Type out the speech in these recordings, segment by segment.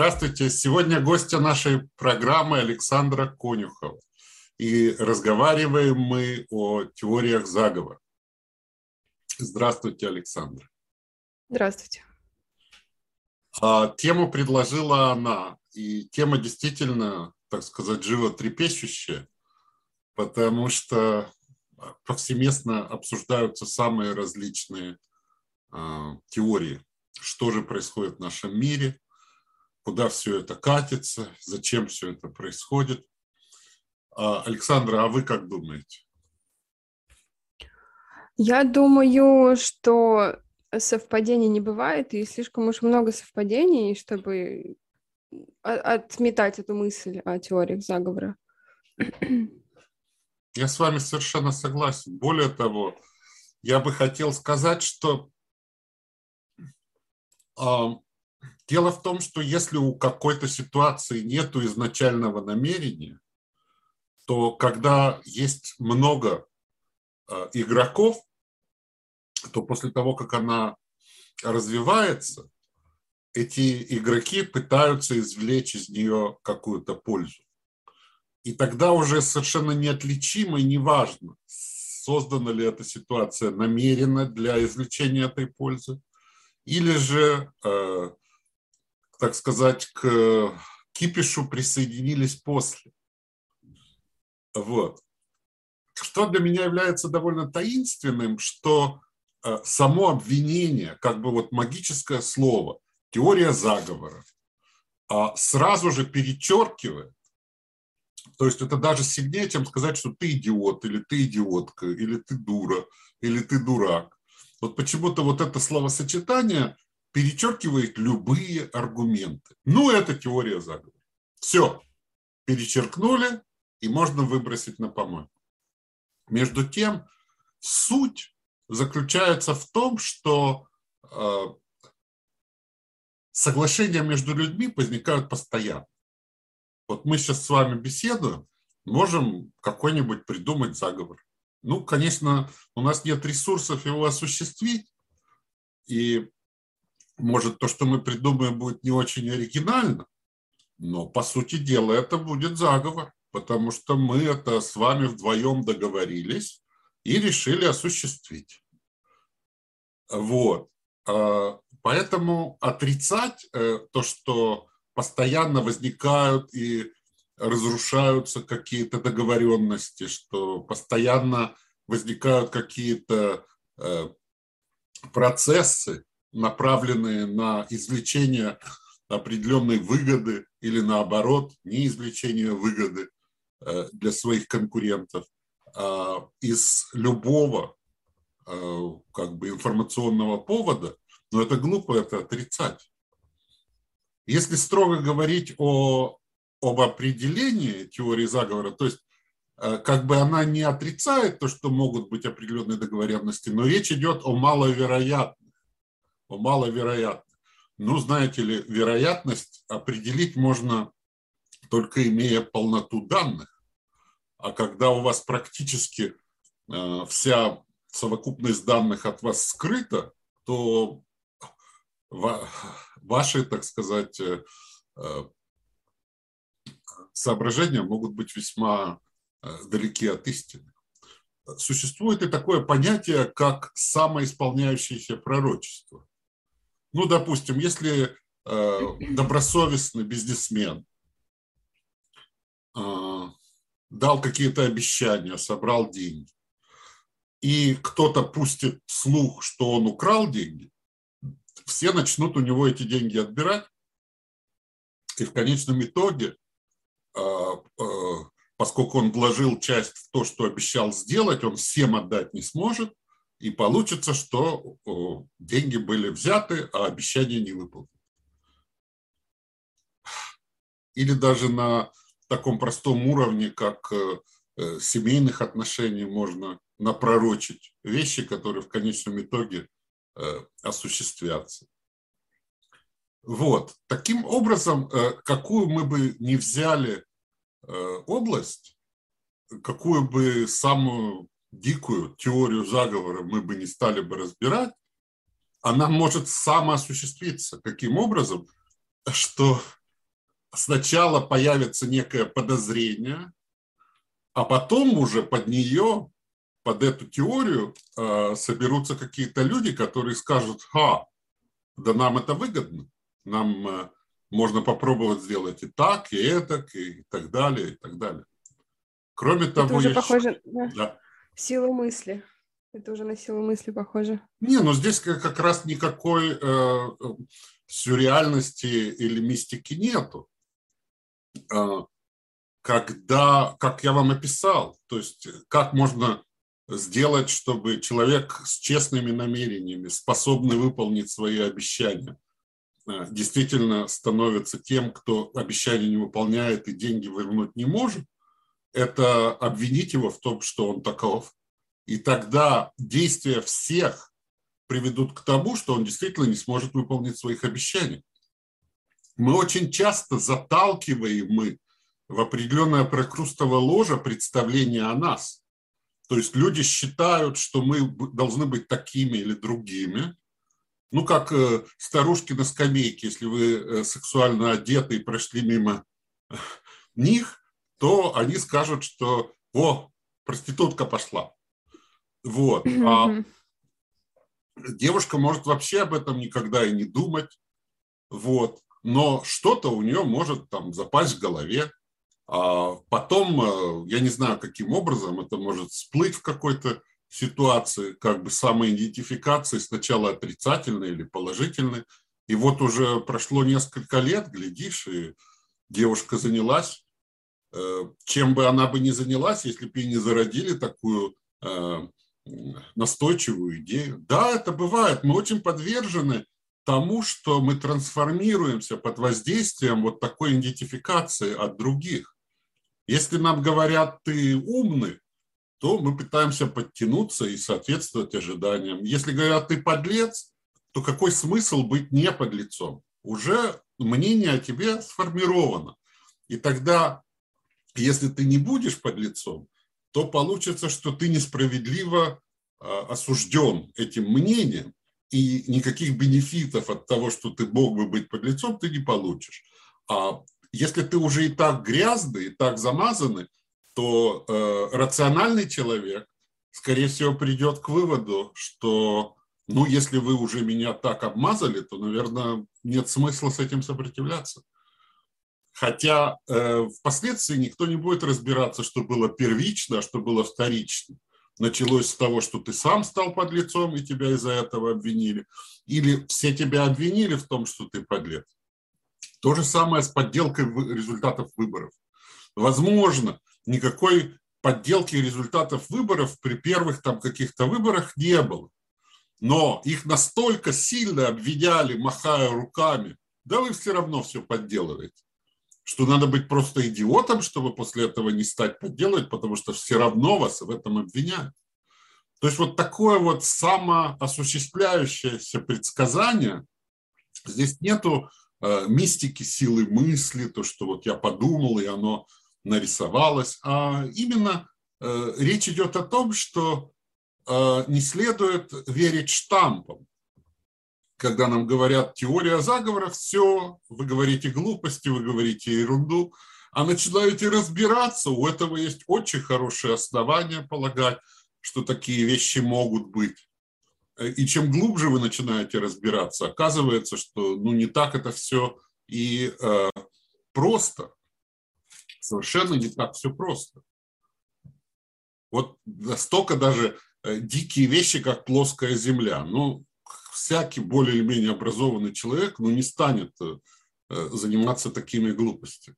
Здравствуйте. Сегодня гостья нашей программы Александра Конюхова. И разговариваем мы о теориях заговора. Здравствуйте, Александра. Здравствуйте. А, тему предложила она. И тема действительно, так сказать, животрепещущая, потому что повсеместно обсуждаются самые различные а, теории, что же происходит в нашем мире, куда все это катится, зачем все это происходит. А, Александра, а вы как думаете? Я думаю, что совпадений не бывает, и слишком уж много совпадений, чтобы отметать эту мысль о теориях заговора. Я с вами совершенно согласен. Более того, я бы хотел сказать, что дело в том, что если у какой-то ситуации нет изначального намерения, то когда есть много э, игроков, то после того, как она развивается, эти игроки пытаются извлечь из нее какую-то пользу. И тогда уже совершенно неотличимо и неважно, создана ли эта ситуация намеренно для извлечения этой пользы, или же, э, так сказать, к кипишу присоединились после. Вот. Что для меня является довольно таинственным, что э, само обвинение, как бы вот магическое слово, теория заговора, а сразу же перечеркивает то есть это даже сильнее, чем сказать, что ты идиот, или ты идиотка, или ты дура, или ты дурак. Вот почему-то вот это словосочетание перечеркивает любые аргументы. Ну, это теория заговора. Все, перечеркнули, и можно выбросить на помойку. Между тем, суть заключается в том, что э, соглашения между людьми возникают постоянно. Вот мы сейчас с вами беседуем, можем какой-нибудь придумать заговор. Ну, конечно, у нас нет ресурсов его осуществить, и может то, что мы придумаем, будет не очень оригинально, но по сути дела это будет заговор, потому что мы это с вами вдвоем договорились и решили осуществить. Вот. А, поэтому отрицать э, то, что постоянно возникают и разрушаются какие-то договоренности, что постоянно возникают какие-то э, процессы, направленные на извлечение определенной выгоды или наоборот, не извлечение выгоды э, для своих конкурентов а из любого э, как бы информационного повода, но это глупо это отрицать. Если строго говорить о, об определении теории заговора, то есть э, как бы она не отрицает то, что могут быть определенные договоренности, но речь идет о маловероятных. О маловероятных. Ну, знаете ли, вероятность определить можно только имея полноту данных. А когда у вас практически э, вся совокупность данных от вас скрыта, то ваши, так сказать, э, э, соображения могут быть весьма далеки от истины. Существует и такое понятие, как самоисполняющееся пророчество. Ну, допустим, если добросовестный бизнесмен дал какие-то обещания, собрал деньги, и кто-то пустит слух, что он украл деньги, все начнут у него эти деньги отбирать, и в конечном итоге, а, а, поскольку он вложил часть в то, что обещал сделать, он всем отдать не сможет, и получится, что деньги были взяты, а обещания не выполнены. Или даже на таком простом уровне, как э, э, семейных отношений, можно напророчить вещи, которые в конечном итоге Э, осуществляться. Вот. Таким образом, какую мы бы не взяли область, какую бы самую дикую теорию заговора мы бы не стали бы разбирать, она может самоосуществиться. Каким образом? Что сначала появится некое подозрение, а потом уже под нее, под эту теорию э, соберутся какие-то люди, которые скажут, ха, да нам это выгодно, нам э, можно попробовать сделать и так, и это, и так далее, и так далее. Кроме это того, уже я похоже да. Силу мысли. Это уже на силу мысли похоже. Не, ну здесь как раз никакой э, сюрреальности или мистики нету. Э, когда, как я вам описал, то есть как можно сделать, чтобы человек с честными намерениями, способный выполнить свои обещания, э, действительно становится тем, кто обещания не выполняет и деньги вернуть не может, это обвинить его в том, что он таков. И тогда действия всех приведут к тому, что он действительно не сможет выполнить своих обещаний. Мы очень часто заталкиваем мы в определенное прокрустово ложе представление о нас. То есть люди считают, что мы должны быть такими или другими. Ну, как э, старушки на скамейке, если вы э, сексуально одеты и прошли мимо них, то они скажут, что «О, проститутка пошла». Вот. А девушка может вообще об этом никогда и не думать. Вот. Но что-то у нее может там запасть в голове. А потом, э, я не знаю, каким образом это может всплыть в какой-то ситуации, как бы самоидентификации сначала отрицательной или положительной. И вот уже прошло несколько лет, глядишь, и девушка занялась. Э, чем бы она бы ни занялась, если бы ей не зародили такую э, настойчивую идею. Да, это бывает. Мы очень подвержены тому, что мы трансформируемся под воздействием вот такой идентификации от других. Если нам говорят, ты умный, то мы пытаемся подтянуться и соответствовать ожиданиям. Если говорят, ты подлец, то какой смысл быть не подлецом? Уже мнение о тебе сформировано. И тогда, если ты не будешь подлецом, то получится, что ты несправедливо а, осужден этим мнением, и никаких бенефитов от того, что ты мог бы быть подлецом, ты не получишь. А если ты уже и так грязный, и так замазанный, то э, рациональный человек, скорее всего, придет к выводу, что, ну, если вы уже меня так обмазали, то, наверное, нет смысла с этим сопротивляться. Хотя э, впоследствии никто не будет разбираться, что было первично, а что было вторично. Началось с того, что ты сам стал подлецом, и тебя из-за этого обвинили. Или все тебя обвинили в том, что ты подлец. То же самое с подделкой результатов выборов. Возможно, никакой подделки результатов выборов при первых там каких-то выборах не было. Но их настолько сильно обвиняли, махая руками, да вы все равно все подделываете, что надо быть просто идиотом, чтобы после этого не стать подделывать, потому что все равно вас в этом обвиняют. То есть вот такое вот самоосуществляющееся предсказание, здесь нету Э, мистики силы мысли, то, что вот я подумал, и оно нарисовалось, а именно э, речь идет о том, что э, не следует верить штампам. Когда нам говорят теория заговора, все, вы говорите глупости, вы говорите ерунду, а начинаете разбираться, у этого есть очень хорошее основание полагать, что такие вещи могут быть. И чем глубже вы начинаете разбираться, оказывается, что ну, не так это все и э, просто. Совершенно не так все просто. Вот настолько даже э, дикие вещи, как плоская земля. Ну, всякий более или менее образованный человек ну, не станет э, заниматься такими глупостями.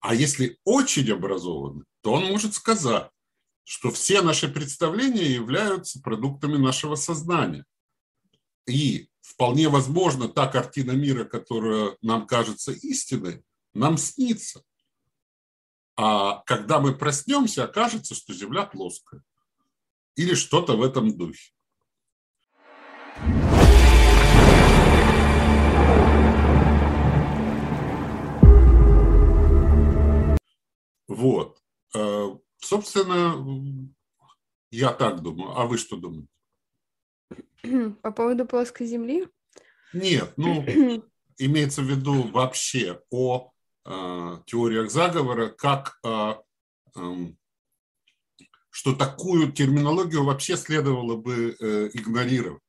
А если очень образованный, то он может сказать, что все наши представления являются продуктами нашего сознания. И вполне возможно, та картина мира, которая нам кажется истиной, нам снится. А когда мы проснемся, окажется, что Земля плоская. Или что-то в этом духе. Вот. Э, Собственно, я так думаю. А вы что думаете? По поводу плоской земли? Нет, ну, имеется в виду вообще о теориях заговора, как эм, что такую терминологию вообще следовало бы игнорировать.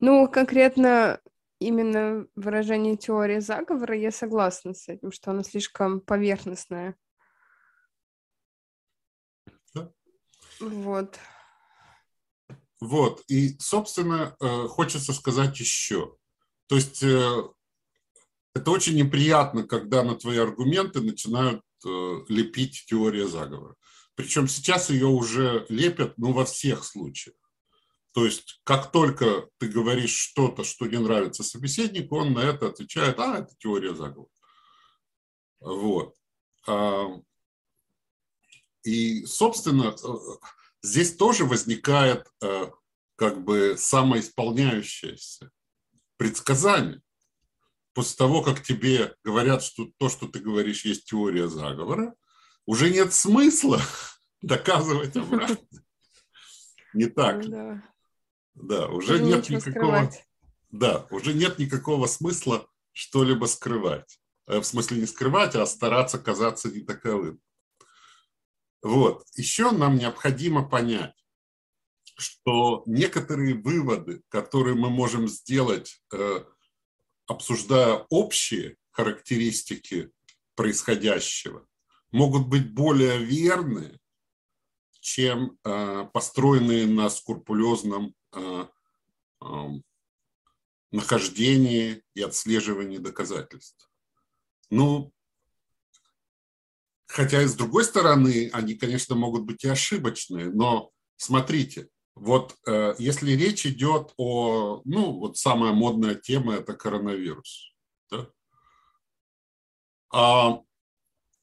Ну, конкретно именно выражение теории заговора, я согласна с этим, что оно слишком поверхностное. Да. Вот. Вот, и, собственно, э, хочется сказать еще. То есть э, это очень неприятно, когда на твои аргументы начинают э, лепить теория заговора. Причем сейчас ее уже лепят, ну, во всех случаях. То есть, как только ты говоришь что-то, что не нравится собеседнику, он на это отвечает, а, это теория заговора. Вот. А, и, собственно, э, здесь тоже возникает э, как бы самоисполняющееся предсказание. После того, как тебе говорят, что то, что ты говоришь, есть теория заговора, уже нет смысла доказывать обратно. Не так ли? Да, уже Уже нет никакого, скрывать. да, уже нет никакого смысла что-либо скрывать. Э, В смысле не скрывать, а стараться казаться не таковым. Вот. Еще нам необходимо понять, что некоторые выводы, которые мы можем сделать, э, обсуждая общие характеристики происходящего, могут быть более верны, чем э, построенные на скрупулезном нахождении и отслеживании доказательств. Ну, хотя и с другой стороны, они, конечно, могут быть и ошибочные, но смотрите, вот э, если речь идет о, ну, вот самая модная тема – это коронавирус, да? а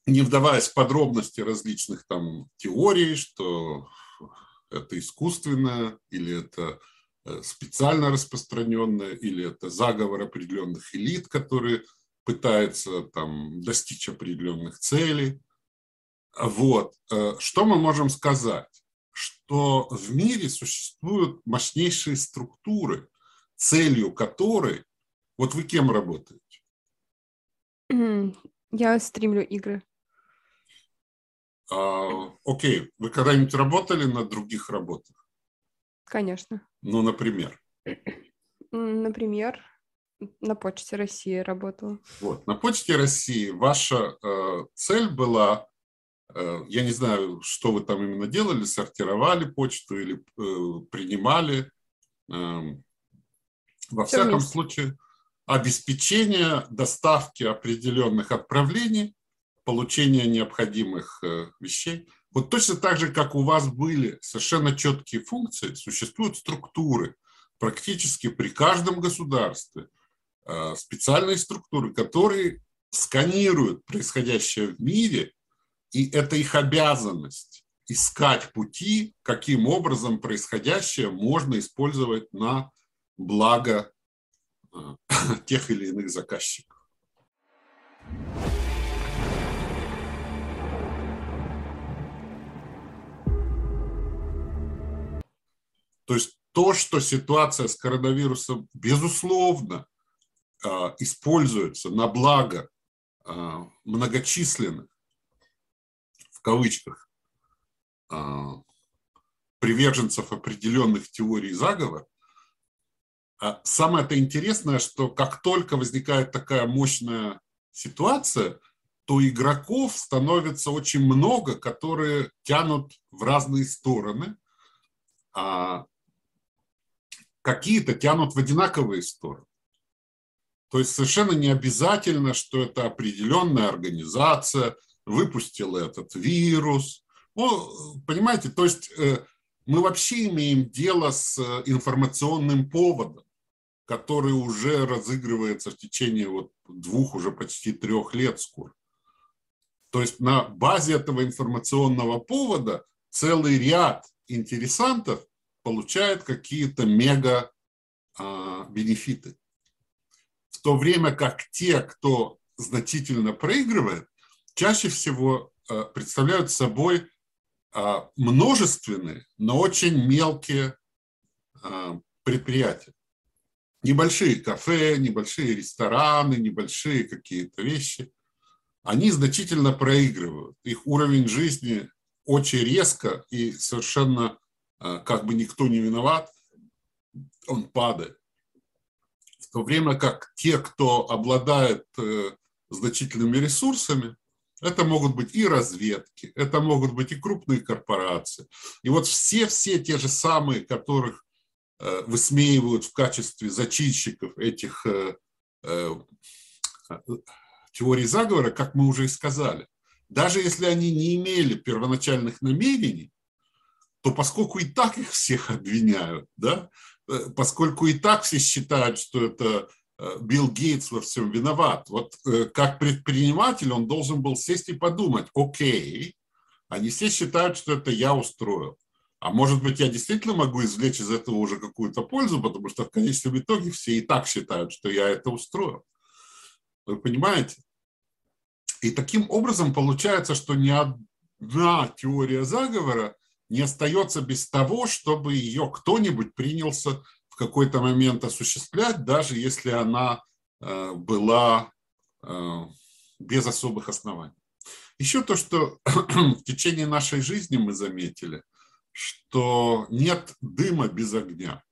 не вдаваясь в подробности различных там теорий, что это искусственное или это э, специально распространенное, или это заговор определенных элит, которые пытаются там достичь определенных целей. Вот. Э, Что мы можем сказать? Что в мире существуют мощнейшие структуры, целью которой... Вот вы кем работаете? Я стримлю игры. А, Окей, вы когда-нибудь работали на других работах? Конечно. Ну, например. Например, на Почте России работала. Вот. На Почте России ваша э, цель была, э, я не знаю, что вы там именно делали, сортировали почту или э, принимали. Э, во Всё всяком вместе. случае, обеспечение доставки определенных отправлений, получение необходимых э, вещей. Вот точно так же, как у вас были совершенно четкие функции, существуют структуры практически при каждом государстве, э, специальные структуры, которые сканируют происходящее в мире, и это их обязанность искать пути, каким образом происходящее можно использовать на благо э, тех или иных заказчиков. То есть то, что ситуация с коронавирусом, безусловно, э, используется на благо э, многочисленных, в кавычках, э, приверженцев определенных теорий заговора, а самое-то интересное, что как только возникает такая мощная ситуация, то игроков становится очень много, которые тянут в разные стороны, а какие-то тянут в одинаковые стороны. То есть совершенно не обязательно, что это определенная организация выпустила этот вирус. Ну, понимаете, то есть э, мы вообще имеем дело с э, информационным поводом, который уже разыгрывается в течение вот двух, уже почти трех лет скоро. То есть на базе этого информационного повода целый ряд интересантов получает какие-то мега а, бенефиты. В то время как те, кто значительно проигрывает, чаще всего а, представляют собой а, множественные, но очень мелкие предприятия. Небольшие кафе, небольшие рестораны, небольшие какие-то вещи. они значительно проигрывают. Их уровень жизни очень резко и совершенно как бы никто не виноват, он падает. В то время как те, кто обладает э, значительными ресурсами, это могут быть и разведки, это могут быть и крупные корпорации. И вот все-все те же самые, которых э, высмеивают в качестве зачинщиков этих теорий заговора, как мы уже и сказали, даже если они не имели первоначальных намерений, то поскольку и так их всех обвиняют, да, э, поскольку и так все считают, что это э, Билл Гейтс во всем виноват, вот э, как предприниматель он должен был сесть и подумать, окей, они все считают, что это я устроил. А может быть, я действительно могу извлечь из этого уже какую-то пользу, потому что в конечном итоге все и так считают, что я это устроил. Вы понимаете? И таким образом получается, что ни одна теория заговора не остается без того, чтобы ее кто-нибудь принялся в какой-то момент осуществлять, даже если она э, была э, без особых оснований. Еще то, что в течение нашей жизни мы заметили, что нет дыма без огня.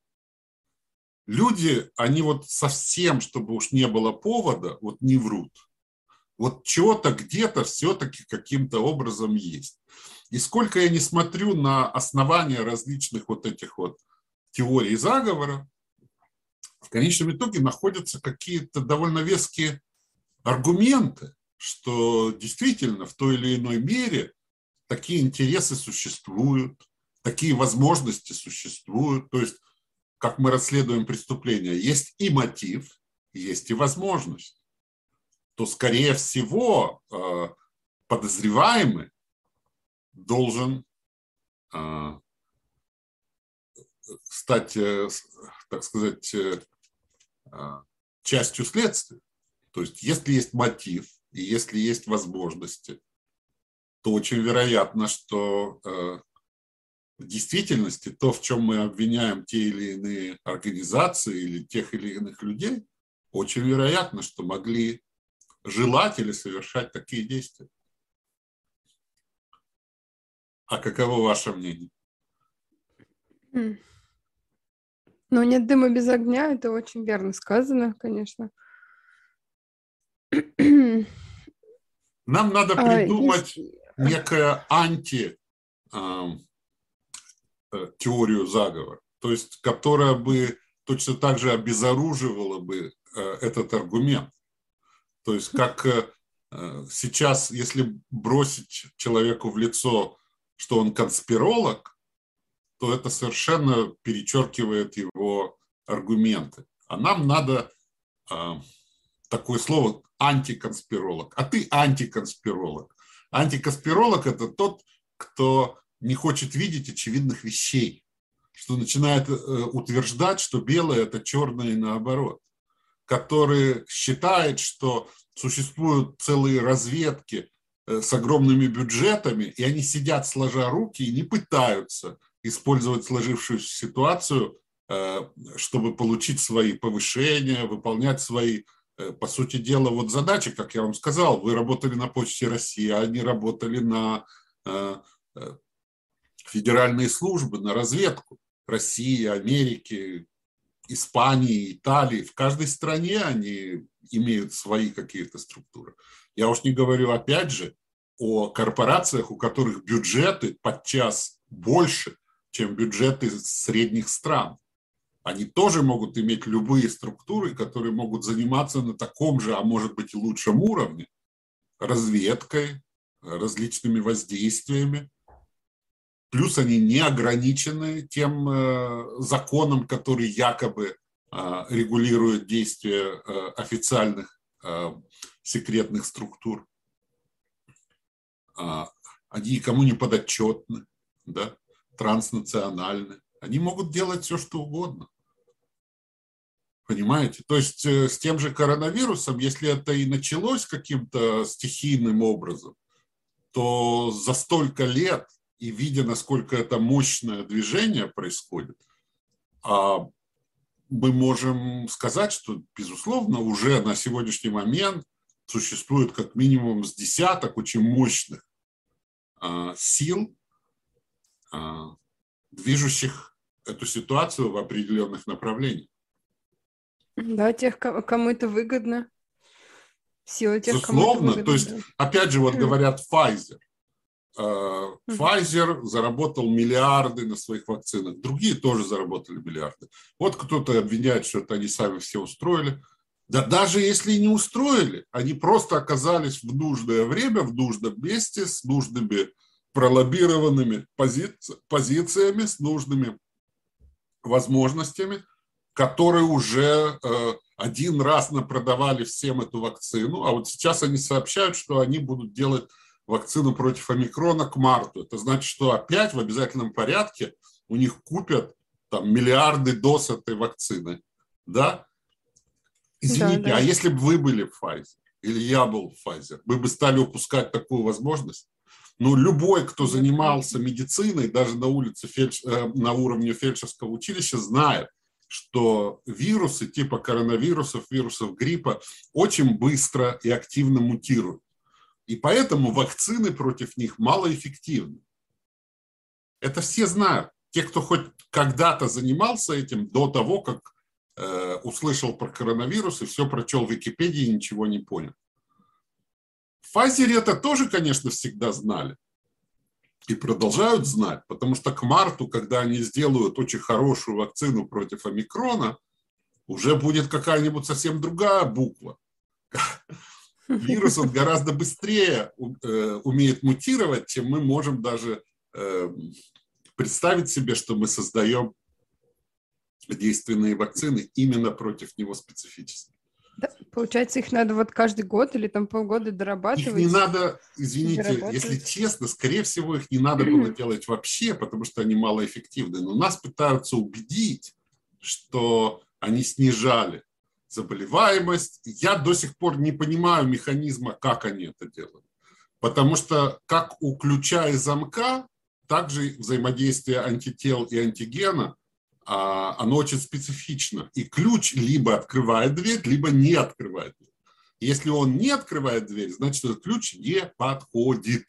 Люди, они вот совсем, чтобы уж не было повода, вот не врут вот чего-то где-то все-таки каким-то образом есть. И сколько я не смотрю на основания различных вот этих вот теорий заговора, в конечном итоге находятся какие-то довольно веские аргументы, что действительно в той или иной мере такие интересы существуют, такие возможности существуют. То есть, как мы расследуем преступления, есть и мотив, есть и возможность то, скорее всего, э, подозреваемый должен э, стать, э, так сказать, частью следствия. То есть, если есть мотив и если есть возможности, то очень вероятно, что в действительности то, в чем мы обвиняем те или иные организации или тех или иных людей, очень вероятно, что могли желать или совершать такие действия. А каково ваше мнение? Ну, нет дыма без огня, это очень верно сказано, конечно. Нам надо а, придумать а, некое анти э, теорию заговора, то есть которая бы точно так же обезоруживала бы э, этот аргумент. То есть как э, сейчас, если бросить человеку в лицо, что он конспиролог, то это совершенно перечеркивает его аргументы. А нам надо а, такое слово антиконспиролог. А ты антиконспиролог. Антиконспиролог – это тот, кто не хочет видеть очевидных вещей, что начинает э, утверждать, что белое – это черное и наоборот который считает, что существуют целые разведки э, с огромными бюджетами, и они сидят сложа руки и не пытаются использовать сложившуюся ситуацию, э, чтобы получить свои повышения, выполнять свои, э, по сути дела, вот задачи, как я вам сказал, вы работали на Почте России, а они работали на федеральные службы, на разведку России, Америки, Испании, Италии, в каждой стране они имеют свои какие-то структуры. Я уж не говорю, опять же, о корпорациях, у которых бюджеты подчас больше, чем бюджеты средних стран. Они тоже могут иметь любые структуры, которые могут заниматься на таком же, а может быть и лучшем уровне, разведкой, различными воздействиями, Плюс они не ограничены тем э, законом, который якобы э, регулирует действия э, официальных секретных структур. А, они никому не подотчетны, да, транснациональны. Они могут делать все, что угодно. Понимаете? То есть с тем же коронавирусом, если это и началось каким-то стихийным образом, то за столько лет и видя, насколько это мощное движение происходит, а, мы можем сказать, что, безусловно, уже на сегодняшний момент существует как минимум с десяток очень мощных а, сил, а, движущих эту ситуацию в определенных направлениях. Да, тех, кому это выгодно. Сила тех, Безусловно. кому это выгодно. То есть, опять же, вот говорят Pfizer. А, Pfizer заработал миллиарды на своих вакцинах, другие тоже заработали миллиарды. Вот кто-то обвиняет, что это они сами все устроили. Да даже если не устроили, они просто оказались в нужное время, в нужном месте, с нужными пролоббированными пози- позициями, с нужными возможностями, которые уже э, один раз напродавали всем эту вакцину, а вот сейчас они сообщают, что они будут делать вакцину против омикрона к марту. Это значит, что опять в обязательном порядке у них купят там миллиарды доз этой вакцины. Да? Извините, да, да. а если бы вы были в Pfizer или я был в Pfizer, вы бы стали упускать такую возможность? Ну, любой, кто занимался медициной, даже на улице, фельдш... Э, на уровне фельдшерского училища, знает, что вирусы типа коронавирусов, вирусов гриппа очень быстро и активно мутируют. И поэтому вакцины против них малоэффективны. Это все знают. Те, кто хоть когда-то занимался этим до того, как э, услышал про коронавирус и все прочел в Википедии и ничего не понял. В Pfizer это тоже, конечно, всегда знали. И продолжают знать, потому что к марту, когда они сделают очень хорошую вакцину против омикрона, уже будет какая-нибудь совсем другая буква. Вирус он гораздо быстрее э, умеет мутировать, чем мы можем даже э, представить себе, что мы создаем действенные вакцины именно против него специфически. Да, получается, их надо вот каждый год или там полгода дорабатывать? Их не надо, извините, если честно, скорее всего, их не надо было делать вообще, потому что они малоэффективны. Но нас пытаются убедить, что они снижали заболеваемость. Я до сих пор не понимаю механизма, как они это делают. Потому что как у ключа и замка, также взаимодействие антител и антигена, а, оно очень специфично. И ключ либо открывает дверь, либо не открывает дверь. Если он не открывает дверь, значит, этот ключ не подходит.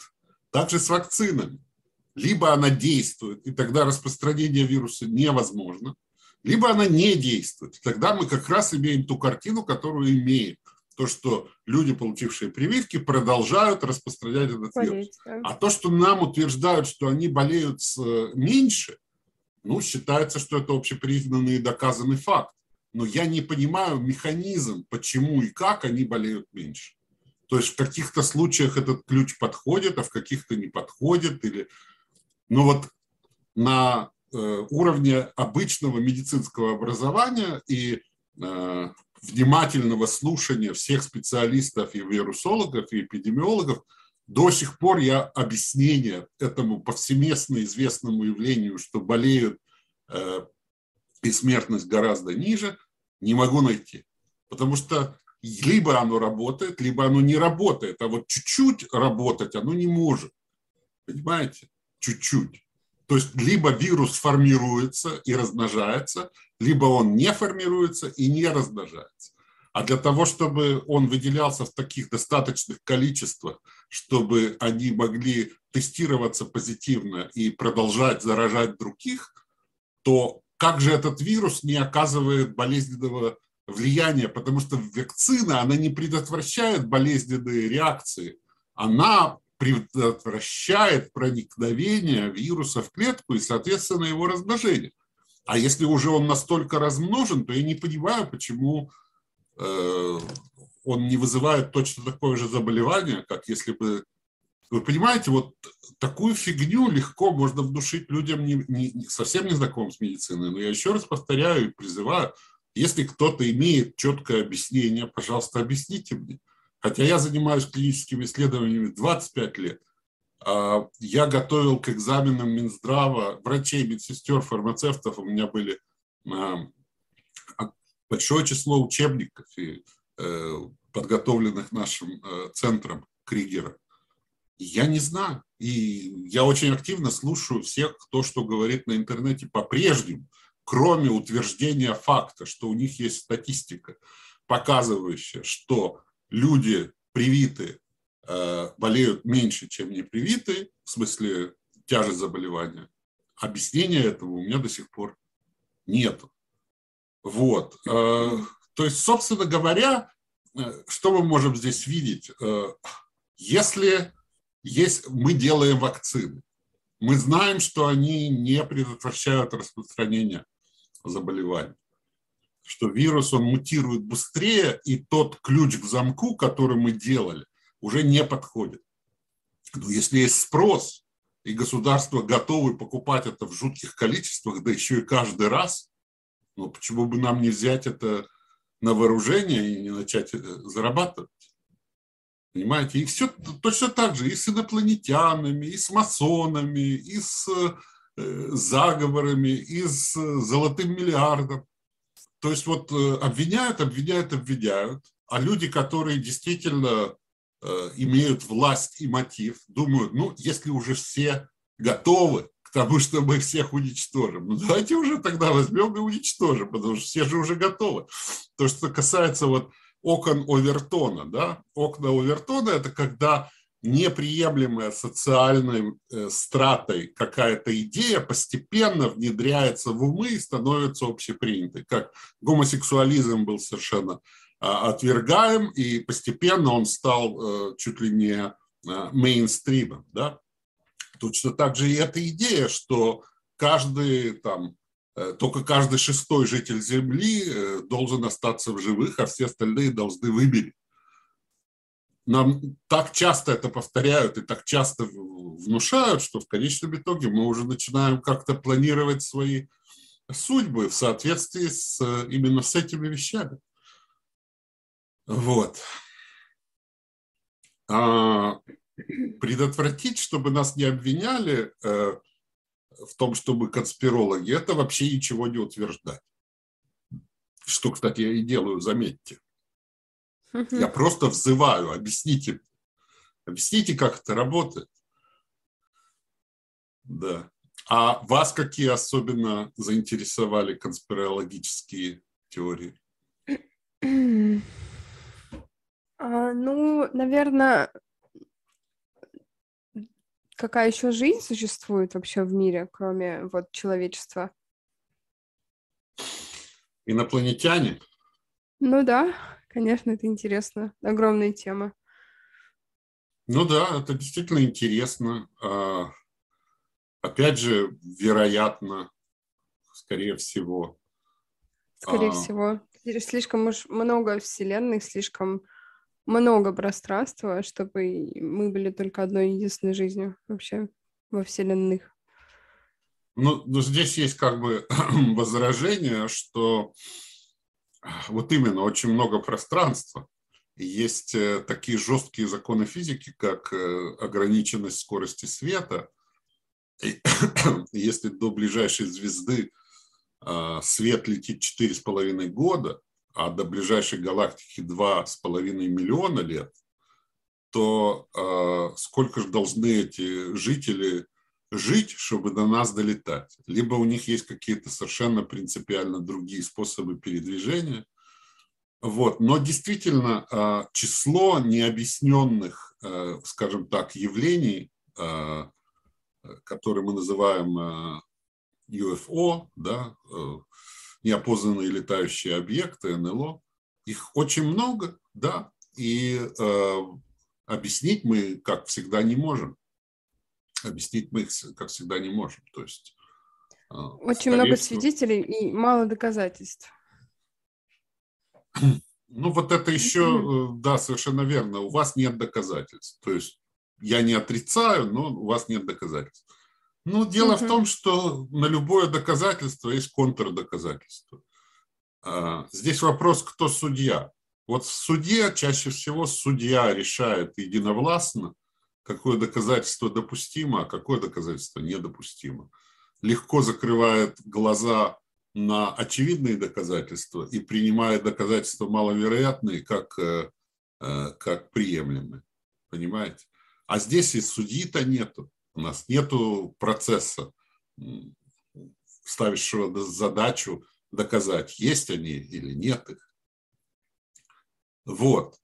Также с вакцинами. Либо она действует, и тогда распространение вируса невозможно, либо она не действует. Тогда мы как раз имеем ту картину, которую имеем. То, что люди, получившие прививки, продолжают распространять этот вирус. А то, что нам утверждают, что они болеют э, меньше, ну, считается, что это общепризнанный и доказанный факт. Но я не понимаю механизм, почему и как они болеют меньше. То есть в каких-то случаях этот ключ подходит, а в каких-то не подходит. Или... Но вот на уровня обычного медицинского образования и э, внимательного слушания всех специалистов и вирусологов, и эпидемиологов, до сих пор я объяснение этому повсеместно известному явлению, что болеют э, и смертность гораздо ниже, не могу найти. Потому что либо оно работает, либо оно не работает. А вот чуть-чуть работать оно не может. Понимаете? Чуть-чуть. То есть либо вирус формируется и размножается, либо он не формируется и не размножается. А для того, чтобы он выделялся в таких достаточных количествах, чтобы они могли тестироваться позитивно и продолжать заражать других, то как же этот вирус не оказывает болезненного влияния? Потому что вакцина, она не предотвращает болезненные реакции, она предотвращает проникновение вируса в клетку и, соответственно, его размножение. А если уже он настолько размножен, то я не понимаю, почему э, он не вызывает точно такое же заболевание, как если бы... Вы понимаете, вот такую фигню легко можно внушить людям не, не, совсем не знакомым с медициной. Но я еще раз повторяю и призываю, если кто-то имеет четкое объяснение, пожалуйста, объясните мне. Хотя я занимаюсь клиническими исследованиями 25 лет. А, я готовил к экзаменам Минздрава врачей, медсестер, фармацевтов. У меня были а, большое число учебников, и, э, подготовленных нашим э, центром Кригера. Я не знаю. И я очень активно слушаю всех, кто что говорит на интернете по-прежнему, кроме утверждения факта, что у них есть статистика, показывающая, что люди, привитые э, болеют меньше, чем непривитые, в смысле тяжесть заболевания. Объяснения этому у меня до сих пор нет. Вот. Э, то есть, собственно говоря, э, что мы можем здесь видеть? Если есть, мы делаем вакцины, мы знаем, что они не предотвращают распространение заболеваний, что вирус, он мутирует быстрее, и тот ключ к замку, который мы делали, уже не подходит. Но если есть спрос, и государства готовы покупать это в жутких количествах, да еще и каждый раз, ну почему бы нам не взять это на вооружение и не начать э, зарабатывать? Понимаете? И все точно так же и с инопланетянами, и с масонами, и с э, заговорами, и с золотым миллиардом. То есть вот э, обвиняют, обвиняют, обвиняют, а люди, которые действительно э, имеют власть и мотив, думают, ну, если уже все готовы к тому, что мы всех уничтожим, ну, давайте уже тогда возьмем и уничтожим, потому что все же уже готовы. То, что касается вот окон Овертона. Да? Окна Овертона – это когда неприемлемая социальной э, стратой какая-то идея постепенно внедряется в умы и становится общепринятой. Как гомосексуализм был совершенно а, отвергаем, и постепенно он стал э, чуть ли не э, мейнстримом. Да? Точно так же и эта идея, что каждый там только каждый шестой житель Земли должен остаться в живых, а все остальные должны вымереть. Нам так часто это повторяют и так часто внушают, что в конечном итоге мы уже начинаем как-то планировать свои судьбы в соответствии с, э, именно с этими вещами. Вот. А предотвратить, чтобы нас не обвиняли, в том, что мы конспирологи, это вообще ничего не утверждать. Что, кстати, я и делаю, заметьте. Я просто взываю, объясните, объясните, как это работает. Да. А вас какие особенно заинтересовали конспирологические теории? А, ну, наверное, какая еще жизнь существует вообще в мире, кроме вот человечества? Инопланетяне? Ну да, конечно, это интересно. Огромная тема. Ну да, это действительно интересно. А, опять же, вероятно, скорее всего. Скорее а... всего. Слишком уж много вселенных, слишком много пространства, чтобы мы были только одной единственной жизнью вообще во вселенных. Ну, ну здесь есть как бы возражение, что вот именно очень много пространства. Есть э, такие жесткие законы физики, как э, ограниченность скорости света. И если до ближайшей звезды а, свет летит 4,5 года, а до ближайшей галактики 2,5 миллиона лет, то э, сколько же должны эти жители жить, чтобы до нас долетать? Либо у них есть какие-то совершенно принципиально другие способы передвижения. Вот. Но действительно, э, число необъясненных, э, скажем так, явлений, э, которые мы называем UFO, да, э, неопознанные летающие объекты, НЛО. Их очень много, да, и э, объяснить мы, как всегда, не можем. Объяснить мы их, как всегда, не можем. То есть, э, очень много всего... свидетелей и мало доказательств. Ну, вот это еще, э, да, совершенно верно. У вас нет доказательств. То есть я не отрицаю, но у вас нет доказательств. Ну, дело угу. в том, что на любое доказательство есть контрдоказательство. А, здесь вопрос, кто судья. Вот в суде чаще всего судья решает единовластно, какое доказательство допустимо, а какое доказательство недопустимо. Легко закрывает глаза на очевидные доказательства и принимает доказательства маловероятные как, э, э, как приемлемые. Понимаете? А здесь и судьи-то нету. У нас нет процесса, ставившего задачу доказать, есть они или нет их. Вот.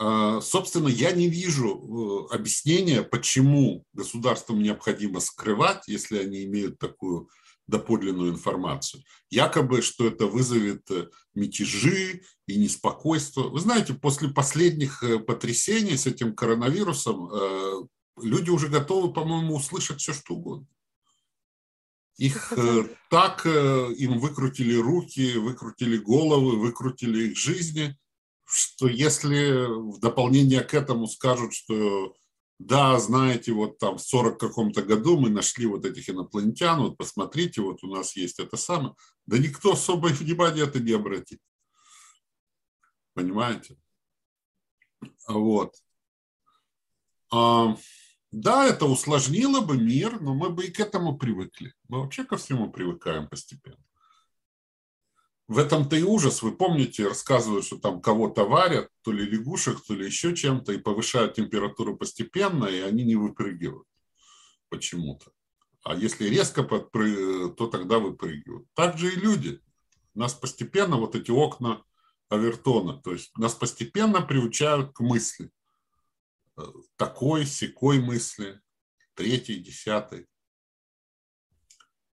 А, собственно, я не вижу э, объяснения, почему государствам необходимо скрывать, если они имеют такую доподлинную информацию. Якобы, что это вызовет э, мятежи и неспокойство. Вы знаете, после последних э, потрясений с этим коронавирусом люди уже готовы, по-моему, услышать все, что угодно. Их так им выкрутили руки, выкрутили головы, выкрутили их жизни – что если в дополнение к этому скажут, что да, знаете, вот там в 40 каком-то году мы нашли вот этих инопланетян, вот посмотрите, вот у нас есть это самое, да никто особо внимания это не обратит. Понимаете? Вот. А, да, это усложнило бы мир, но мы бы и к этому привыкли. Мы вообще ко всему привыкаем постепенно в этом-то и ужас. Вы помните, рассказывают, что там кого-то варят, то ли лягушек, то ли еще чем-то, и повышают температуру постепенно, и они не выпрыгивают почему-то. А если резко подпрыг... то тогда выпрыгивают. Так же и люди. Нас постепенно вот эти окна Авертона, то есть нас постепенно приучают к мысли. Э, такой, секой мысли, третий, десятый.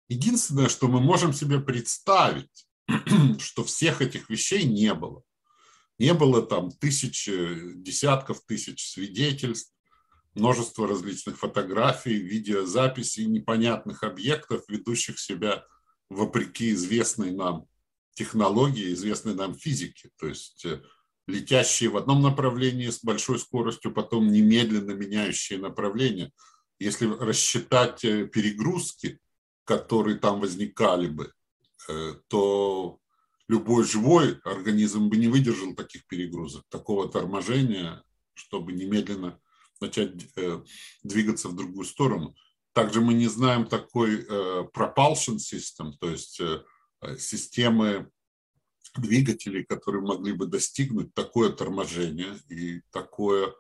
Единственное, что мы можем себе представить, что всех этих вещей не было. Не было там тысяч, десятков тысяч свидетельств, множество различных фотографий, видеозаписей непонятных объектов, ведущих себя вопреки известной нам технологии, известной нам физике. То есть э, летящие в одном направлении с большой скоростью, потом немедленно меняющие направление. Если рассчитать э, перегрузки, которые там возникали бы, то любой живой организм бы не выдержал таких перегрузок, такого торможения, чтобы немедленно начать э, двигаться в другую сторону. Также мы не знаем такой э, propulsion system, то есть системы двигателей, которые могли бы достигнуть такое торможение и такое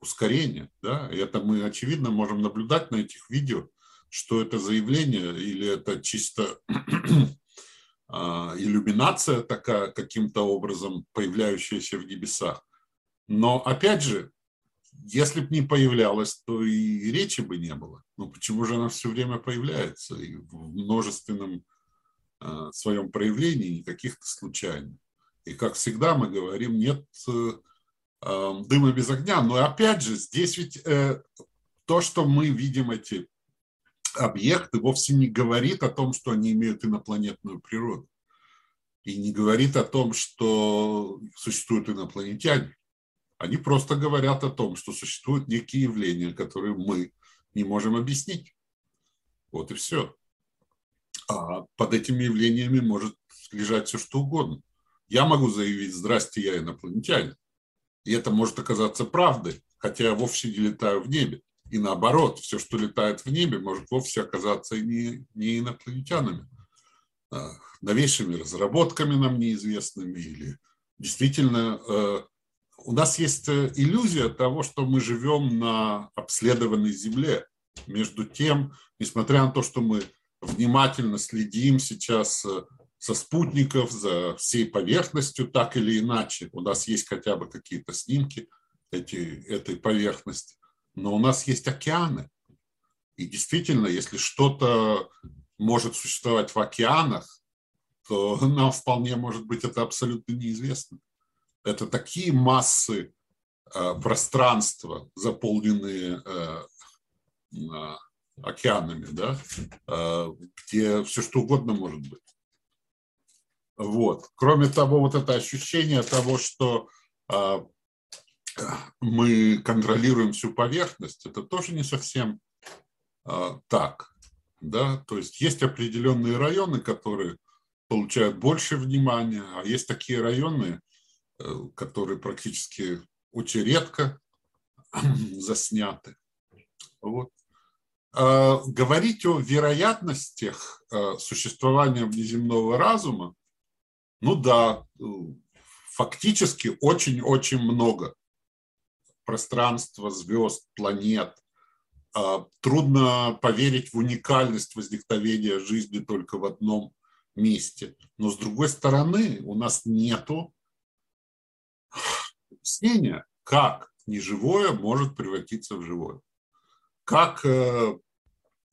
ускорение. Да? И это мы, очевидно, можем наблюдать на этих видео, что это заявление или это чисто иллюминация такая каким-то образом появляющаяся в небесах. Но опять же, если бы не появлялась, то и речи бы не было. Ну почему же она все время появляется и в множественном э, своем проявлении, не каких-то случайных. И как всегда мы говорим, нет э, э, дыма без огня. Но опять же, здесь ведь э, то, что мы видим эти объекты вовсе не говорит о том, что они имеют инопланетную природу. И не говорит о том, что существуют инопланетяне. Они просто говорят о том, что существуют некие явления, которые мы не можем объяснить. Вот и все. А под этими явлениями может лежать все что угодно. Я могу заявить, здрасте, я инопланетянин. И это может оказаться правдой, хотя я вовсе не летаю в небе. И наоборот, все, что летает в небе, может вовсе оказаться не, не инопланетянами, а новейшими разработками нам неизвестными или действительно э, у нас есть э, иллюзия того, что мы живем на обследованной Земле. Между тем, несмотря на то, что мы внимательно следим сейчас э, со спутников за всей поверхностью, так или иначе, у нас есть хотя бы какие-то снимки эти, этой поверхности, но у нас есть океаны. И действительно, если что-то может существовать в океанах, то нам вполне может быть это абсолютно неизвестно. Это такие массы э, пространства, заполненные э, э, океанами, да, э, где все что угодно может быть. Вот. Кроме того, вот это ощущение того, что э, мы контролируем всю поверхность, это тоже не совсем э, так. Да? То есть есть определенные районы, которые получают больше внимания, а есть такие районы, э, которые практически очень редко засняты. Вот. А, говорить о вероятностях э, существования внеземного разума, ну да, э, фактически очень-очень много пространства, звезд, планет. А, трудно поверить в уникальность возникновения жизни только в одном месте. Но с другой стороны, у нас нету объяснения, как неживое может превратиться в живое. Как э,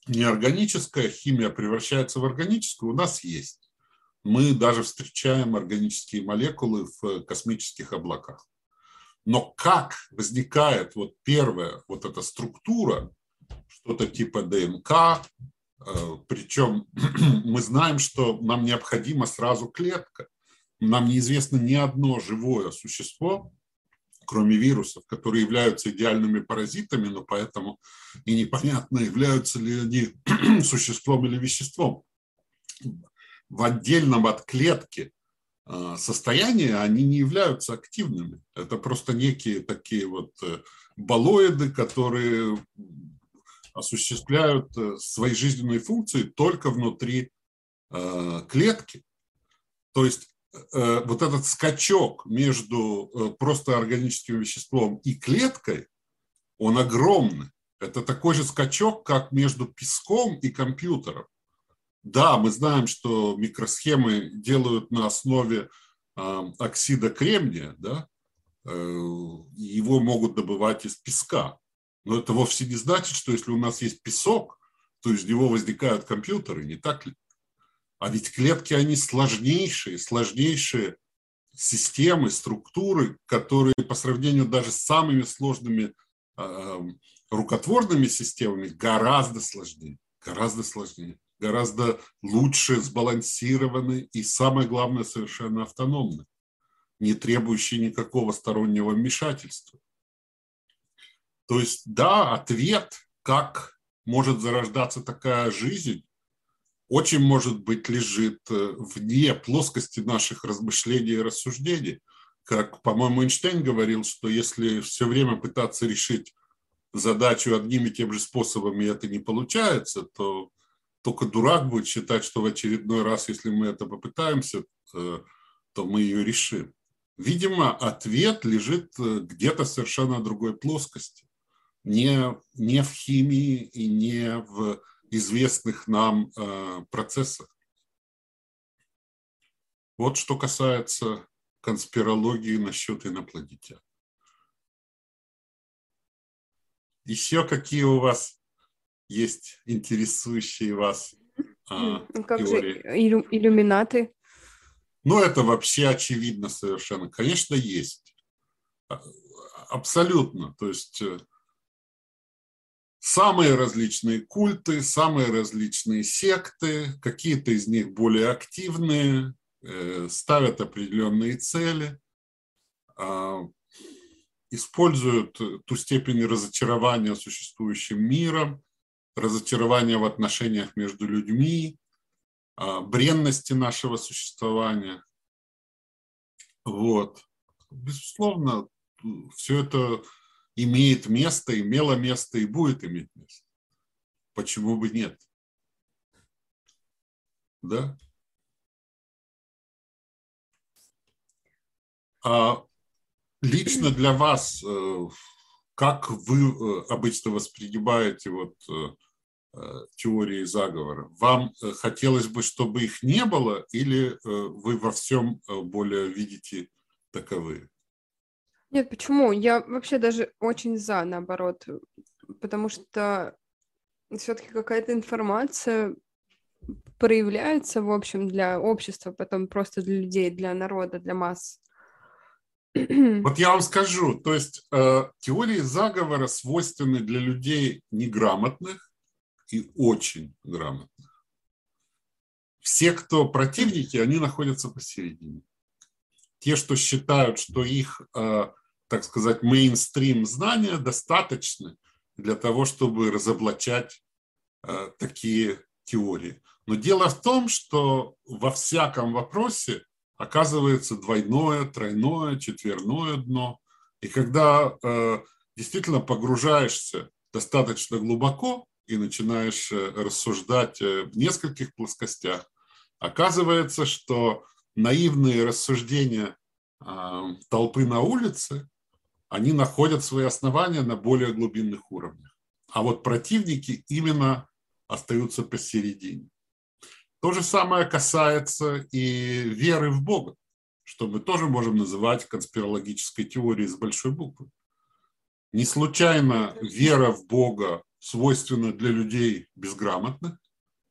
неорганическая химия превращается в органическую, у нас есть. Мы даже встречаем органические молекулы в космических облаках. Но как возникает вот первая вот эта структура, что-то типа ДНК, э, причем мы знаем, что нам необходима сразу клетка. Нам неизвестно ни одно живое существо, кроме вирусов, которые являются идеальными паразитами, но поэтому и непонятно, являются ли они существом или веществом. В отдельном от клетки э, состоянии они не являются активными. Это просто некие такие вот э, балоиды, которые осуществляют э, свои жизненные функции только внутри клетки. То есть Э, вот этот скачок между просто органическим веществом и клеткой, он огромный. Это такой же скачок, как между песком и компьютером. Да, мы знаем, что микросхемы делают на основе э, оксида кремния, да, его могут добывать из песка. Но это вовсе не значит, что если у нас есть песок, то из него возникают компьютеры, не так ли? А ведь клетки, они сложнейшие, сложнейшие системы, структуры, которые по сравнению даже с самыми сложными э, рукотворными системами гораздо сложнее, гораздо сложнее, гораздо лучше сбалансированы и, самое главное, совершенно автономны, не требующие никакого стороннего вмешательства. То есть, да, ответ, как может зарождаться такая жизнь, очень, может быть, лежит э, вне плоскости наших размышлений и рассуждений. Как, по-моему, Эйнштейн говорил, что если все время пытаться решить задачу одним и тем же способом, и это не получается, то только дурак будет считать, что в очередной раз, если мы это попытаемся, э, то мы ее решим. Видимо, ответ лежит э, где-то совершенно другой плоскости. Не, не в химии и не в известных нам э, процессах. Вот что касается конспирологии насчет инопланетян. Еще какие у вас есть интересующие вас а, ну, как теории? же иллю, иллюминаты? Ну, это вообще очевидно совершенно. Конечно, есть. А, абсолютно. То есть э, самые различные культы, самые различные секты, какие-то из них более активные, э, ставят определенные цели, а, используют ту степень разочарования существующим миром, разочарования в отношениях между людьми, а, бренности нашего существования. Вот. Безусловно, все это имеет место, имело место и будет иметь место. Почему бы нет? Да? А лично для вас, э, как вы э, обычно воспринимаете вот э, теории заговора? Вам хотелось бы, чтобы их не было, или вы во всем более видите таковые? Нет, почему? Я вообще даже очень за, наоборот, потому что все-таки какая-то информация проявляется, в общем, для общества, потом просто для людей, для народа, для масс. Вот я вам скажу, то есть э, теории заговора свойственны для людей неграмотных и очень грамотных. Все, кто противники, они находятся посередине те, что считают, что их, э, так сказать, мейнстрим знания достаточны для того, чтобы разоблачать э, такие теории. Но дело в том, что во всяком вопросе оказывается двойное, тройное, четверное дно. И когда э, действительно погружаешься достаточно глубоко и начинаешь рассуждать в нескольких плоскостях, оказывается, что наивные рассуждения а, толпы на улице, они находят свои основания на более глубинных уровнях. А вот противники именно остаются посередине. То же самое касается и веры в Бога, что мы тоже можем называть конспирологической теорией с большой буквы. Не случайно вера в Бога свойственна для людей безграмотных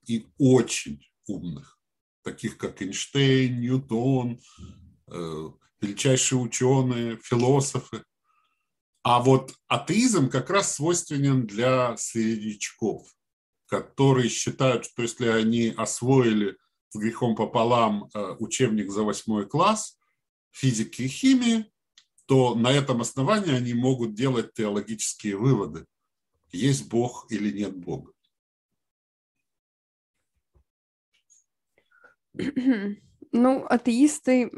и очень умных, таких как Эйнштейн, Ньютон, э, величайшие ученые, философы. А вот атеизм как раз свойственен для среднячков, которые считают, что если они освоили с грехом пополам э, учебник за восьмой класс физики и химии, то на этом основании они могут делать теологические выводы, есть Бог или нет Бога. Ну, атеисты,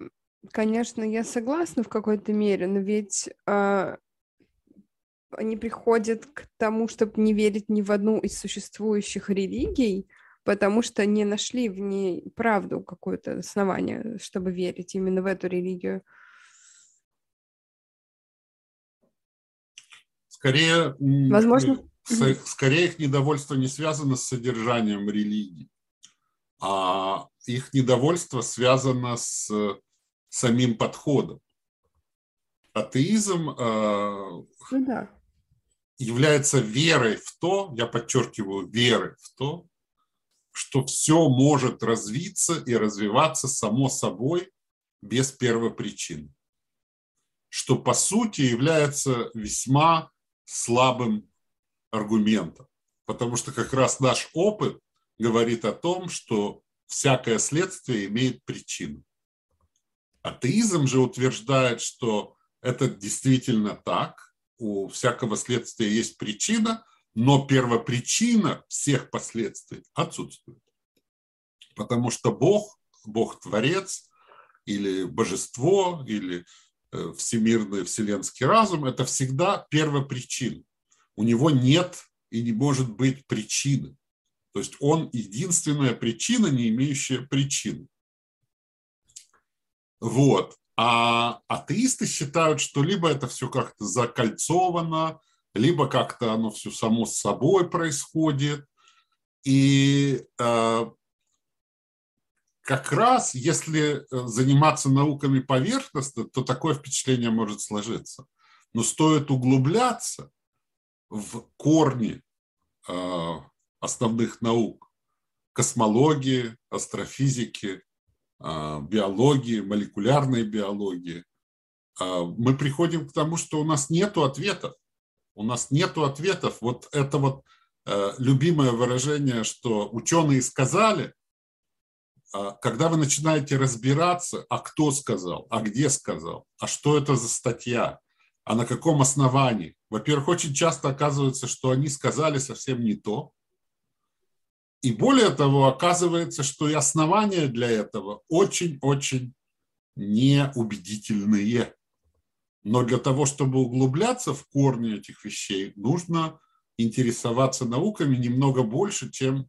конечно, я согласна в какой-то мере, но ведь э, они приходят к тому, чтобы не верить ни в одну из существующих религий, потому что не нашли в ней правду какое-то основание, чтобы верить именно в эту религию. Скорее, Возможно. скорее их недовольство не связано с содержанием религии, а их недовольство связано с самим подходом. Атеизм э, ну, да. является верой в то, я подчеркиваю, верой в то, что все может развиться и развиваться само собой без первопричин, что по сути является весьма слабым аргументом, потому что как раз наш опыт говорит о том, что всякое следствие имеет причину. Атеизм же утверждает, что это действительно так, у всякого следствия есть причина, но первопричина всех последствий отсутствует. Потому что Бог, Бог-творец или божество, или всемирный вселенский разум, это всегда первопричина. У него нет и не может быть причины. То есть он единственная причина, не имеющая причины. Вот. А атеисты считают, что либо это все как-то закольцовано, либо как-то оно все само с собой происходит. И э, как раз если э, заниматься науками поверхностно, то такое впечатление может сложиться. Но стоит углубляться в корни э, основных наук – космологии, астрофизики, э, биологии, молекулярной биологии – мы приходим к тому, что у нас нет ответов. У нас нет ответов. Вот это вот любимое выражение, что ученые сказали, когда вы начинаете разбираться, а кто сказал, а где сказал, а что это за статья, а на каком основании. Во-первых, очень часто оказывается, что они сказали совсем не то. И более того, оказывается, что и основания для этого очень-очень неубедительные. Но для того, чтобы углубляться в корни этих вещей, нужно интересоваться науками немного больше, чем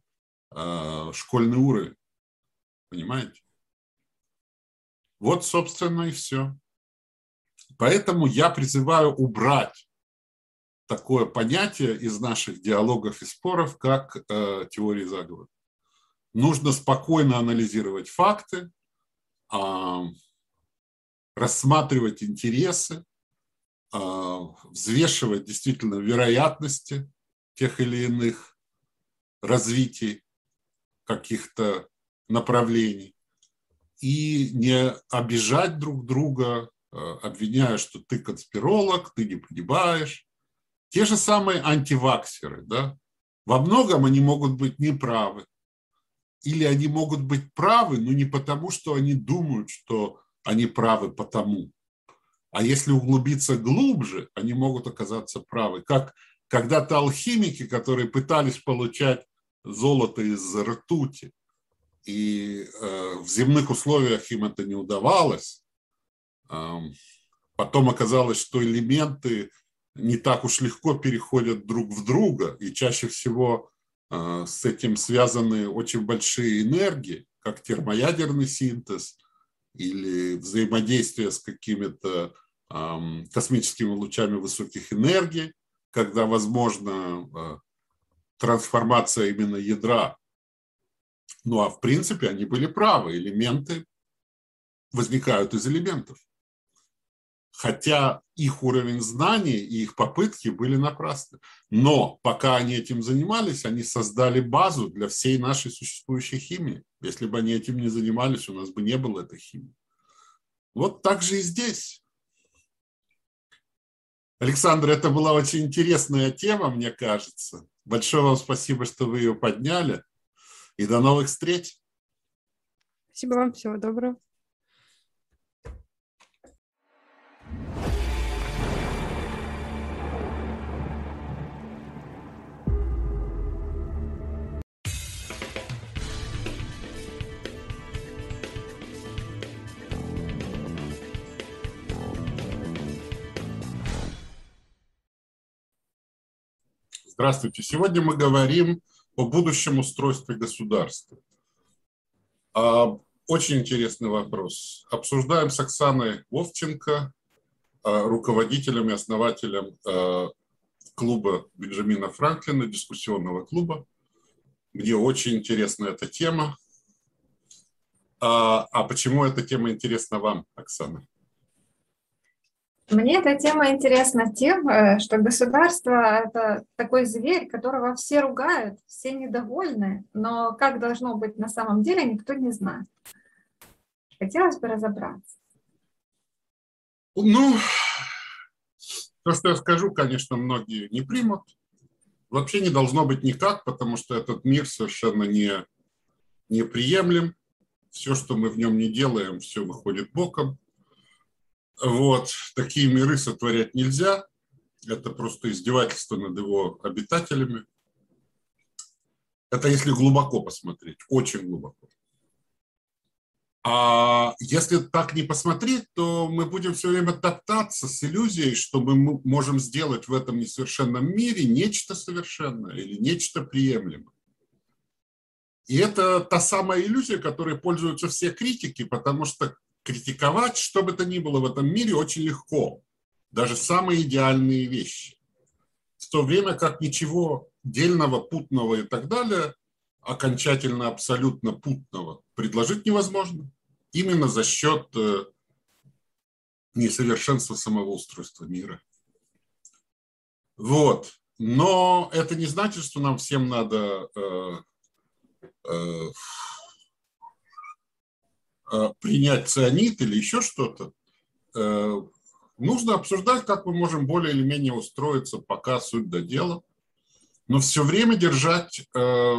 э, школьный уровень. Понимаете? Вот, собственно, и все. Поэтому я призываю убрать такое понятие из наших диалогов и споров, как э, теория заговора. Нужно спокойно анализировать факты, э, рассматривать интересы, э, взвешивать действительно вероятности тех или иных развитий каких-то направлений и не обижать друг друга, э, обвиняя, что ты конспиролог, ты не погибаешь. Те же самые антиваксеры, да, во многом они могут быть неправы. Или они могут быть правы, но не потому, что они думают, что они правы потому. А если углубиться глубже, они могут оказаться правы. Как когда-то алхимики, которые пытались получать золото из ртути, и э, в земных условиях им это не удавалось. Потом оказалось, что элементы не так уж легко переходят друг в друга, и чаще всего э, с этим связаны очень большие энергии, как термоядерный синтез или взаимодействие с какими-то космическими лучами высоких энергий, когда возможна э, трансформация именно ядра ну а в принципе они были правы. Элементы возникают из элементов. хотя их уровень знаний и их попытки были напрасны. Но пока они этим занимались, они создали базу для всей нашей существующей химии. Если бы они этим не занимались, у нас бы не было этой химии. Вот так же и здесь. Александр, это была очень интересная тема, мне кажется. Большое вам спасибо, что вы ее подняли. И до новых встреч. Спасибо вам. Всего доброго. Здравствуйте. Сегодня мы говорим о будущем устройстве государства. А, очень интересный вопрос. Обсуждаем с Оксаной Вовченко, а, руководителем и основателем а, клуба Бенджамина Франклина, дискуссионного клуба. Мне очень интересна эта тема. А почему эта тема интересна вам, Оксана? Мне эта тема интересна тем, э, что государство – это такой зверь, которого все ругают, все недовольны, но как должно быть на самом деле, никто не знает. Хотелось бы разобраться. Ну, то, что я скажу, конечно, многие не примут. Вообще не должно быть никак, потому что этот мир совершенно не, неприемлем. Все, что мы в нем не делаем, все выходит боком. Вот, такие миры сотворять нельзя. Это просто издевательство над его обитателями. Это если глубоко посмотреть, очень глубоко. А если так не посмотреть, то мы будем все время топтаться с иллюзией, что мы можем сделать в этом несовершенном мире нечто совершенное или нечто приемлемое. И это та самая иллюзия, которой пользуются все критики, потому что критиковать что бы то ни было в этом мире очень легко, даже самые идеальные вещи. В то время как ничего дельного, путного и так далее, окончательно абсолютно путного, предложить невозможно. Именно за счет э, несовершенства самого устройства мира. Вот. Но это не значит, что нам всем надо э, э, принять цианид или еще что-то, э, нужно обсуждать, как мы можем более или менее устроиться, пока суть до дела, но все время держать э,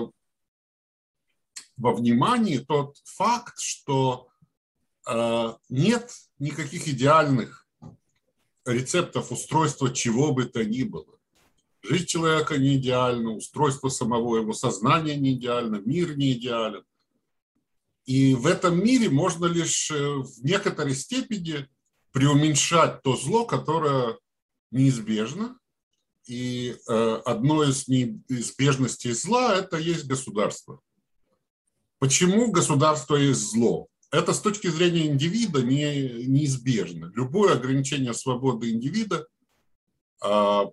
во внимании тот факт, что нет никаких идеальных рецептов устройства чего бы то ни было. Жизнь человека не идеальна, устройство самого его сознания не идеально, мир не идеален. И в этом мире можно лишь э, в некоторой степени преуменьшать то зло, которое неизбежно. И э, одно из неизбежностей зла – это есть государство. Почему государство есть зло? Это с точки зрения индивида не, неизбежно. Любое ограничение свободы индивида а,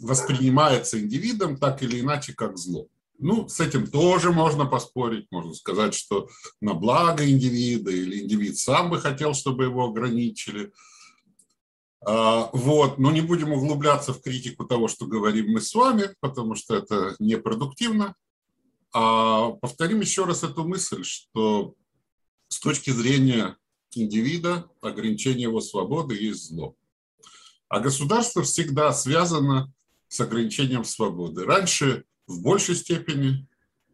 воспринимается индивидом так или иначе как зло. Ну, с этим тоже можно поспорить. Можно сказать, что на благо индивида или индивид сам бы хотел, чтобы его ограничили. А, вот, но не будем углубляться в критику того, что говорим мы с вами, потому что это непродуктивно. А повторим еще раз эту мысль, что с точки зрения индивида ограничение его свободы есть зло. А государство всегда связано с ограничением свободы. Раньше в большей степени,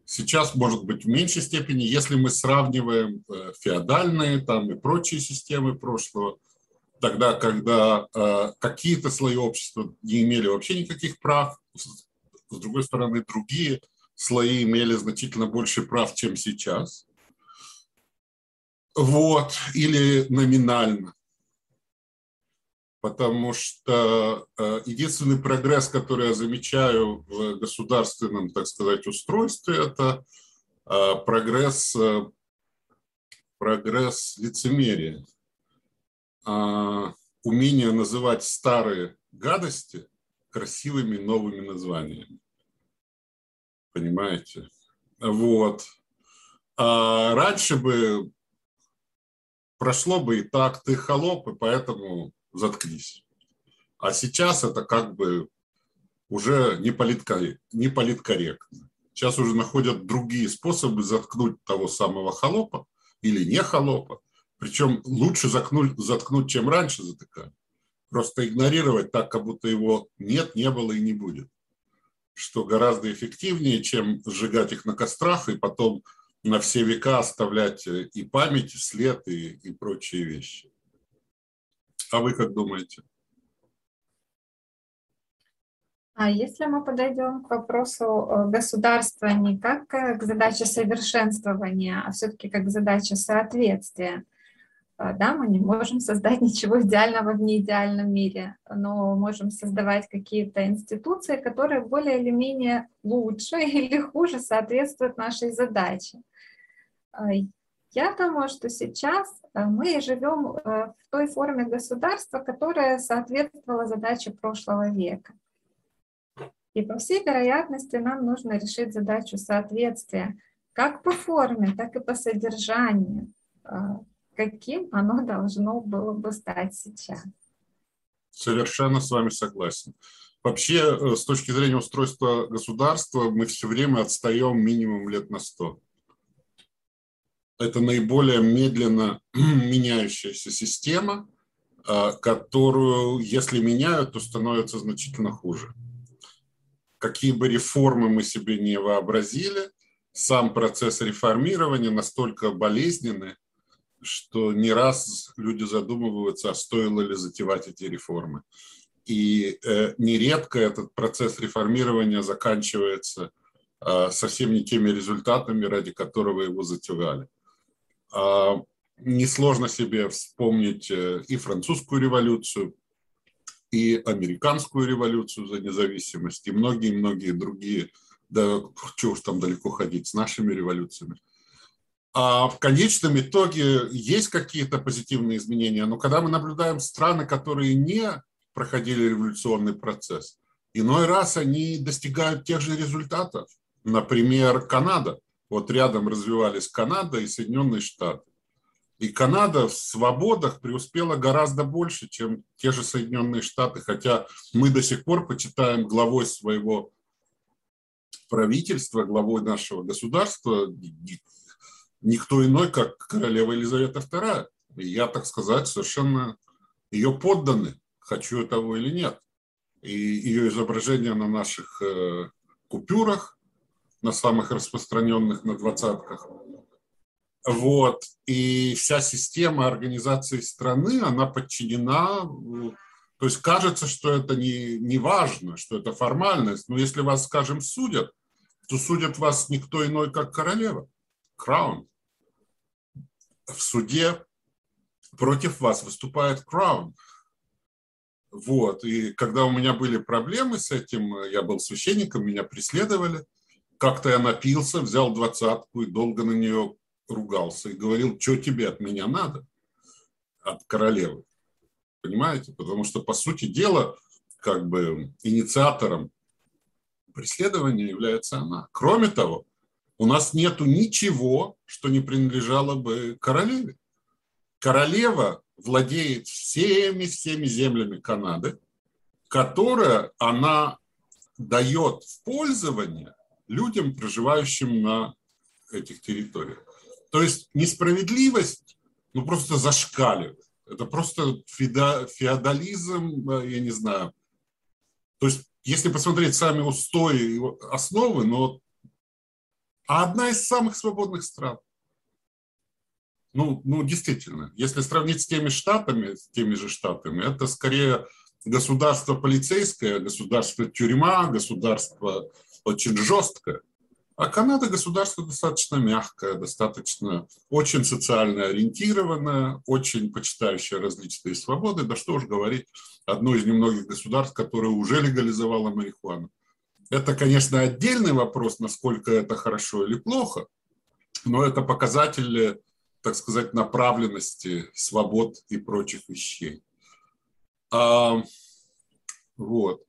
сейчас может быть в меньшей степени, если мы сравниваем э, феодальные там и прочие системы прошлого, тогда, когда э, какие-то слои общества не имели вообще никаких прав, с другой стороны, другие слои имели значительно больше прав, чем сейчас. Вот, или номинально потому что э, единственный прогресс, который я замечаю в государственном, так сказать, устройстве, это э, прогресс, э, прогресс лицемерия. А, умение называть старые гадости красивыми новыми названиями. Понимаете? Вот. А раньше бы прошло бы и так, ты холоп, и поэтому заткнись. А сейчас это как бы уже не, политкорректно. Не политкорректно. Сейчас уже находят другие способы заткнуть того самого холопа или не холопа. Причем лучше заткнуть, заткнуть чем раньше затыкали. Просто игнорировать так, как будто его нет, не было и не будет. Что гораздо эффективнее, чем сжигать их на кострах и потом на все века оставлять и память, и след, и, и прочие вещи. А вы как думаете? А если мы подойдем к вопросу э, государства не как к задаче совершенствования, а все-таки как к задаче соответствия, э, да, мы не можем создать ничего идеального в неидеальном мире, но можем создавать какие-то институции, которые более или менее лучше или хуже соответствуют нашей задаче. Э, я думаю, что сейчас мы живем в той форме государства, которая соответствовала задаче прошлого века. И по всей вероятности нам нужно решить задачу соответствия как по форме, так и по содержанию, а, каким оно должно было бы стать сейчас. Совершенно с вами согласен. Вообще, э, с точки зрения устройства государства, мы все время отстаем минимум лет на сто. Это наиболее медленно меняющаяся система, а, которую, если меняют, то становится значительно хуже какие бы реформы мы себе не вообразили, сам процесс реформирования настолько болезненный, что не раз люди задумываются, а стоило ли затевать эти реформы. И э, нередко этот процесс реформирования заканчивается э, совсем не теми результатами, ради которого его затевали. Э, несложно себе вспомнить э, и французскую революцию, и американскую революцию за независимость, и многие-многие другие, да чего уж там далеко ходить с нашими революциями. А в конечном итоге есть какие-то позитивные изменения, но когда мы наблюдаем страны, которые не проходили революционный процесс, иной раз они достигают тех же результатов. Например, Канада. Вот рядом развивались Канада и Соединенные Штаты. И Канада в свободах преуспела гораздо больше, чем те же Соединенные Штаты, хотя мы до сих пор почитаем главой своего правительства, главой нашего государства никто иной, как королева Елизавета II. И я, так сказать, совершенно ее подданы, хочу я того или нет. И ее изображение на наших э, купюрах, на самых распространенных на двадцатках – вот. И вся система организации страны, она подчинена, то есть кажется, что это не, не важно, что это формальность, но если вас, скажем, судят, то судят вас никто иной, как королева, краун. В суде против вас выступает краун. Вот. И когда у меня были проблемы с этим, я был священником, меня преследовали. Как-то я напился, взял двадцатку и долго на нее ругался и говорил, что тебе от меня надо, от королевы. Понимаете? Потому что, по сути дела, как бы инициатором преследования является она. Кроме того, у нас нету ничего, что не принадлежало бы королеве. Королева владеет всеми-всеми землями Канады, которые она дает в пользование людям, проживающим на этих территориях. То есть несправедливость ну, просто зашкаливает. Это просто феодализм, э, я не знаю. То есть, если посмотреть сами устои и основы, но а одна из самых свободных стран. Ну, ну, действительно, если сравнить с теми штатами, с теми же штатами, это скорее государство полицейское, государство тюрьма, государство очень жесткое – а Канада государство достаточно мягкое, достаточно очень социально ориентированное, очень почитающее различные свободы. Да что уж говорить, одно из немногих государств, которое уже легализовало марихуану. Это, конечно, отдельный вопрос, насколько это хорошо или плохо, но это показатель, так сказать, направленности свобод и прочих вещей. А, вот.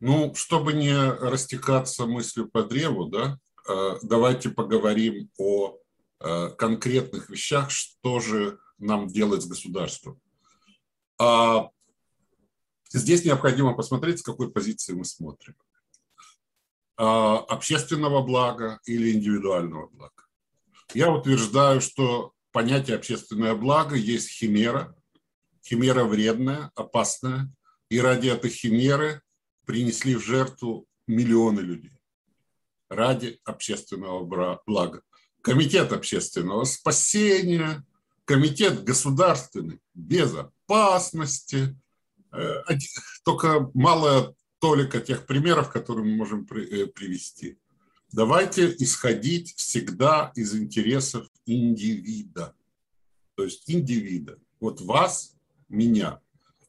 Ну, чтобы не растекаться мыслью по древу, да, Э, давайте поговорим о э, конкретных вещах, что же нам делать с государством. А Здесь необходимо посмотреть, с какой позиции мы смотрим. А, общественного блага или индивидуального блага. Я утверждаю, что понятие общественное благо есть химера, химера вредная, опасная, и ради этой химеры принесли в жертву миллионы людей ради общественного блага. Комитет общественного спасения, комитет государственной безопасности. Э, только малая толика тех примеров, которые мы можем э, привести. Давайте исходить всегда из интересов индивида. То есть индивида. Вот вас, меня.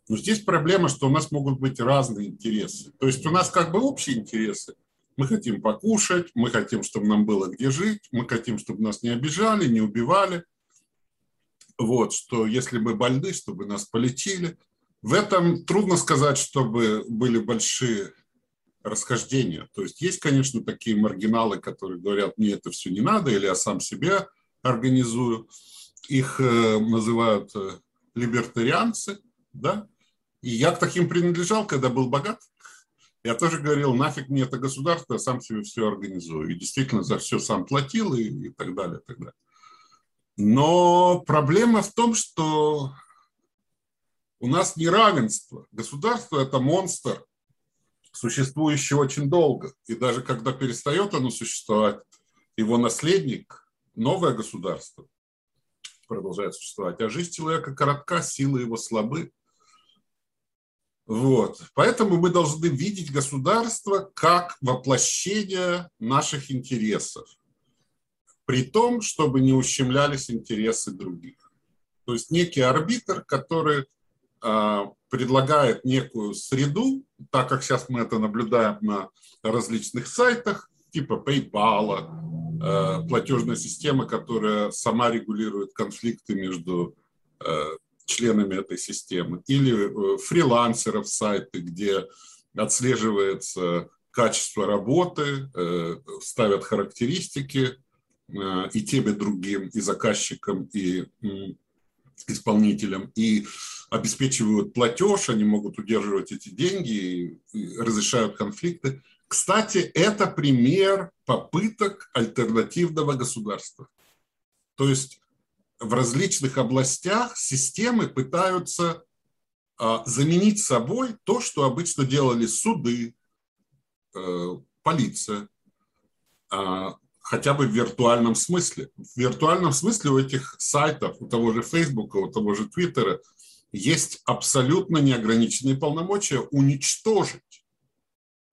Но здесь проблема, что у нас могут быть разные интересы. То есть у нас как бы общие интересы. Мы хотим покушать, мы хотим, чтобы нам было где жить, мы хотим, чтобы нас не обижали, не убивали. Вот, что если мы больны, чтобы нас полечили. В этом трудно сказать, чтобы были большие расхождения. То есть есть, конечно, такие маргиналы, которые говорят, мне это все не надо, или я сам себя организую. Их э, называют э, либертарианцы, да, и я к таким принадлежал, когда был богат. Я тоже говорил, нафиг мне это государство, я сам себе все организую. И действительно за все сам платил и, и так далее, и так далее. Но проблема в том, что у нас неравенство. Государство – это монстр, существующий очень долго. И даже когда перестает оно существовать, его наследник, новое государство, продолжает существовать. А жизнь человека коротка, силы его слабы. Вот. Поэтому мы должны видеть государство как воплощение наших интересов, при том, чтобы не ущемлялись интересы других. То есть некий арбитр, который а, предлагает некую среду, так как сейчас мы это наблюдаем на различных сайтах, типа PayPal, э, платежная система, которая сама регулирует конфликты между э, членами этой системы, или э, фрилансеров сайты, где отслеживается качество работы, ставят характеристики и тем, и другим, и заказчикам, и исполнителям, и обеспечивают платеж, они могут удерживать эти деньги, разрешают конфликты. Кстати, это пример попыток альтернативного государства. То есть в различных областях системы пытаются а, заменить собой то, что обычно делали суды, э, полиция, а, хотя бы в виртуальном смысле. В виртуальном смысле у этих сайтов, у того же Facebook, у того же Твиттера есть абсолютно неограниченные полномочия уничтожить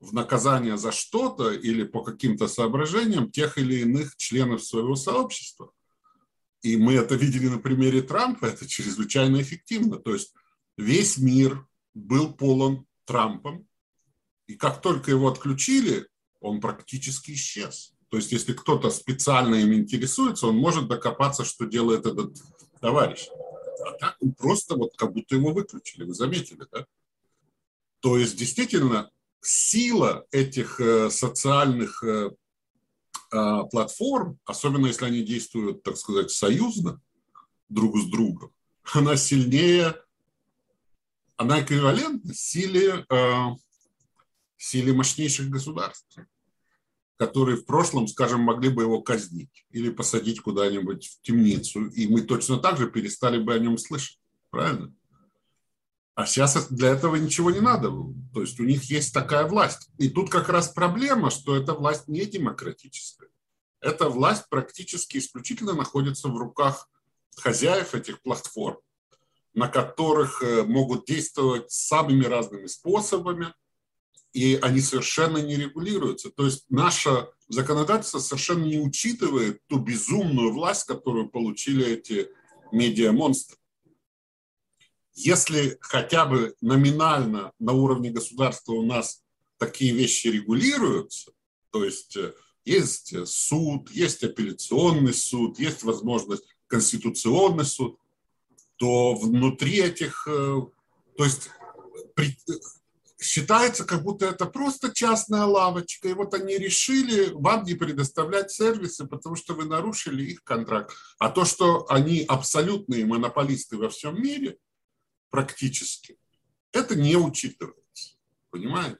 в наказание за что-то или по каким-то соображениям тех или иных членов своего сообщества. И мы это видели на примере Трампа, это чрезвычайно эффективно. То есть весь мир был полон Трампом, и как только его отключили, он практически исчез. То есть, если кто-то специально им интересуется, он может докопаться, что делает этот товарищ. А так он просто вот как будто его выключили, вы заметили, да? То есть, действительно, сила этих э, социальных э, платформ, особенно если они действуют, так сказать, союзно друг с другом, она сильнее, она эквивалентна силе, э, силе мощнейших государств которые в прошлом, скажем, могли бы его казнить или посадить куда-нибудь в темницу, и мы точно так же перестали бы о нем слышать. Правильно? А сейчас для этого ничего не надо. То есть у них есть такая власть. И тут как раз проблема, что эта власть не демократическая. Эта власть практически исключительно находится в руках хозяев этих платформ, на которых э, могут действовать самыми разными способами – и они совершенно не регулируются. То есть наше законодательство совершенно не учитывает ту безумную власть, которую получили эти медиа-монстры. Если хотя бы номинально на уровне государства у нас такие вещи регулируются, то есть э, есть суд, есть апелляционный суд, есть возможность конституционный суд, то внутри этих, э, то есть считается, как будто это просто частная лавочка, и вот они решили вам не предоставлять сервисы, потому что вы нарушили их контракт. А то, что они абсолютные монополисты во всем мире, практически, это не учитывается. Понимаете?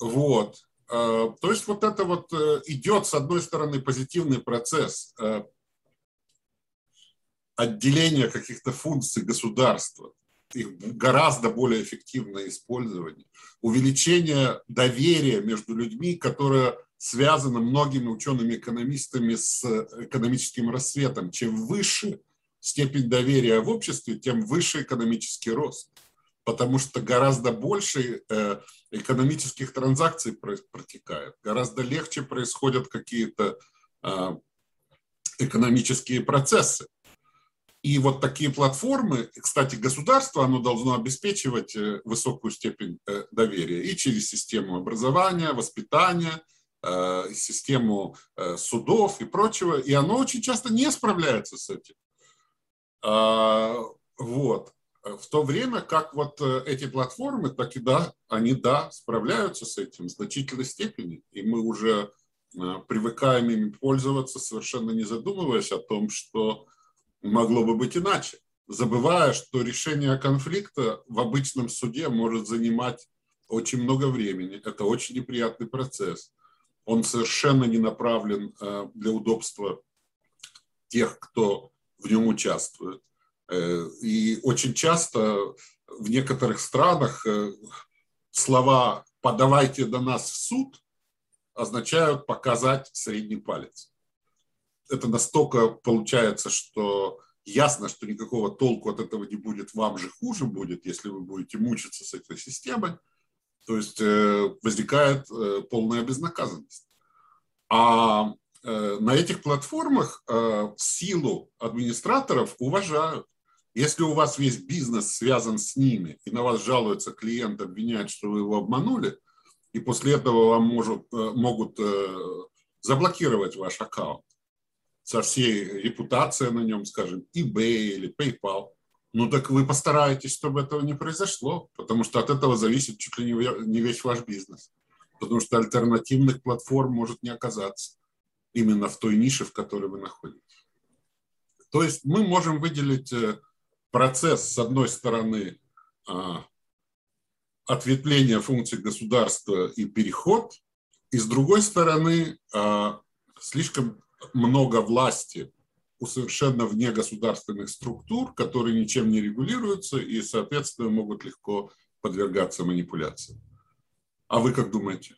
Вот. Э, то есть вот это вот э, идет, с одной стороны, позитивный процесс э, отделения каких-то функций государства, их гораздо более эффективное использование, увеличение доверия между людьми, которое связано многими учеными-экономистами с экономическим рассветом. Чем выше степень доверия в обществе, тем выше экономический рост потому что гораздо больше э, экономических транзакций протекает, гораздо легче происходят какие-то а, экономические процессы. И вот такие платформы, кстати, государство, оно должно обеспечивать э, высокую степень э, доверия и через систему образования, воспитания, систему судов и прочего, и оно очень часто не справляется с этим. А, вот. Э, в то время как вот э, эти платформы, так и да, они, да, справляются с этим в значительной степени, и мы уже э, привыкаем ими пользоваться, совершенно не задумываясь о том, что могло бы быть иначе, забывая, что решение конфликта в обычном суде может занимать очень много времени. Это очень неприятный процесс. Он совершенно не направлен для удобства тех, кто в нем участвует. Э, и очень часто в некоторых странах э, слова «подавайте до нас в суд» означают показать средний палец. Это настолько получается, что ясно, что никакого толку от этого не будет, вам же хуже будет, если вы будете мучиться с этой системой. То есть э, возникает полная безнаказанность. А на этих платформах силу администраторов уважают. Если у вас весь бизнес связан с ними, и на вас жалуется клиент, обвиняет, что вы его обманули, и после этого вам может, э, могут э, заблокировать ваш аккаунт со всей репутацией на нем, скажем, eBay или PayPal, ну так вы постараетесь, чтобы этого не произошло, потому что от этого зависит чуть ли не весь ваш бизнес. Потому что альтернативных платформ может не оказаться именно в той нише, в которой вы находитесь. То есть мы можем выделить э, процесс, с одной стороны, а, ответвления функций государства и переход, и с другой стороны, а, слишком много власти у совершенно вне государственных структур, которые ничем не регулируются и, соответственно, могут легко подвергаться манипуляциям. А вы как думаете?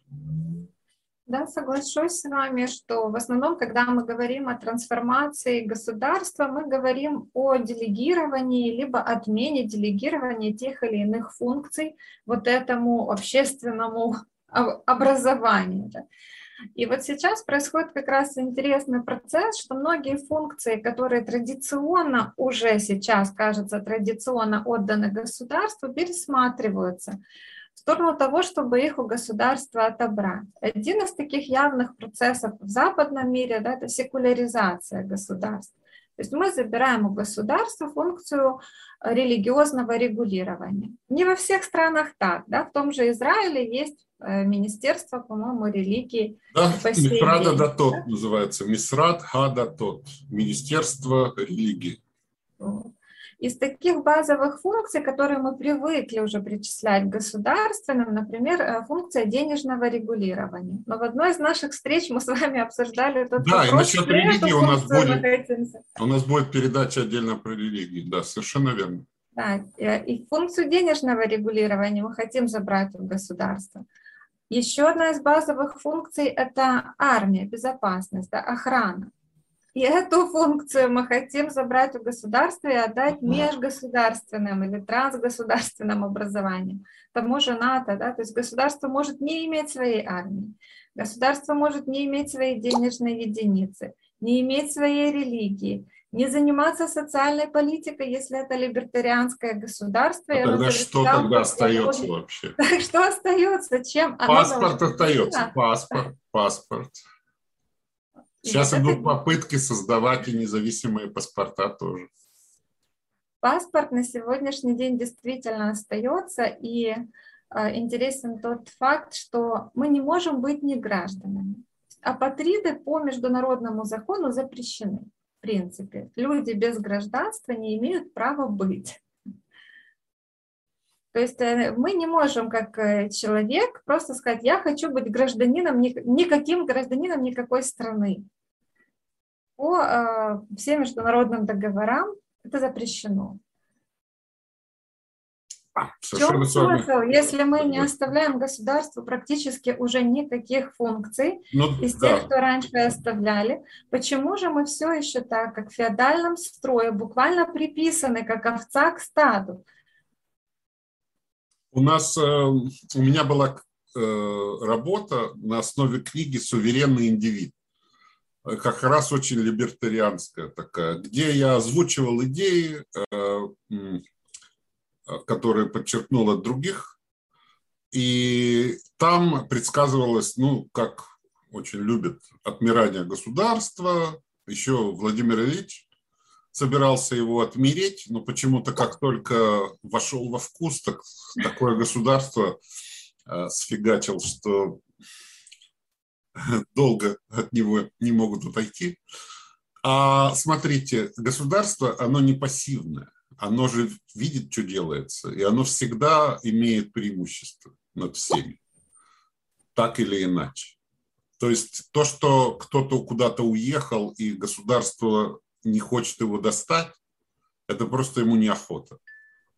Да, соглашусь с вами, что в основном, когда мы говорим о трансформации государства, мы говорим о делегировании, либо отмене делегирования тех или иных функций вот этому общественному образованию. И вот сейчас происходит как раз интересный процесс, что многие функции, которые традиционно уже сейчас, кажется, традиционно отданы государству, пересматриваются в сторону того, чтобы их у государства отобрать. Один из таких явных процессов в западном мире да, это секуляризация государства. То есть мы забираем у государства функцию религиозного регулирования. Не во всех странах так. Да? В том же Израиле есть э, министерство, по-моему, религии. Да, Мисрада Датот да? называется. Мисрад Хадатот. Министерство религии. Вот. Из таких базовых функций, которые мы привыкли уже причислять к государственным, например, э, функция денежного регулирования. Но в одной из наших встреч мы с вами обсуждали этот да, вопрос. Да, и насчет религии у нас, будет, у нас будет передача отдельно про религию. Да, совершенно верно. Да, и функцию денежного регулирования мы хотим забрать у государства. Еще одна из базовых функций – это армия, безопасность, да, охрана. И эту функцию мы хотим забрать у государства и отдать межгосударственным или трансгосударственным образованием, тому же НАТО. Да? То есть государство может не иметь своей армии, государство может не иметь своей денежной единицы, не иметь своей религии, не заниматься социальной политикой, если это либертарианское государство. А тогда что тогда остается вообще? Что остается? Чем? Паспорт остается. Паспорт, паспорт. Сейчас вот идут это... попытки создавать и независимые паспорта тоже. Паспорт на сегодняшний день действительно остается, и э, интересен тот факт, что мы не можем быть не гражданами. Апатриды по международному закону запрещены, в принципе. Люди без гражданства не имеют права быть. То есть э, мы не можем, как э, человек, просто сказать, я хочу быть гражданином, никаким гражданином никакой страны. По э, всем международным договорам это запрещено. А, в чем смысл, если мы не оставляем государству практически уже никаких функций ну, из да. тех, кто раньше оставляли? Почему же мы все еще так, как в феодальном строе, буквально приписаны, как овца к стаду? У нас, э, у меня была э, работа на основе книги «Суверенный индивид» как раз очень либертарианская такая, где я озвучивал идеи, э, которые подчеркнул от других. И там предсказывалось, ну, как очень любит отмирание государства. Еще Владимир Ильич собирался его отмереть, но почему-то как только вошел во вкус, так, такое государство э, сфигачил, что долго от него не могут отойти. А смотрите, государство, оно не пассивное оно же видит, что делается, и оно всегда имеет преимущество над всеми, так или иначе. То есть то, что кто-то куда-то уехал, и государство не хочет его достать, это просто ему неохота.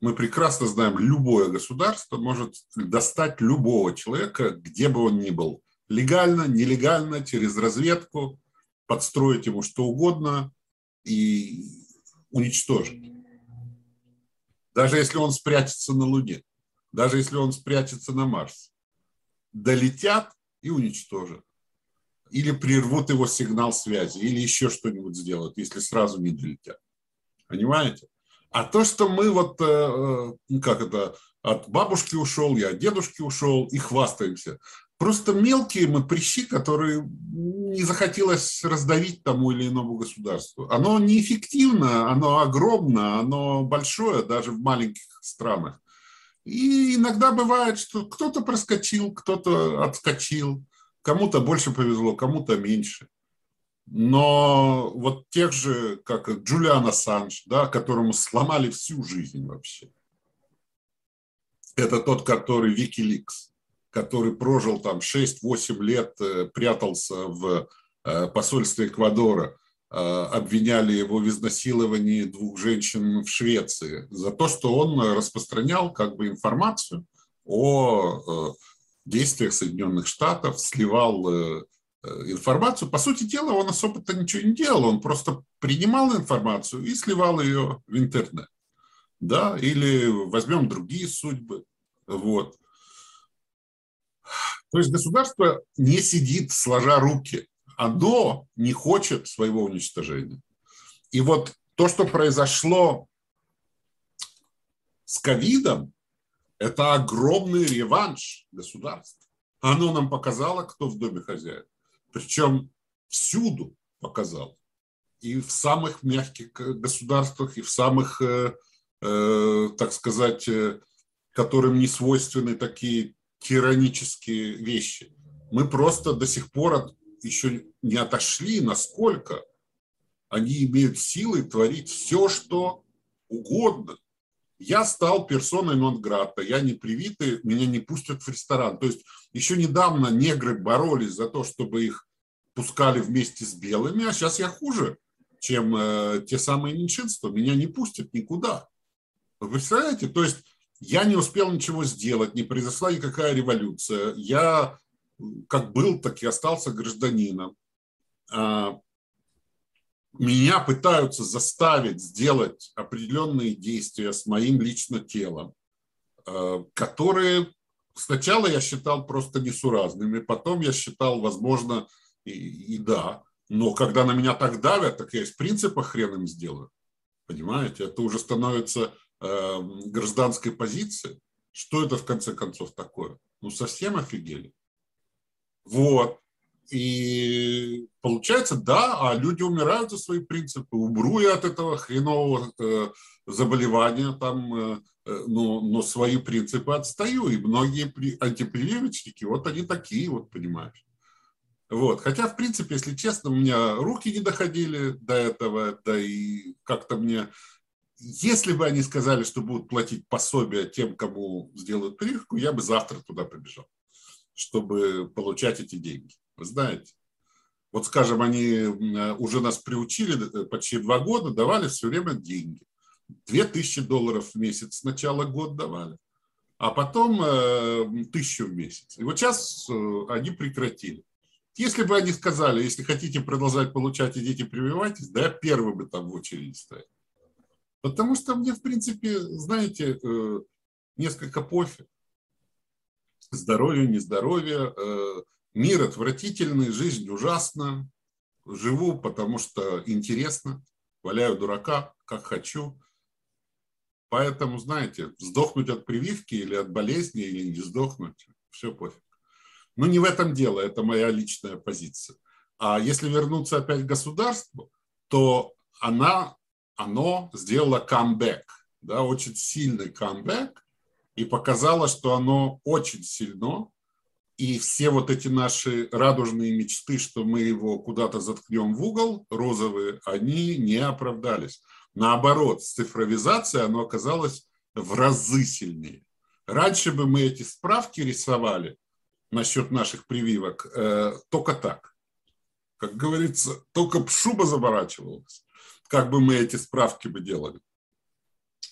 Мы прекрасно знаем, любое государство может достать любого человека, где бы он ни был. Легально, нелегально, через разведку, подстроить ему что угодно и уничтожить. Даже если он спрячется на Луне, даже если он спрячется на Марсе, долетят и уничтожат. Или прервут его сигнал связи, или еще что-нибудь сделают, если сразу не долетят. Понимаете? А то, что мы вот, э, э, ну как это, от бабушки ушел, я от дедушки ушел и хвастаемся. Просто мелкие мы прыщи, которые не захотелось раздавить тому или иному государству. Оно неэффективно, оно огромно, оно большое даже в маленьких странах. И иногда бывает, что кто-то проскочил, кто-то отскочил, кому-то больше повезло, кому-то меньше. Но вот тех же, как Джулиан Ассанж, да, которому сломали всю жизнь вообще. Это тот, который Викиликс который прожил там 6-8 лет, э, прятался в э, посольстве Эквадора, э, обвиняли его в изнасиловании двух женщин в Швеции за то, что он распространял как бы информацию о действиях Соединенных Штатов, сливал информацию. По сути дела, он особо-то ничего не делал, он просто принимал информацию и сливал ее в интернет. Да, или возьмем другие судьбы. Вот. То есть государство не сидит сложа руки, оно не хочет своего уничтожения. И вот то, что произошло с ковидом, это огромный реванш государства. Оно нам показало, кто в доме хозяин. Причем всюду показало. И в самых мягких государствах, и в самых, э, э, так сказать, э, которым не свойственны такие тиранические вещи. Мы просто до сих пор еще не отошли, насколько они имеют силы творить все, что угодно. Я стал персоной нон-грата, я не привитый, меня не пустят в ресторан. То есть еще недавно негры боролись за то, чтобы их пускали вместе с белыми, а сейчас я хуже, чем э, те самые меньшинства. Меня не пустят никуда. Вы представляете? То есть я не успел ничего сделать, не произошла никакая революция. Я как был, так и остался гражданином. А, меня пытаются заставить сделать определенные действия с моим лично телом, а, которые сначала я считал просто несуразными, потом я считал, возможно, и, и да, но когда на меня так давят, так я из принципа хрен им сделаю. Понимаете, это уже становится э, гражданской позиции. Что это в конце концов такое? Ну, совсем офигели. Вот. И получается, да, а люди умирают за свои принципы. Убру я от этого хренового э, заболевания, там, э, но, но свои принципы отстаю. И многие антипрививочники, вот они такие, вот, понимаешь. Вот. Хотя, в принципе, если честно, у меня руки не доходили до этого, да и как-то мне если бы они сказали, что будут платить пособие тем, кому сделают прививку, я бы завтра туда побежал, чтобы получать эти деньги. Вы знаете, вот, скажем, они уже нас приучили почти два года, давали все время деньги. Две тысячи долларов в месяц сначала год давали, а потом э, тысячу в месяц. И вот сейчас э, они прекратили. Если бы они сказали, если хотите продолжать получать, идите прививайтесь, да я первый бы там в очереди стоял. Потому что мне, в принципе, знаете, э, несколько пофиг. Здоровье, нездоровье, э, мир отвратительный, жизнь ужасна. Живу, потому что интересно, валяю дурака, как хочу. Поэтому, знаете, сдохнуть от прививки или от болезни, или не сдохнуть, все пофиг. Но не в этом дело, это моя личная позиция. А если вернуться опять к государству, то она оно сделало камбэк, да, очень сильный камбэк, и показало, что оно очень сильно, и все вот эти наши радужные мечты, что мы его куда-то заткнем в угол, розовые, они не оправдались. Наоборот, с цифровизацией оно оказалось в разы сильнее. Раньше бы мы эти справки рисовали насчет наших прививок э, только так. Как говорится, только шуба заворачивалась как бы мы эти справки бы делали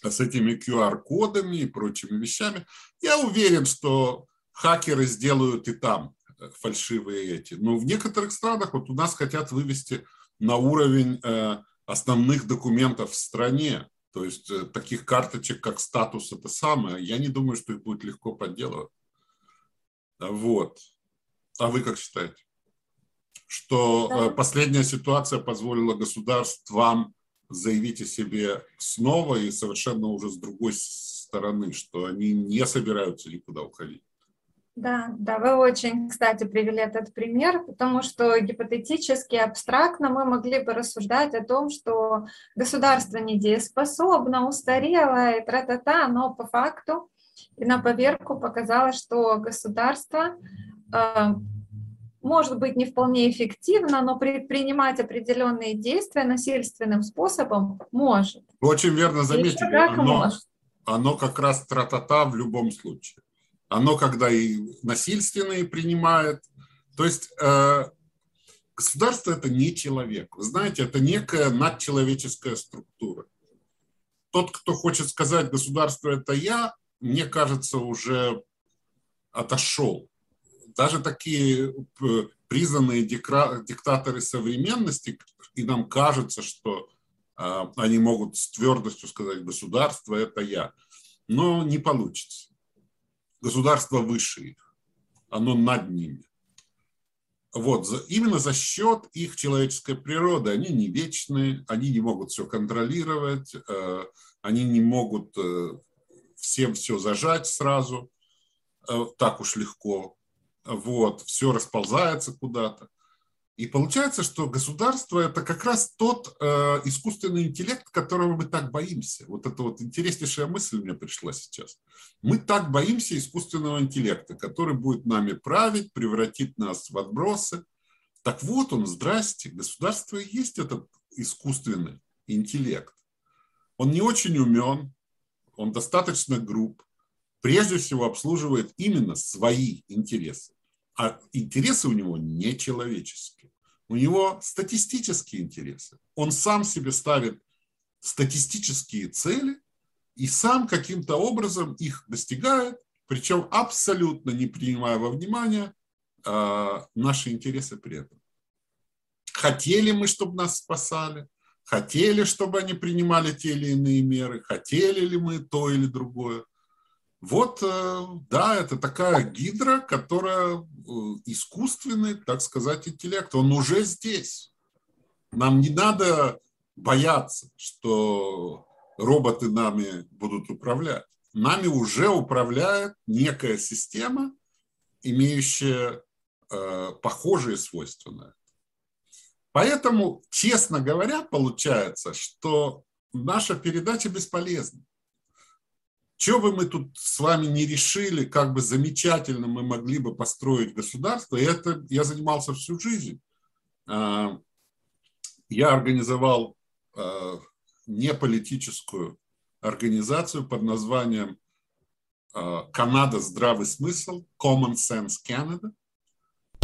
с этими QR-кодами и прочими вещами. Я уверен, что хакеры сделают и там э, фальшивые эти. Но в некоторых странах вот у нас хотят вывести на уровень э, основных документов в стране, то есть э, таких карточек, как статус, это самое. Я не думаю, что их будет легко подделывать. Вот. А вы как считаете? что да. Последняя ситуация позволила государствам заявить о себе снова и совершенно уже с другой стороны, что они не собираются никуда уходить. Да, да, вы очень, кстати, привели этот пример, потому что гипотетически, абстрактно мы могли бы рассуждать о том, что государство недееспособно, устарело и тра-та-та, но по факту и на поверку показалось, что государство э, может быть не вполне эффективно, но предпринимать определенные действия насильственным способом может. Очень верно заметили. Оно, может. оно как раз тра-та-та в любом случае. Оно когда и насильственные принимает. То есть э, государство это не человек. Вы знаете, это некая надчеловеческая структура. Тот, кто хочет сказать государство это я, мне кажется, уже отошел даже такие э, признанные диктаторы современности, и нам кажется, что а, они могут с твердостью сказать, государство – это я. Но не получится. Государство выше их, оно над ними. Вот, именно за счет их человеческой природы. Они не вечные, они не могут все контролировать, э, они не могут э, всем все зажать сразу так уж легко вот, все расползается куда-то. И получается, что государство – это как раз тот э, искусственный интеллект, которого мы так боимся. Вот это вот интереснейшая мысль мне пришла сейчас. Мы так боимся искусственного интеллекта, который будет нами править, превратит нас в отбросы. Так вот он, здрасте, государство и есть этот искусственный интеллект. Он не очень умен, он достаточно груб, прежде всего обслуживает именно свои интересы а интересы у него не человеческие. У него статистические интересы. Он сам себе ставит статистические цели и сам каким-то образом их достигает, причем абсолютно не принимая во внимание э, наши интересы при этом. Хотели мы, чтобы нас спасали, хотели, чтобы они принимали те или иные меры, хотели ли мы то или другое – вот, э, да, это такая гидра, которая э, искусственный, так сказать, интеллект. Он уже здесь. Нам не надо бояться, что роботы нами будут управлять. Нами уже управляет некая система, имеющая э, похожие свойства на это. Поэтому, честно говоря, получается, что наша передача бесполезна. Что бы мы тут с вами не решили, как бы замечательно мы могли бы построить государство, это я занимался всю жизнь. А, я организовал а, неполитическую организацию под названием «Канада. Здравый смысл» Common Sense Canada –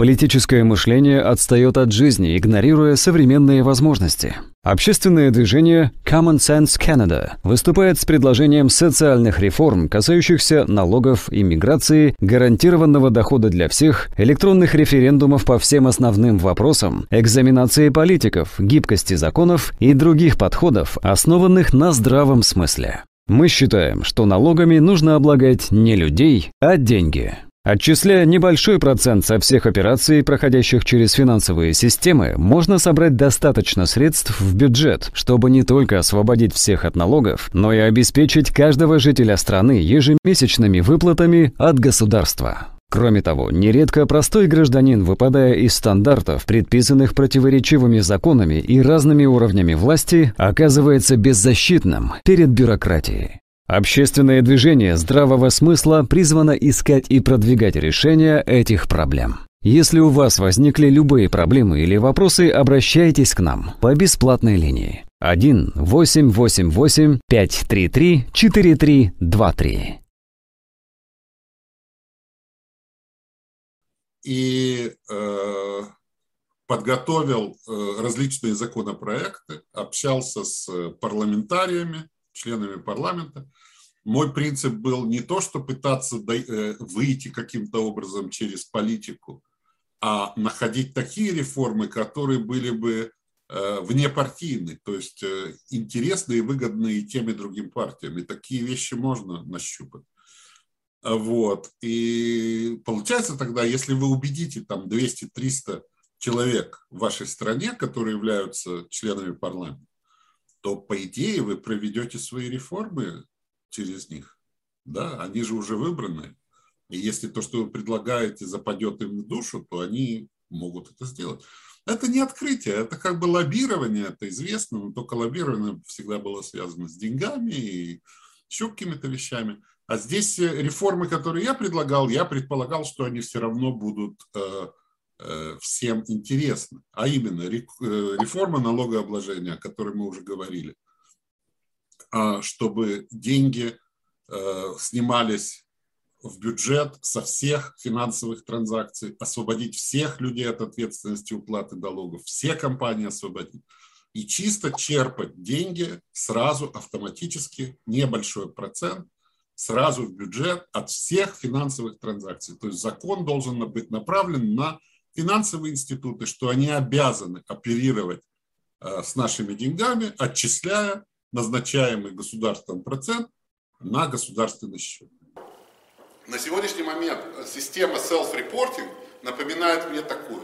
Политическое мышление отстает от жизни, игнорируя современные возможности. Общественное движение Common Sense Canada выступает с предложением социальных реформ, касающихся налогов, иммиграции, гарантированного дохода для всех, электронных референдумов по всем основным вопросам, экзаменации политиков, гибкости законов и других подходов, основанных на здравом смысле. Мы считаем, что налогами нужно облагать не людей, а деньги. Отчисляя небольшой процент со всех операций, проходящих через финансовые системы, можно собрать достаточно средств в бюджет, чтобы не только освободить всех от налогов, но и обеспечить каждого жителя страны ежемесячными выплатами от государства. Кроме того, нередко простой гражданин, выпадая из стандартов, предписанных противоречивыми законами и разными уровнями власти, оказывается беззащитным перед бюрократией. Общественное движение здравого смысла призвано искать и продвигать решения этих проблем. Если у вас возникли любые проблемы или вопросы, обращайтесь к нам по бесплатной линии 1 888 533 4323. И э, подготовил э, различные законопроекты, общался с парламентариями, членами парламента. Мой принцип был не то, что пытаться э, выйти каким-то образом через политику, а находить такие реформы, которые были бы э, внепартийны, то есть э, интересные и выгодные тем и другим партиям. И такие вещи можно нащупать. Вот. И получается тогда, если вы убедите там 200-300 человек в вашей стране, которые являются членами парламента, то, по идее, вы проведете свои реформы через них. Да, они же уже выбраны. И если то, что вы предлагаете, западет им в душу, то они могут это сделать. Это не открытие, это как бы лоббирование, это известно, но только лоббирование всегда было связано с деньгами и еще какими-то вещами. А здесь реформы, которые я предлагал, я предполагал, что они все равно будут э, Э, всем интересно, а именно э, реформа налогообложения, о которой мы уже говорили, чтобы деньги э, снимались в бюджет со всех финансовых транзакций, освободить всех людей от ответственности уплаты налогов, все компании освободить и чисто черпать деньги сразу автоматически, небольшой процент, сразу в бюджет от всех финансовых транзакций. То есть закон должен быть направлен на финансовые институты, что они обязаны оперировать э, с нашими деньгами, отчисляя назначаемый государством процент на государственный счет. На сегодняшний момент система self-reporting напоминает мне такую.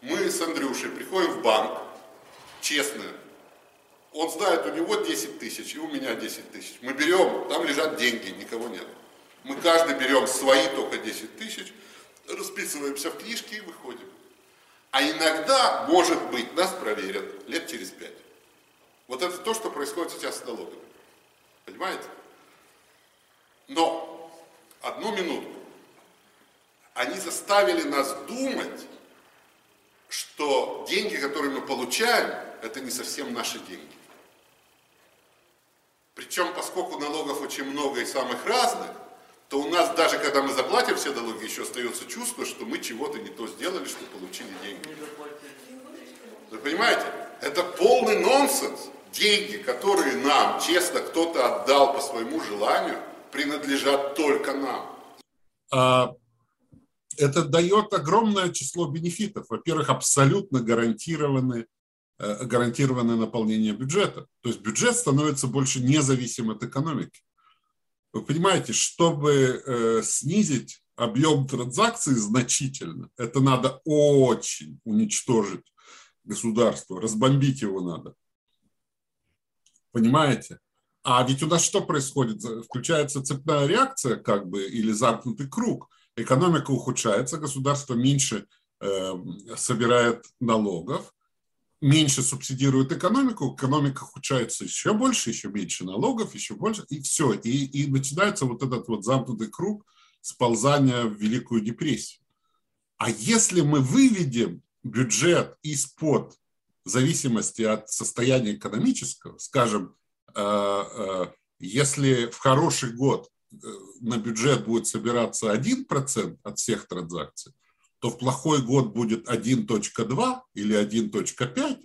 Мы с Андрюшей приходим в банк, честно, он знает, у него 10 тысяч, и у меня 10 тысяч. Мы берем, там лежат деньги, никого нет. Мы каждый берем свои только 10 тысяч, расписываемся в книжке и выходим. А иногда, может быть, нас проверят лет через пять. Вот это то, что происходит сейчас с налогами. Понимаете? Но, одну минуту, они заставили нас думать, что деньги, которые мы получаем, это не совсем наши деньги. Причем, поскольку налогов очень много и самых разных, то у нас даже когда мы заплатим все налоги, еще остается чувство, что мы чего-то не то сделали, что получили деньги. Вы понимаете? Это полный нонсенс. Деньги, которые нам, честно, кто-то отдал по своему желанию, принадлежат только нам. А, это дает огромное число бенефитов. Во-первых, абсолютно гарантированы э, гарантированное наполнение бюджета. То есть бюджет становится больше независим от экономики. Вы понимаете, чтобы э, снизить объем транзакций значительно, это надо очень уничтожить государство, разбомбить его надо. Понимаете? А ведь у нас что происходит? Включается цепная реакция, как бы, или замкнутый круг. Экономика ухудшается, государство меньше э, собирает налогов, меньше субсидирует экономику, экономика ухудшается еще больше, еще меньше налогов, еще больше, и все. И, и начинается вот этот вот замкнутый круг сползания в Великую депрессию. А если мы выведем бюджет из-под зависимости от состояния экономического, скажем, если в хороший год на бюджет будет собираться 1% от всех транзакций, то в плохой год будет 1.2 или 1.5,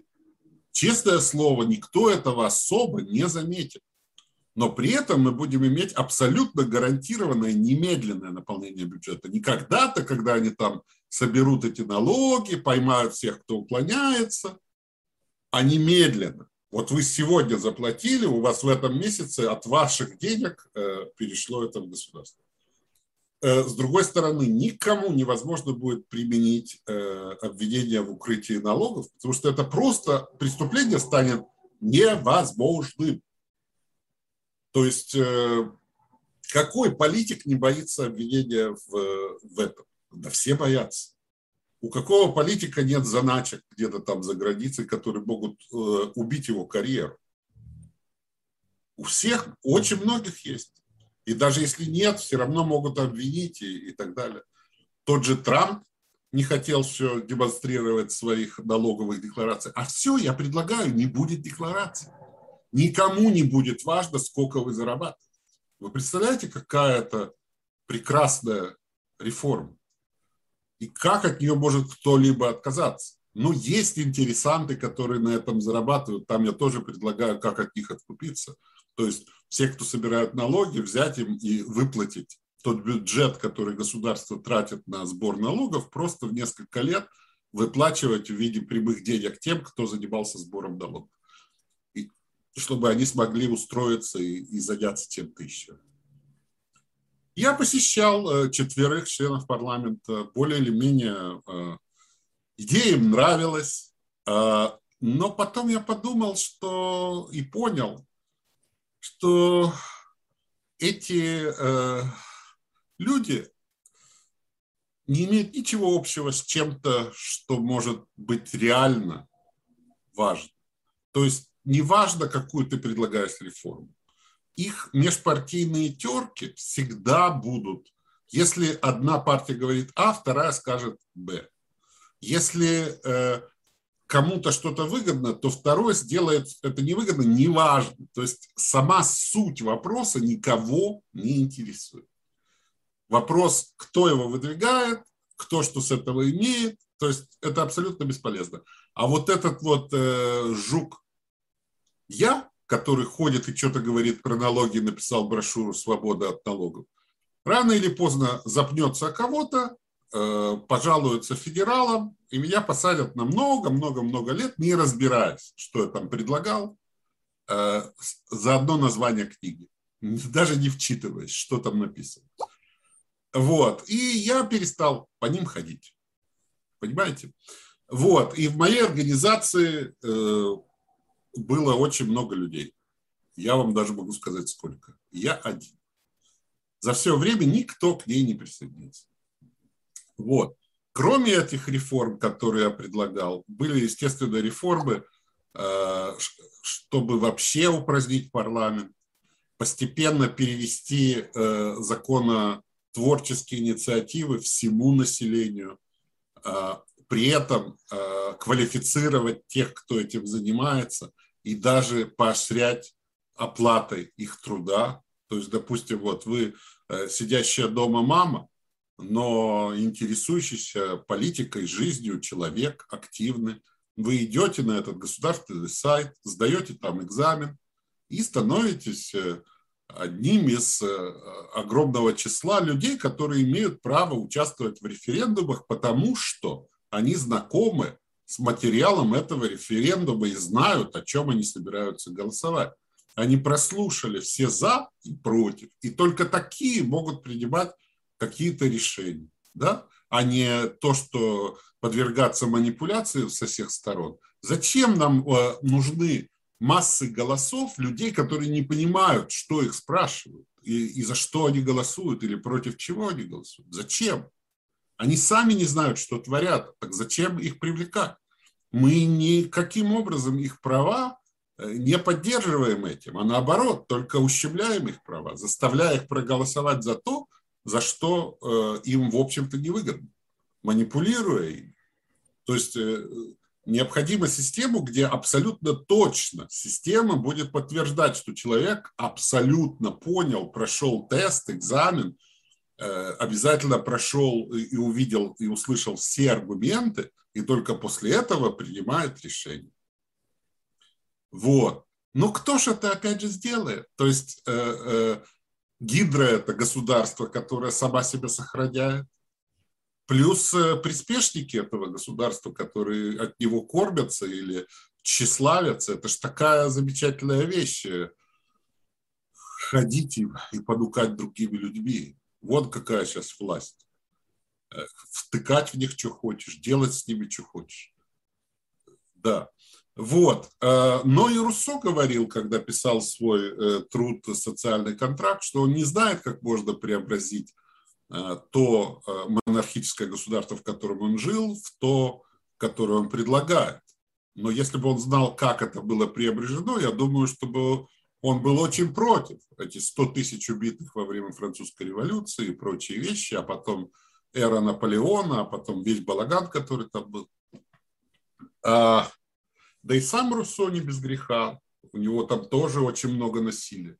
честное слово, никто этого особо не заметит. Но при этом мы будем иметь абсолютно гарантированное немедленное наполнение бюджета. Не когда-то, когда они там соберут эти налоги, поймают всех, кто уклоняется, а немедленно. Вот вы сегодня заплатили, у вас в этом месяце от ваших денег э, перешло это в государство. Э, с другой стороны, никому невозможно будет применить э, обвинение в укрытии налогов, потому что это просто преступление станет невозможным. То есть какой политик не боится обвинения в, в этом? Да все боятся. У какого политика нет заначек где-то там за границей, которые могут убить его карьеру? У всех, очень многих есть. И даже если нет, все равно могут обвинить и, и так далее. Тот же Трамп не хотел все демонстрировать в своих налоговых декларациях. А все, я предлагаю, не будет декларации. Никому не будет важно, сколько вы зарабатываете. Вы представляете, какая это прекрасная реформа? И как от нее может кто-либо отказаться? Ну, есть интересанты, которые на этом зарабатывают. Там я тоже предлагаю, как от них откупиться. То есть все, кто собирают налоги, взять им и выплатить тот бюджет, который государство тратит на сбор налогов, просто в несколько лет выплачивать в виде прямых денег тем, кто занимался сбором налогов. Чтобы они смогли устроиться и, и заняться чем-то еще. Я посещал э, четверых членов парламента, более или менее э, идея им нравилась, э, но потом я подумал, что и понял, что эти люди не имеют ничего общего с чем-то, что может быть реально важно. То есть неважно, какую ты предлагаешь реформу. Их межпартийные терки всегда будут. Если одна партия говорит А, вторая скажет Б. Если э, кому-то что-то выгодно, то второй сделает это невыгодно, неважно. То есть сама суть вопроса никого не интересует. Вопрос, кто его выдвигает, кто что с этого имеет, то есть это абсолютно бесполезно. А вот этот вот э, жук я, который ходит и что-то говорит про налоги, написал брошюру «Свобода от налогов», рано или поздно запнется кого-то, Э, пожалуются федералам, и меня посадят на много-много-много лет, не разбираясь, что я там предлагал, э, за одно название книги, даже не вчитываясь, что там написано. Вот, и я перестал по ним ходить, понимаете? Вот, и в моей организации э, было очень много людей. Я вам даже могу сказать, сколько. Я один. За все время никто к ней не присоединился. Вот. Кроме этих реформ, которые я предлагал, были, естественно, реформы, э, чтобы вообще упразднить парламент, постепенно перевести э, законотворческие инициативы всему населению, э, при этом квалифицировать тех, кто этим занимается, и даже поощрять оплатой их труда. То есть, допустим, вот вы сидящая дома мама, но интересующийся политикой, жизнью человек активный. Вы идете на этот государственный сайт, сдаете там экзамен и становитесь э, одним из э, огромного числа людей, которые имеют право участвовать в референдумах, потому что они знакомы с материалом этого референдума и знают, о чем они собираются голосовать. Они прослушали все за и против, и только такие могут принимать какие-то решения, да, а не то, что подвергаться манипуляции со всех сторон. Зачем нам э, нужны массы голосов людей, которые не понимают, что их спрашивают, и, и за что они голосуют, или против чего они голосуют? Зачем? Они сами не знают, что творят, так зачем их привлекать? Мы никаким образом их права э, не поддерживаем этим, а наоборот, только ущемляем их права, заставляя их проголосовать за то, за что э, им, в общем-то, невыгодно, манипулируя им. То есть э, Необходима систему, где абсолютно точно система будет подтверждать, что человек абсолютно понял, прошел тест, экзамен, обязательно прошел и увидел и услышал все аргументы, и только после этого принимает решение. Вот. Но кто же это опять же сделает? То есть э, э, Гидра – это государство, которое сама себя сохраняет, плюс э, приспешники этого государства, которые от него кормятся или тщеславятся. Это же такая замечательная вещь э, – ходить и, и понукать другими людьми. Вот какая сейчас власть. Э, втыкать в них, что хочешь, делать с ними, что хочешь. Да. Вот. Э, но и Руссо говорил, когда писал свой э, труд «Социальный контракт», что он не знает, как можно преобразить то монархическое государство, в котором он жил, в то, которое он предлагает. Но если бы он знал, как это было преображено, я думаю, что он был очень против. Эти 100 тысяч убитых во время французской революции и прочие вещи, а потом эра Наполеона, а потом весь балаган, который там был. А, да и сам Руссо не без греха. У него там тоже очень много насилия.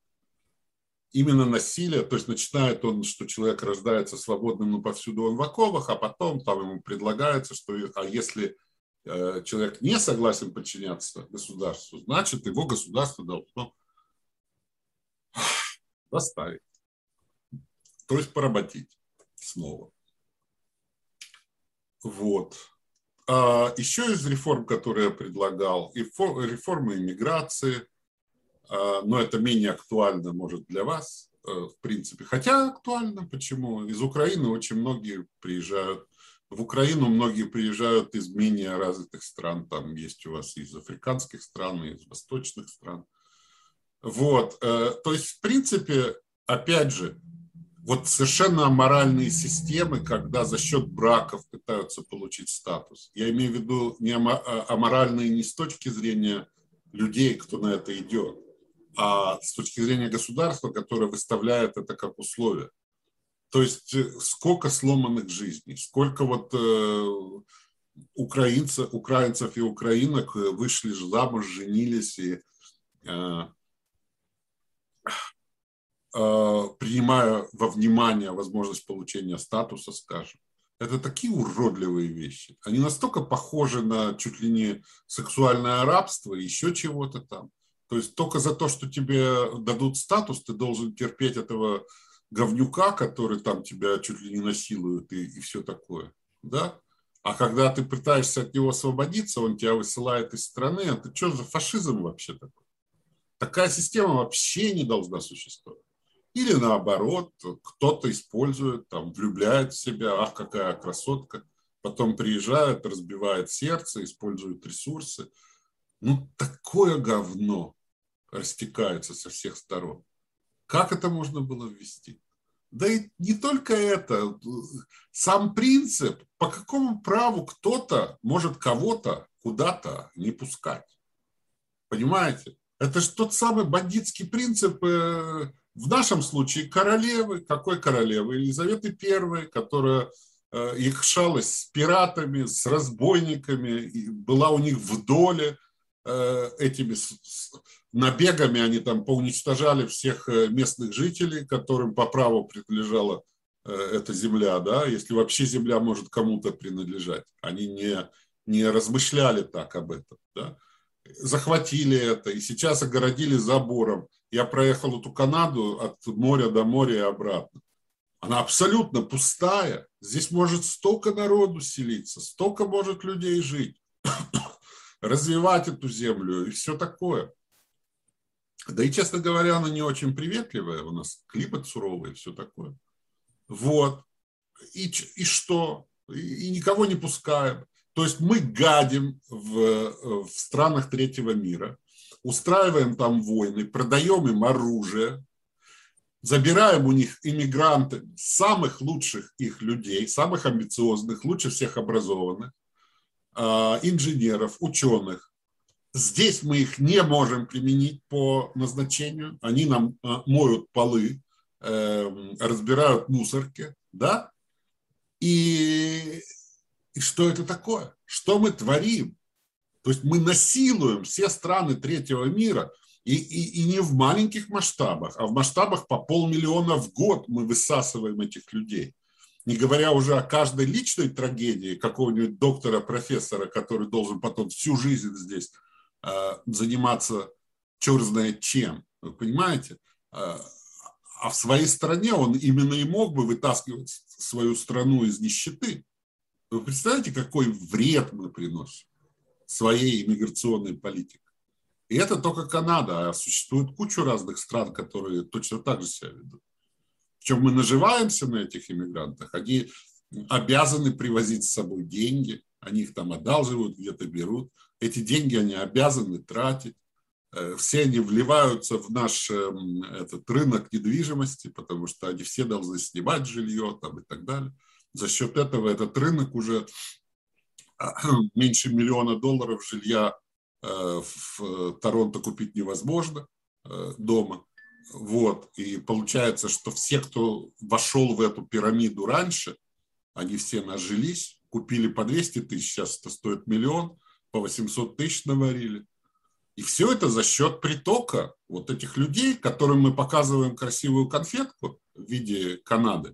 Именно насилие, то есть начинает он, что человек рождается свободным, но повсюду он в оковах, а потом там ему предлагается, что а если э, человек не согласен подчиняться государству, значит его государство должно заставить, то есть поработить снова. Вот. А еще из реформ, которые я предлагал, реформы иммиграции, а, но это менее актуально, может, для вас, э, в принципе. Хотя актуально, почему? Из Украины очень многие приезжают. В Украину многие приезжают из менее развитых стран. Там есть у вас из африканских стран, из восточных стран. Вот. Э, то есть, в принципе, опять же, вот совершенно аморальные системы, когда за счет браков пытаются получить статус. Я имею в виду не а, аморальные не с точки зрения людей, кто на это идет, а с точки зрения государства, которое выставляет это как условие. То есть э, сколько сломанных жизней, сколько вот э, украинцев, украинцев и украинок вышли замуж, женились и э, Э, принимая во внимание возможность получения статуса, скажем. Это такие уродливые вещи. Они настолько похожи на чуть ли не сексуальное рабство, еще чего-то там. То есть только за то, что тебе дадут статус, ты должен терпеть этого говнюка, который там тебя чуть ли не насилует и, и все такое. Да? А когда ты пытаешься от него освободиться, он тебя высылает из страны, ты что за фашизм вообще такой? Такая система вообще не должна существовать. Или наоборот, кто-то использует, там, влюбляет в себя, ах, какая красотка, потом приезжает, разбивает сердце, использует ресурсы. Ну, такое говно растекается со всех сторон. Как это можно было ввести? Да и не только это. Сам принцип, по какому праву кто-то может кого-то куда-то не пускать. Понимаете? Это же тот самый бандитский принцип э, в нашем случае королевы, какой королевы? Елизаветы I, которая э, их шалась с пиратами, с разбойниками, была у них в доле э, этими набегами, они там поуничтожали всех местных жителей, которым по праву принадлежала эта земля, да, если вообще земля может кому-то принадлежать. Они не, не размышляли так об этом, да. Захватили это и сейчас огородили забором я проехал эту Канаду от моря до моря и обратно. Она абсолютно пустая. Здесь может столько народу селиться, столько может людей жить, развивать эту землю и все такое. Да и, честно говоря, она не очень приветливая. У нас климат суровый и все такое. Вот. И, и что? И, и никого не пускаем. То есть мы гадим в, в странах третьего мира – устраиваем там войны, продаем им оружие, забираем у них иммигранты, самых лучших их людей, самых амбициозных, лучше всех образованных, а, инженеров, ученых. Здесь мы их не можем применить по назначению. Они нам а, моют полы, эм, разбирают мусорки, да? И, и что это такое? Что мы творим? То есть мы насилуем все страны третьего мира, и, и, и не в маленьких масштабах, а в масштабах по полмиллиона в год мы высасываем этих людей. Не говоря уже о каждой личной трагедии какого-нибудь доктора, профессора, который должен потом всю жизнь здесь э, заниматься черт знает чем. Вы понимаете? Э, а в своей стране он именно и мог бы вытаскивать свою страну из нищеты. Вы представляете, какой вред мы приносим своей иммиграционной политикой? И это только Канада, а существует куча разных стран, которые точно так же себя ведут. Причем мы наживаемся на этих иммигрантах, они обязаны привозить с собой деньги, они их там одалживают, где-то берут. Эти деньги они обязаны тратить. Э, все они вливаются в наш эм, этот рынок недвижимости, потому что они все должны снимать жилье там, и так далее. За счет этого этот рынок уже меньше миллиона долларов жилья э, в Торонто купить невозможно э, дома. Вот. И получается, что все, кто вошел в эту пирамиду раньше, они все нажились, купили по 200 тысяч, сейчас это стоит миллион, по 800 тысяч наварили – и все это за счет притока вот этих людей, которым мы показываем красивую конфетку в виде Канады.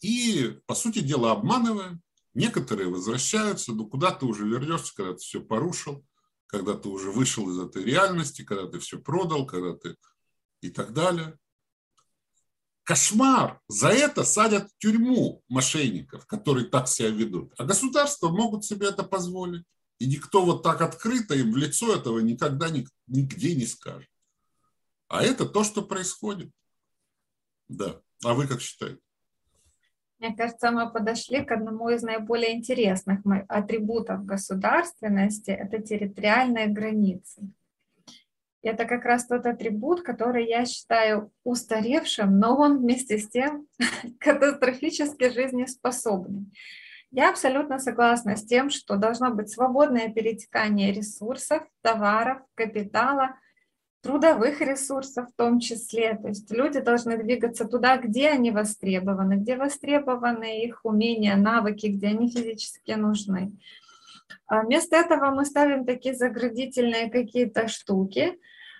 И, по сути дела, обманываем. Некоторые возвращаются, но куда ты уже вернешься, когда ты все порушил, когда ты уже вышел из этой реальности, когда ты все продал, когда ты и так далее. Кошмар! За это садят в тюрьму мошенников, которые так себя ведут. А государства могут себе это позволить. И никто вот так открыто им в лицо этого никогда нигде не скажет. А это то, что происходит. Да. А вы как считаете? Мне кажется, мы подошли к одному из наиболее интересных атрибутов государственности – это территориальные границы. Это как раз тот атрибут, который я считаю устаревшим, но он вместе с тем катастрофически жизнеспособный. Я абсолютно согласна с тем, что должно быть свободное перетекание ресурсов, товаров, капитала, трудовых ресурсов в том числе. То есть люди должны двигаться туда, где они востребованы, где востребованы их умения, навыки, где они физически нужны. А вместо этого мы ставим такие заградительные какие-то штуки,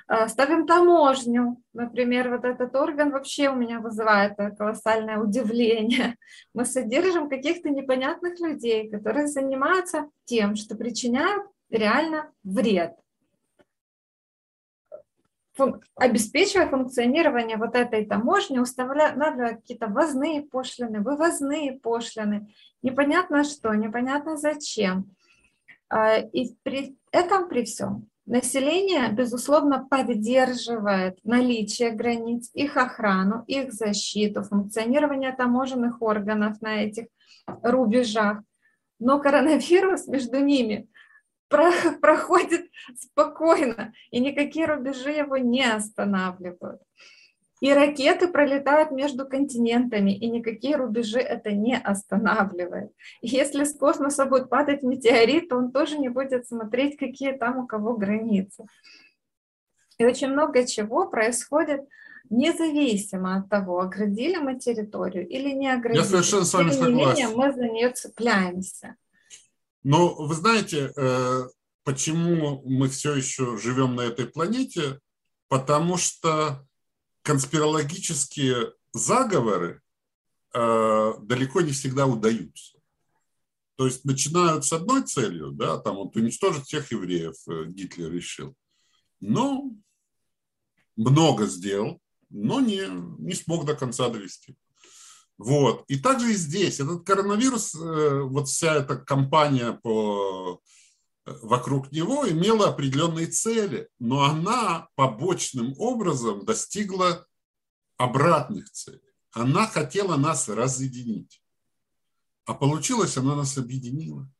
а, ставим таможню. Например, вот этот орган вообще у меня вызывает колоссальное удивление. Мы содержим каких-то непонятных людей, которые занимаются тем, что причиняют реально вред. Обеспечивая функционирование вот этой таможни, устанавливая какие-то ввозные пошлины, вывозные пошлины, непонятно что, непонятно зачем. А, и при этом, при всем, Население, безусловно, поддерживает наличие границ, их охрану, их защиту, функционирование таможенных органов на этих рубежах. Но коронавирус между ними проходит спокойно, и никакие рубежи его не останавливают. И ракеты пролетают между континентами, и никакие рубежи это не останавливает. И если с космоса будет падать метеорит, то он тоже не будет смотреть, какие там у кого границы. И очень много чего происходит независимо от того, оградили мы территорию или не оградили. Я совершенно с вами согласен. мы за нее цепляемся. Но вы знаете, э, почему мы все еще живем на этой планете? Потому что конспирологические заговоры э, далеко не всегда удаются. То есть начинают с одной целью, да, там вот уничтожить всех евреев э, Гитлер решил. Но много сделал, но не, не смог до конца довести. Вот. И также и здесь. Этот коронавирус, э, вот вся эта кампания по вокруг него имела определенные цели, но она побочным образом достигла обратных целей. Она хотела нас разъединить. А получилось, она нас объединила.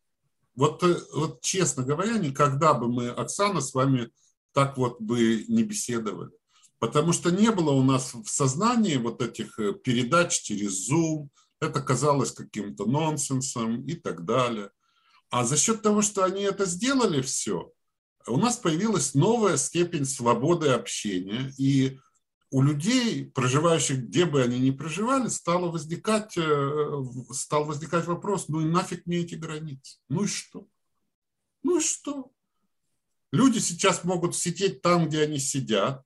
Вот, э, вот честно говоря, никогда бы мы, Оксана, с вами так вот бы не беседовали. Потому что не было у нас в сознании вот этих э, передач через Zoom. Это казалось каким-то нонсенсом и так далее. А за счет того, что они это сделали все, у нас появилась новая степень свободы общения. И у людей, проживающих где бы они ни проживали, стало возникать, э, стал возникать вопрос, ну и нафиг мне эти границы? Ну и что? Ну и что? Люди сейчас могут сидеть там, где они сидят,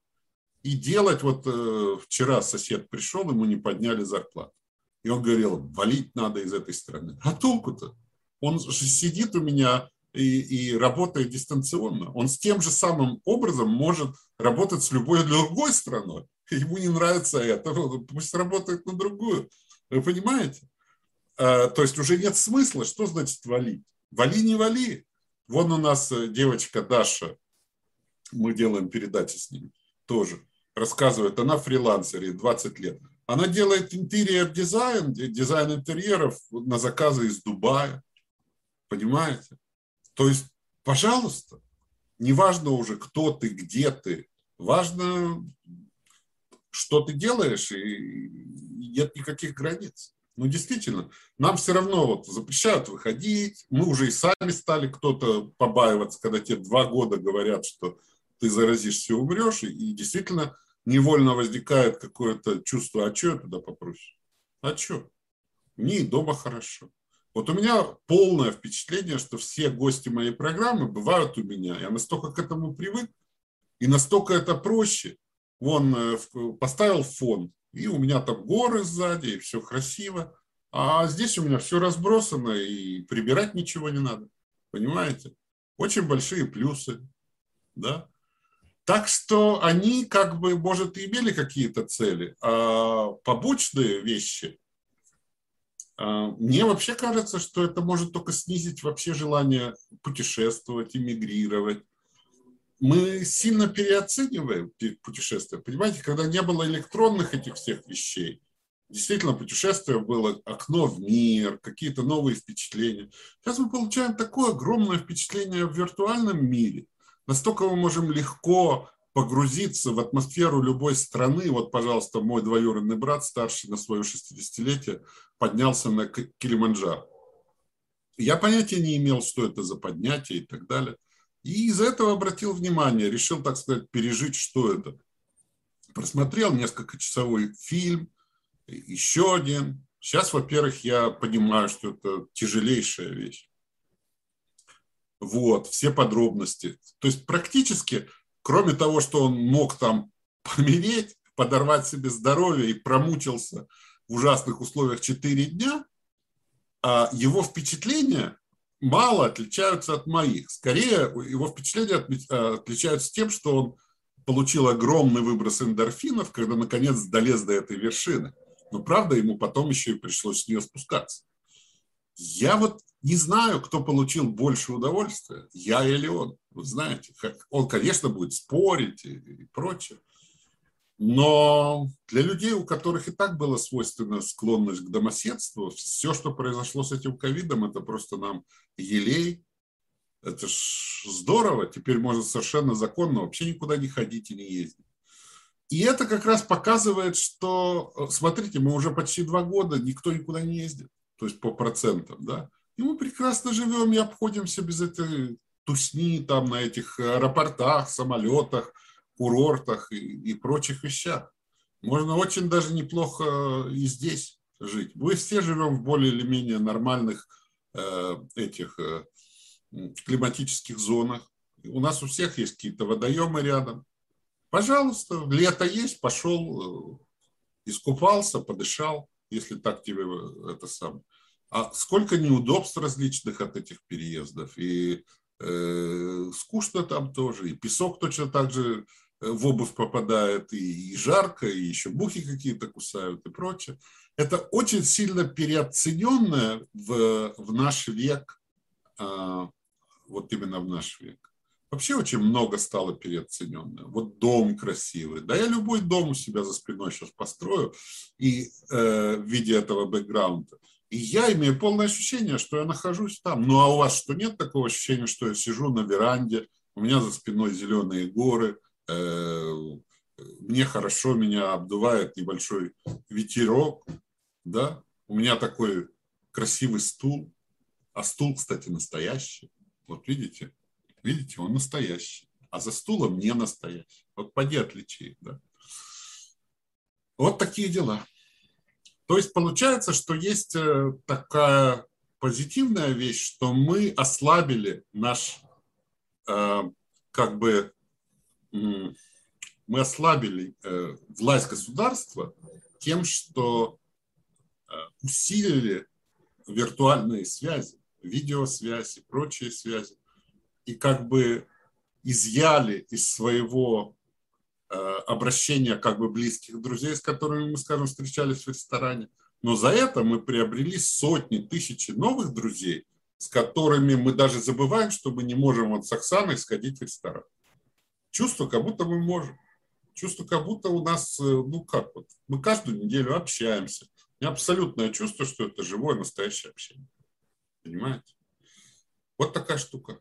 и делать, вот э, вчера сосед пришел, ему не подняли зарплату. И он говорил, валить надо из этой страны. А толку-то? Он же сидит у меня и, и работает дистанционно. Он с тем же самым образом может работать с любой другой страной. Ему не нравится это, пусть работает на другую. Вы понимаете? А, то есть уже нет смысла. Что значит валить? Вали, не вали. Вон у нас э, девочка Даша, мы делаем передачи с ними тоже рассказывает, она фрилансер, ей 20 лет. Она делает интерьер дизайн, дизайн интерьеров на заказы из Дубая. Понимаете? То есть, пожалуйста, неважно уже, кто ты, где ты, важно, что ты делаешь, и нет никаких границ. Ну, действительно, нам все равно вот запрещают выходить. Мы уже и сами стали кто-то побаиваться, когда тебе два года говорят, что ты заразишься умрешь. И действительно, невольно возникает какое-то чувство, а что я туда попрусь? А что? Мне дома хорошо. Вот у меня полное впечатление, что все гости моей программы бывают у меня. Я настолько к этому привык, и настолько это проще. Вон э, поставил фон, и у меня там горы сзади, и все красиво. А здесь у меня все разбросано, и прибирать ничего не надо. Понимаете? Очень большие плюсы. Да? Так что они как бы, может, и имели какие-то цели, а побочные вещи, а, мне вообще кажется, что это может только снизить вообще желание путешествовать, эмигрировать. Мы сильно переоцениваем путешествия. Понимаете, когда не было электронных этих всех вещей, действительно путешествие было окно в мир, какие-то новые впечатления. Сейчас мы получаем такое огромное впечатление в виртуальном мире – настолько мы можем легко погрузиться в атмосферу любой страны. Вот, пожалуйста, мой двоюродный брат, старший на свое 60-летие, поднялся на Килиманджаро. Я понятия не имел, что это за поднятие и так далее. И из-за этого обратил внимание, решил, так сказать, пережить, что это. Просмотрел несколько часовой фильм, еще один. Сейчас, во-первых, я понимаю, что это тяжелейшая вещь. Вот, все подробности. То есть практически, кроме того, что он мог там помереть, подорвать себе здоровье и промучился в ужасных условиях 4 дня, а его впечатления мало отличаются от моих. Скорее, его впечатления а, отличаются тем, что он получил огромный выброс эндорфинов, когда наконец долез до этой вершины. Но правда, ему потом еще и пришлось с нее спускаться. Я вот не знаю, кто получил больше удовольствия, я или он. Вы знаете, как, он, конечно, будет спорить и, и прочее. Но для людей, у которых и так была свойственна склонность к домоседству, все, что произошло с этим ковидом, это просто нам елей. Это ж здорово. Теперь можно совершенно законно вообще никуда не ходить и не ездить. И это как раз показывает, что, смотрите, мы уже почти два года, никто никуда не ездит то есть по процентам, да, и мы прекрасно живем и обходимся без этой тусни там на этих аэропортах, самолетах, курортах и, и прочих вещах. Можно очень даже неплохо и здесь жить. Мы все живем в более или менее нормальных э, этих э, климатических зонах. У нас у всех есть какие-то водоемы рядом. Пожалуйста, лето есть, пошел, э, искупался, подышал если так тебе это сам. А сколько неудобств различных от этих переездов. И э, скучно там тоже, и песок точно так же э, в обувь попадает, и, и жарко, и еще мухи какие-то кусают и прочее. Это очень сильно переоцененное в, в наш век, э, вот именно в наш век. Вообще очень много стало переоцененное. Вот дом красивый. Да я любой дом у себя за спиной сейчас построю и э, в виде этого бэкграунда. И я имею полное ощущение, что я нахожусь там. Ну а у вас что, нет такого ощущения, что я сижу на веранде, у меня за спиной зеленые горы, э, мне хорошо, меня обдувает небольшой ветерок, да? У меня такой красивый стул, а стул, кстати, настоящий. Вот видите, Видите, он настоящий, а за стулом не настоящий. Вот поди отличи да? Вот такие дела. То есть получается, что есть э, такая позитивная вещь, что мы ослабили наш э, как бы мы ослабили э, власть государства тем, что усилили виртуальные связи, видеосвязи, прочие связи, и как бы изъяли из своего обращения как бы близких друзей, с которыми мы, скажем, встречались в ресторане. Но за это мы приобрели сотни, тысячи новых друзей, с которыми мы даже забываем, что мы не можем вот с Оксаной сходить в ресторан. Чувство, как будто мы можем. Чувство, как будто у нас, э, ну как вот, мы каждую неделю общаемся. У меня абсолютное чувство, что это живое, настоящее общение. Понимаете? Вот такая штука.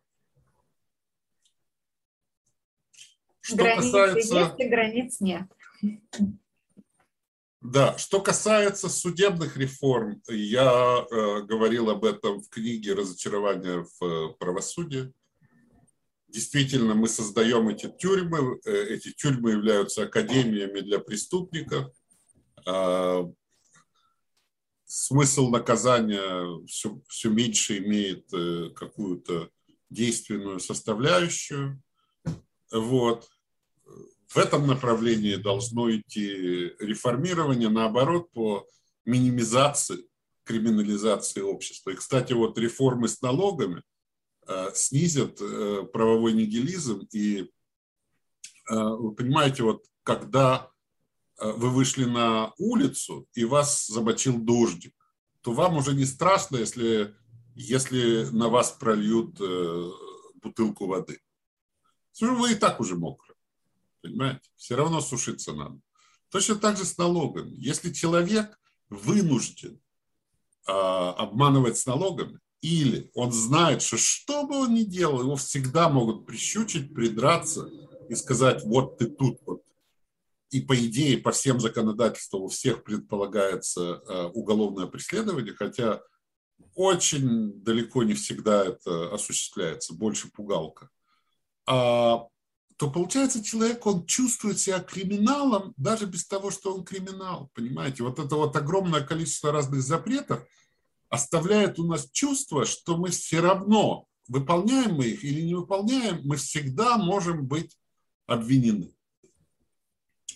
Что Границы касается... есть и границ нет. Да, что касается судебных реформ, я э, говорил об этом в книге «Разочарование в э, правосудии». Действительно, мы создаем эти тюрьмы. Э, эти тюрьмы являются академиями для преступников. Э, смысл наказания все, все меньше имеет э, какую-то действенную составляющую. Вот в этом направлении должно идти реформирование, наоборот, по минимизации криминализации общества. И, кстати, вот реформы с налогами э, снизят э, правовой нигилизм. И э, вы понимаете, вот когда вы вышли на улицу и вас замочил дождик, то вам уже не страшно, если, если на вас прольют бутылку воды. Вы и так уже мокры. Понимаете? Все равно сушиться надо. Точно так же с налогами. Если человек вынужден а, обманывать с налогами, или он знает, что что бы он ни делал, его всегда могут прищучить, придраться и сказать, вот ты тут вот. И по идее, по всем законодательствам у всех предполагается а, уголовное преследование, хотя очень далеко не всегда это осуществляется, больше пугалка. А то получается человек, он чувствует себя криминалом даже без того, что он криминал. Понимаете, вот это вот огромное количество разных запретов оставляет у нас чувство, что мы все равно, выполняем мы их или не выполняем, мы всегда можем быть обвинены.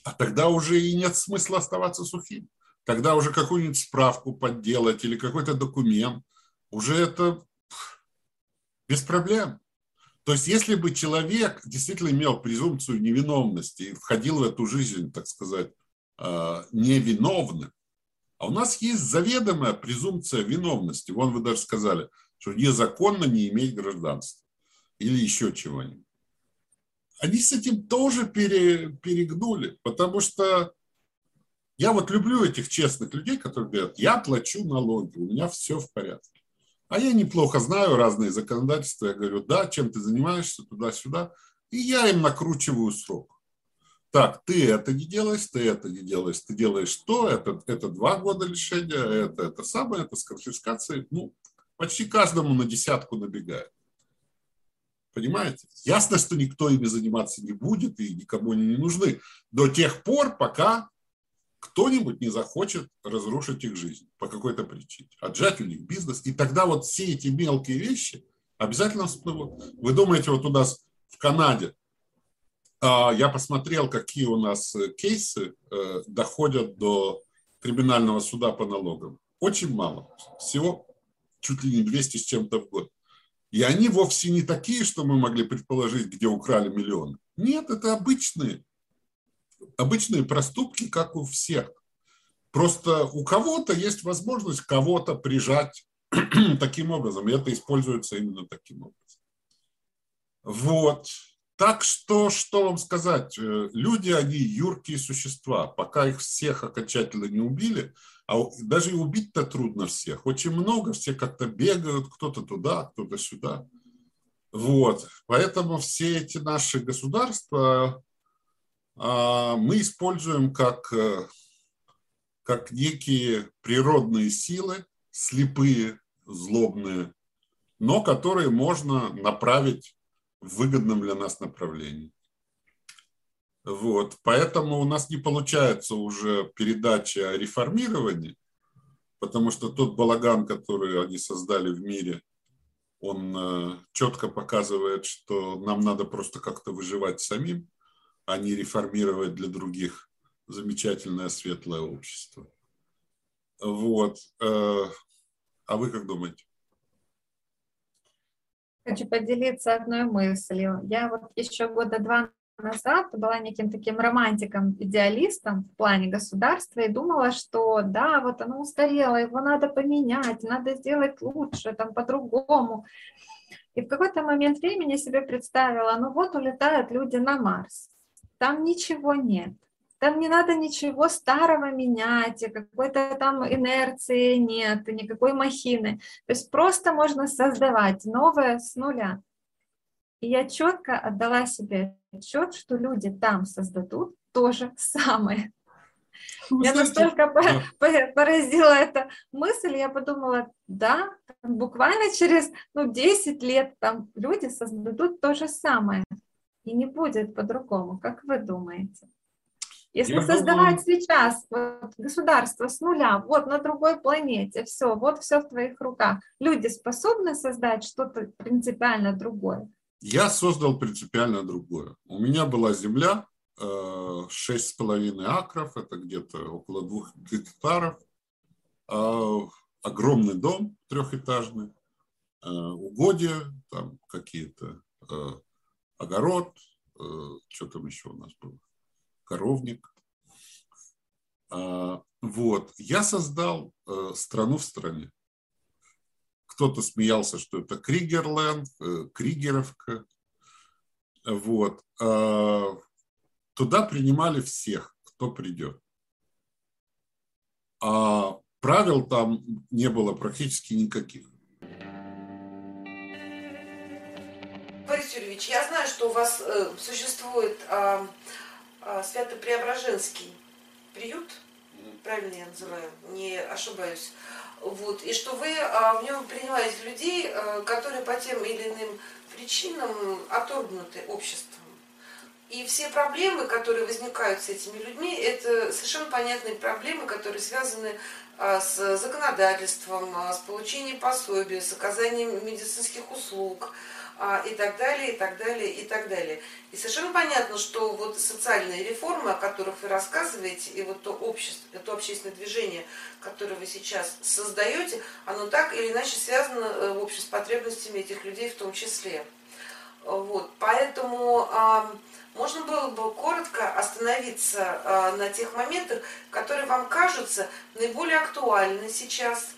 А тогда уже и нет смысла оставаться сухим. Тогда уже какую-нибудь справку подделать или какой-то документ, уже это без проблем. То есть, если бы человек действительно имел презумпцию невиновности и входил в эту жизнь, так сказать, а, невиновным, а у нас есть заведомая презумпция виновности. Вон вы даже сказали, что незаконно не иметь гражданства или еще чего-нибудь. Они с этим тоже пере, перегнули, потому что я вот люблю этих честных людей, которые говорят, я плачу налоги, у меня все в порядке. А я неплохо знаю разные законодательства. Я говорю, да, чем ты занимаешься, туда-сюда. И я им накручиваю срок. Так, ты это не делаешь, ты это не делаешь, ты делаешь то, это, это два года лишения, это, это самое, это с конфискацией. Ну, почти каждому на десятку набегает. Понимаете? Ясно, что никто ими заниматься не будет и никому они не нужны. До тех пор, пока кто-нибудь не захочет разрушить их жизнь по какой-то причине, отжать у них бизнес, и тогда вот все эти мелкие вещи обязательно всплывут. Вы думаете, вот у нас в Канаде, а, я посмотрел, какие у нас э, кейсы э, доходят до криминального суда по налогам. Очень мало. Всего чуть ли не 200 с чем-то в год. И они вовсе не такие, что мы могли предположить, где украли миллионы. Нет, это обычные обычные проступки, как у всех. Просто у кого-то есть возможность кого-то прижать таким образом, и это используется именно таким образом. Вот. Так что, что вам сказать? Э, люди, они юркие существа. Пока их всех окончательно не убили, а даже и убить-то трудно всех. Очень много, все как-то бегают, кто-то туда, кто-то сюда. Вот. Поэтому все эти наши государства, мы используем как, э, как некие природные силы, слепые, злобные, но которые можно направить в выгодном для нас направлении. Вот. Поэтому у нас не получается уже передача о реформировании, потому что тот балаган, который они создали в мире, Он э, четко показывает, что нам надо просто как-то выживать самим, а не реформировать для других замечательное светлое общество. Вот. Э, а вы как думаете? Хочу поделиться одной мыслью. Я вот еще года два назад была неким таким романтиком, идеалистом в плане государства и думала, что да, вот оно устарело, его надо поменять, надо сделать лучше, там по-другому. И в какой-то момент времени себе представила, ну вот улетают люди на Марс, там ничего нет, там не надо ничего старого менять, какой-то там инерции нет, никакой махины. То есть просто можно создавать новое с нуля. И я четко отдала себе отчет, что люди там создадут то же самое. Вы Меня настолько да. поразила эта мысль, я подумала, да, буквально через ну, 10 лет там люди создадут то же самое. И не будет по-другому. Как вы думаете? Если я создавать думаю... сейчас вот, государство с нуля, вот на другой планете, все, вот все в твоих руках, люди способны создать что-то принципиально другое? Я создал принципиально другое. У меня была земля, э, шесть с половиной акров, это где-то около двух гектаров, э, огромный дом трехэтажный, э, угодья, там какие-то, огород, что там еще у нас было, коровник. Вот. Я создал страну в стране. Кто-то смеялся, что это Кригерленд, э, Кригеровка. Вот. А, туда принимали всех, кто придет. А правил там не было практически никаких. Вас э, существует э, э, Свято-Преображенский приют, правильно я называю, не ошибаюсь. Вот, и что вы а, в нем принимаете людей, а, которые по тем или иным причинам оторгнуты обществом. И все проблемы, которые возникают с этими людьми, это совершенно понятные проблемы, которые связаны с законодательством, с получением пособия, с оказанием медицинских услуг, и так далее, и так далее, и так далее. И совершенно понятно, что вот социальные реформы, о которых вы рассказываете, и вот то общество, то общественное движение, которое вы сейчас создаете, оно так или иначе связано э, в общем с потребностями этих людей в том числе. Вот, поэтому а, можно было бы коротко остановиться а, на тех моментах, которые вам кажутся наиболее актуальны сейчас,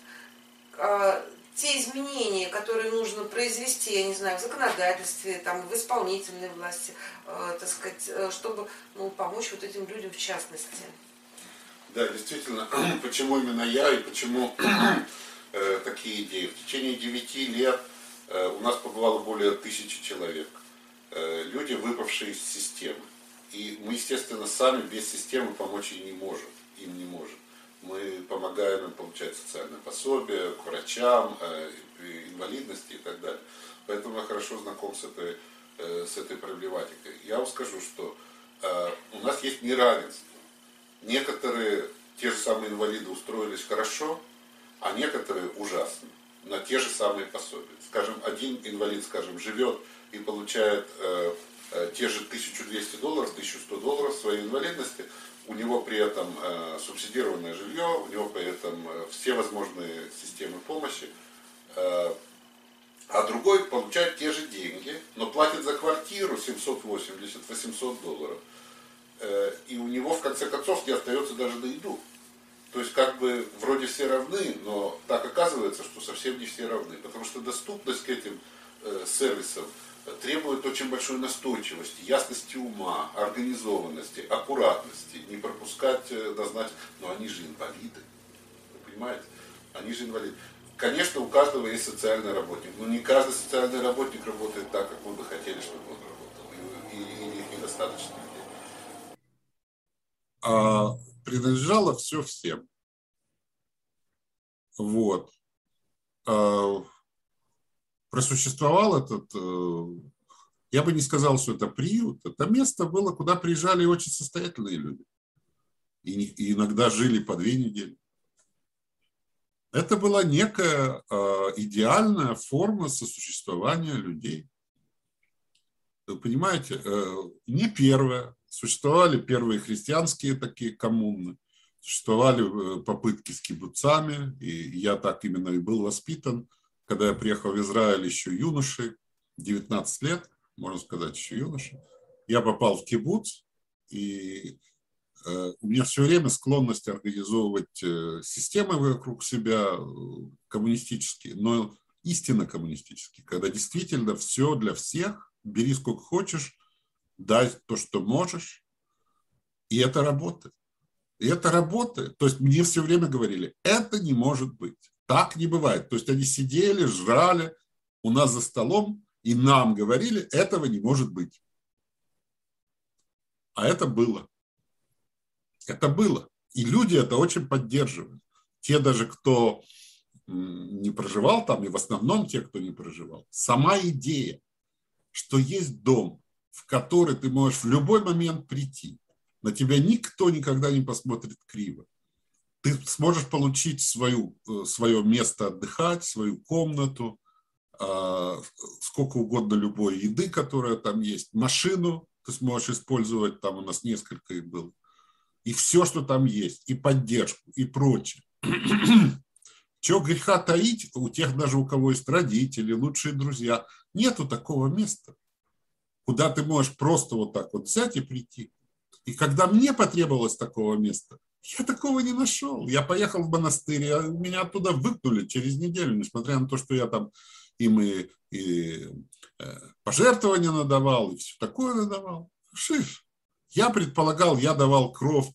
а, те изменения, которые нужно произвести, я не знаю, в законодательстве, там, в исполнительной власти, э, так сказать, э, чтобы ну, помочь вот этим людям в частности. Да, действительно, почему именно я и почему э, такие идеи. В течение девяти лет э, у нас побывало более тысячи человек. Э, люди, выпавшие из системы. И мы, естественно, сами без системы помочь им не можем. Им не можем мы помогаем им получать социальное пособие, к врачам, э, инвалидности и так далее. Поэтому я хорошо знаком с этой, э, с этой проблематикой. Я вам скажу, что э, у нас есть неравенство. Некоторые, те же самые инвалиды, устроились хорошо, а некоторые ужасно на те же самые пособия. Скажем, один инвалид, скажем, живет и получает те же 1200 долларов, 1100 долларов своей инвалидности, у него при этом э, субсидированное жилье, у него при этом э, все возможные системы помощи, э, а другой получает те же деньги, но платит за квартиру 780-800 долларов, э, и у него в конце концов не остается даже на еду. То есть как бы вроде все равны, но так оказывается, что совсем не все равны, потому что доступность к этим э, сервисам требует очень большой настойчивости, ясности ума, организованности, аккуратности, не пропускать назначить. Э, но они же инвалиды, вы понимаете? Они же инвалиды. Конечно, у каждого есть социальный работник, но не каждый социальный работник работает так, как вы бы хотели, чтобы он работал. И, и, их недостаточно людей. А, принадлежало все всем. Вот. А, просуществовал этот, э, я бы не сказал, что это приют, это место было, куда приезжали очень состоятельные люди. И, иногда жили по две недели. Это была некая э, идеальная форма сосуществования людей. Вы понимаете, э, не первая. Существовали первые христианские такие коммуны, существовали попытки с кибуцами, и я так именно и был воспитан. Когда я приехал в Израиль еще юношей, 19 лет, можно сказать, еще юноша, я попал в кибуц, и э, у меня все время склонность организовывать э, системы вокруг себя э, коммунистические, но истинно коммунистические, когда действительно все для всех, бери сколько хочешь, дай то, что можешь, и это работает. И это работает. То есть мне все время говорили, это не может быть, так не бывает. То есть они сидели, жрали у нас за столом, и нам говорили, этого не может быть. А это было. Это было. И люди это очень поддерживают. Те даже, кто не проживал там, и в основном те, кто не проживал. Сама идея, что есть дом, в который ты можешь в любой момент прийти, на тебя никто никогда не посмотрит криво. Ты сможешь получить свою, э, свое место отдыхать, свою комнату, а, сколько угодно любой еды, которая там есть, машину, ты сможешь использовать, там у нас несколько их было, и все, что там есть, и поддержку, и прочее. Чего греха таить у тех даже, у кого есть родители, лучшие друзья, нету такого места, куда ты можешь просто вот так вот взять и прийти. И когда мне потребовалось такого места, я такого не нашел. Я поехал в монастырь, а меня оттуда выпнули через неделю, несмотря на то, что я там им и, и э, пожертвования надавал, и все такое надавал. Шиш. Я предполагал, я давал кровь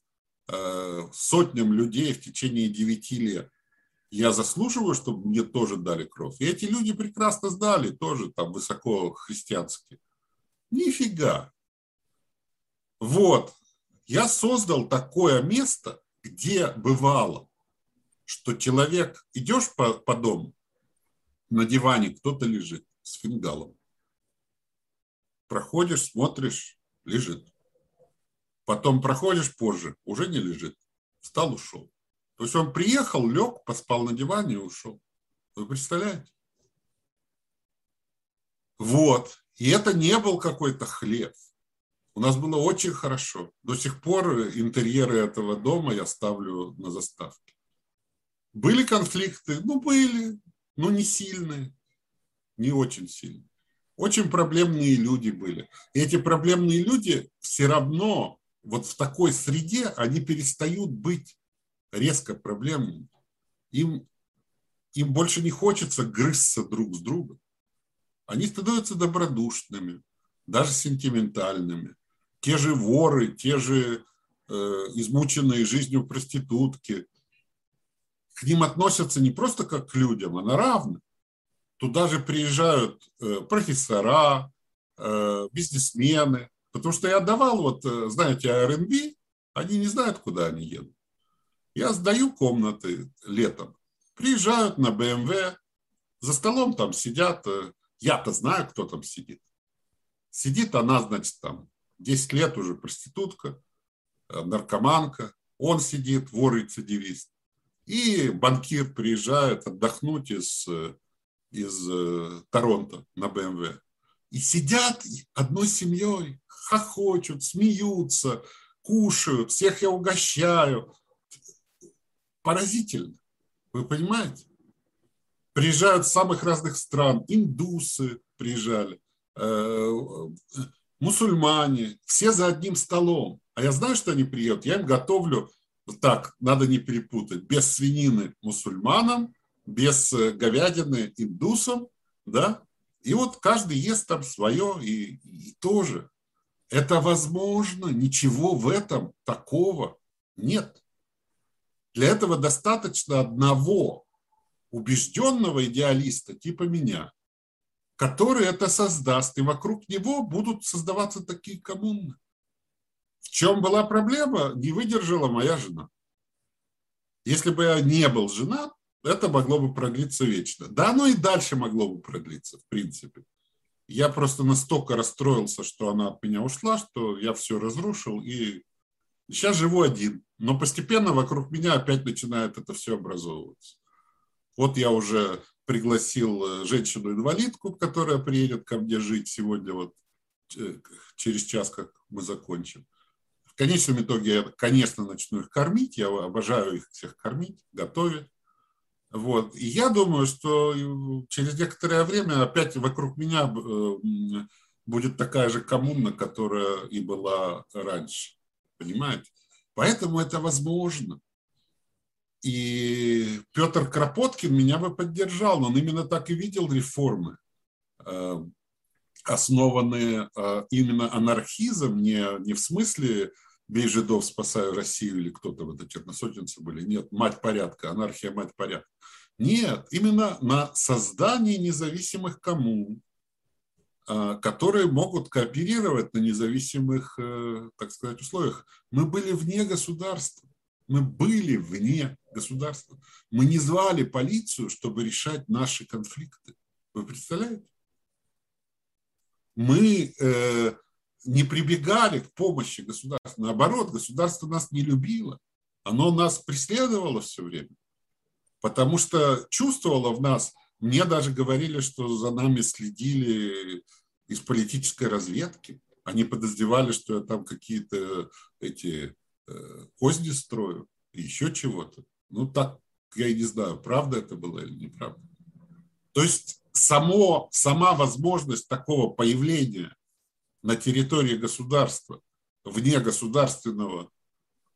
э, сотням людей в течение девяти лет. Я заслуживаю, чтобы мне тоже дали кровь. И эти люди прекрасно сдали, тоже там высоко христианские. Нифига. Вот. Я создал такое место, где бывало, что человек, идешь по, по дому, на диване кто-то лежит с фингалом. Проходишь, смотришь, лежит. Потом проходишь позже, уже не лежит. Встал, ушел. То есть он приехал, лег, поспал на диване и ушел. Вы представляете? Вот. И это не был какой-то хлеб. У нас было очень хорошо. До сих пор интерьеры этого дома я ставлю на заставке. Были конфликты? Ну, были но не сильные, не очень сильные. Очень проблемные люди были. И эти проблемные люди все равно вот в такой среде они перестают быть резко проблемными. Им, им больше не хочется грызться друг с другом. Они становятся добродушными, даже сентиментальными. Те же воры, те же э, измученные жизнью проститутки, к ним относятся не просто как к людям, а на равных. Туда же приезжают э, профессора, э, бизнесмены, потому что я давал, вот, знаете, R&B, они не знают, куда они едут. Я сдаю комнаты летом, приезжают на БМВ, за столом там сидят, я-то знаю, кто там сидит. Сидит она, значит, там 10 лет уже проститутка, наркоманка, он сидит, вор-рецидивист. И банкир приезжает отдохнуть из, из э, Торонто на БМВ. И сидят одной семьей, хохочут, смеются, кушают, всех я угощаю. Поразительно. Вы понимаете? Приезжают с самых разных стран. Индусы приезжали, э, мусульмане, все за одним столом. А я знаю, что они приедут. Я им готовлю так, надо не перепутать, без свинины мусульманам, без э, говядины индусам, да, и вот каждый ест там свое и, и тоже. Это возможно, ничего в этом такого нет. Для этого достаточно одного убежденного идеалиста типа меня, который это создаст, и вокруг него будут создаваться такие коммуны. В чем была проблема, не выдержала моя жена. Если бы я не был женат, это могло бы продлиться вечно. Да, оно и дальше могло бы продлиться, в принципе. Я просто настолько расстроился, что она от меня ушла, что я все разрушил и сейчас живу один. Но постепенно вокруг меня опять начинает это все образовываться. Вот я уже пригласил э, женщину-инвалидку, которая приедет ко мне жить сегодня, вот э, через час, как мы закончим. В конечном итоге я, конечно, начну их кормить. Я обожаю их всех кормить, готовить. Вот. И я думаю, что через некоторое время опять вокруг меня будет такая же коммуна, которая и была раньше. Понимаете? Поэтому это возможно. И Петр Кропоткин меня бы поддержал, но он именно так и видел реформы, э, основанные э, именно анархизм, не, не в смысле «бей жидов, спасаю Россию» или кто-то, вот эти черносотенцы были. Нет, мать порядка, анархия, мать порядка. Нет, именно на создании независимых коммун, э, которые могут кооперировать на независимых, так сказать, условиях. Мы были вне государства. Мы были вне государства. Мы не звали полицию, чтобы решать наши конфликты. Вы представляете? Мы э, не прибегали к помощи государства. Наоборот, государство нас не любило. Оно нас преследовало все время. Потому что чувствовало в нас, мне даже говорили, что за нами следили из политической разведки. Они подозревали, что я там какие-то эти козни строю, еще чего-то. Ну, так, я и не знаю, правда это было или неправда. То есть само, сама возможность такого появления на территории государства, вне государственного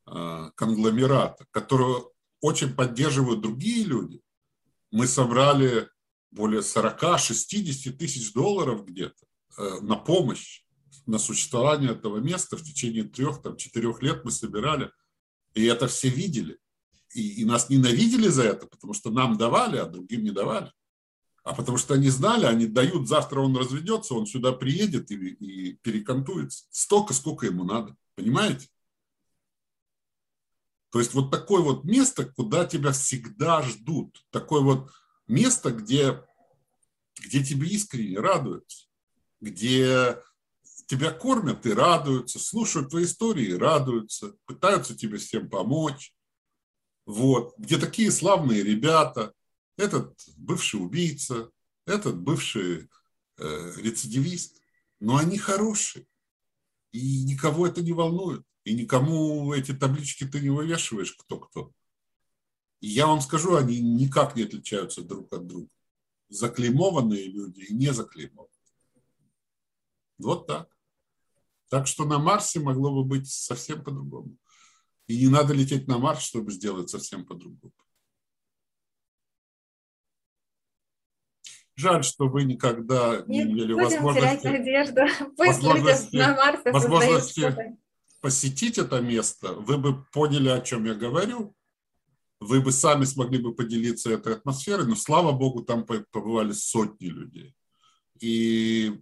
э, конгломерата, которого очень поддерживают другие люди, мы собрали более 40-60 тысяч долларов где-то э, на помощь на существование этого места в течение трех, там, четырех лет мы собирали, и это все видели. И, и нас ненавидели за это, потому что нам давали, а другим не давали. А потому что они знали, они дают, завтра он разведется, он сюда приедет и, и перекантуется. Столько, сколько ему надо. Понимаете? То есть вот такое вот место, куда тебя всегда ждут. Такое вот место, где, где тебе искренне радуются. Где тебя кормят и радуются, слушают твои истории и радуются, пытаются тебе всем помочь. Вот. Где такие славные ребята, этот бывший убийца, этот бывший э, рецидивист, но они хорошие. И никого это не волнует. И никому эти таблички ты не вывешиваешь, кто кто. И я вам скажу, они никак не отличаются друг от друга. Заклеймованные люди и не заклеймованные. Вот так. Так что на Марсе могло бы быть совсем по-другому. И не надо лететь на Марс, чтобы сделать совсем по-другому. Жаль, что вы никогда не имели возможности, терять надежду. Пусть возможности, на Марсе возможности посетить это место. Вы бы поняли, о чем я говорю. Вы бы сами смогли бы поделиться этой атмосферой, но, слава богу, там побывали сотни людей. И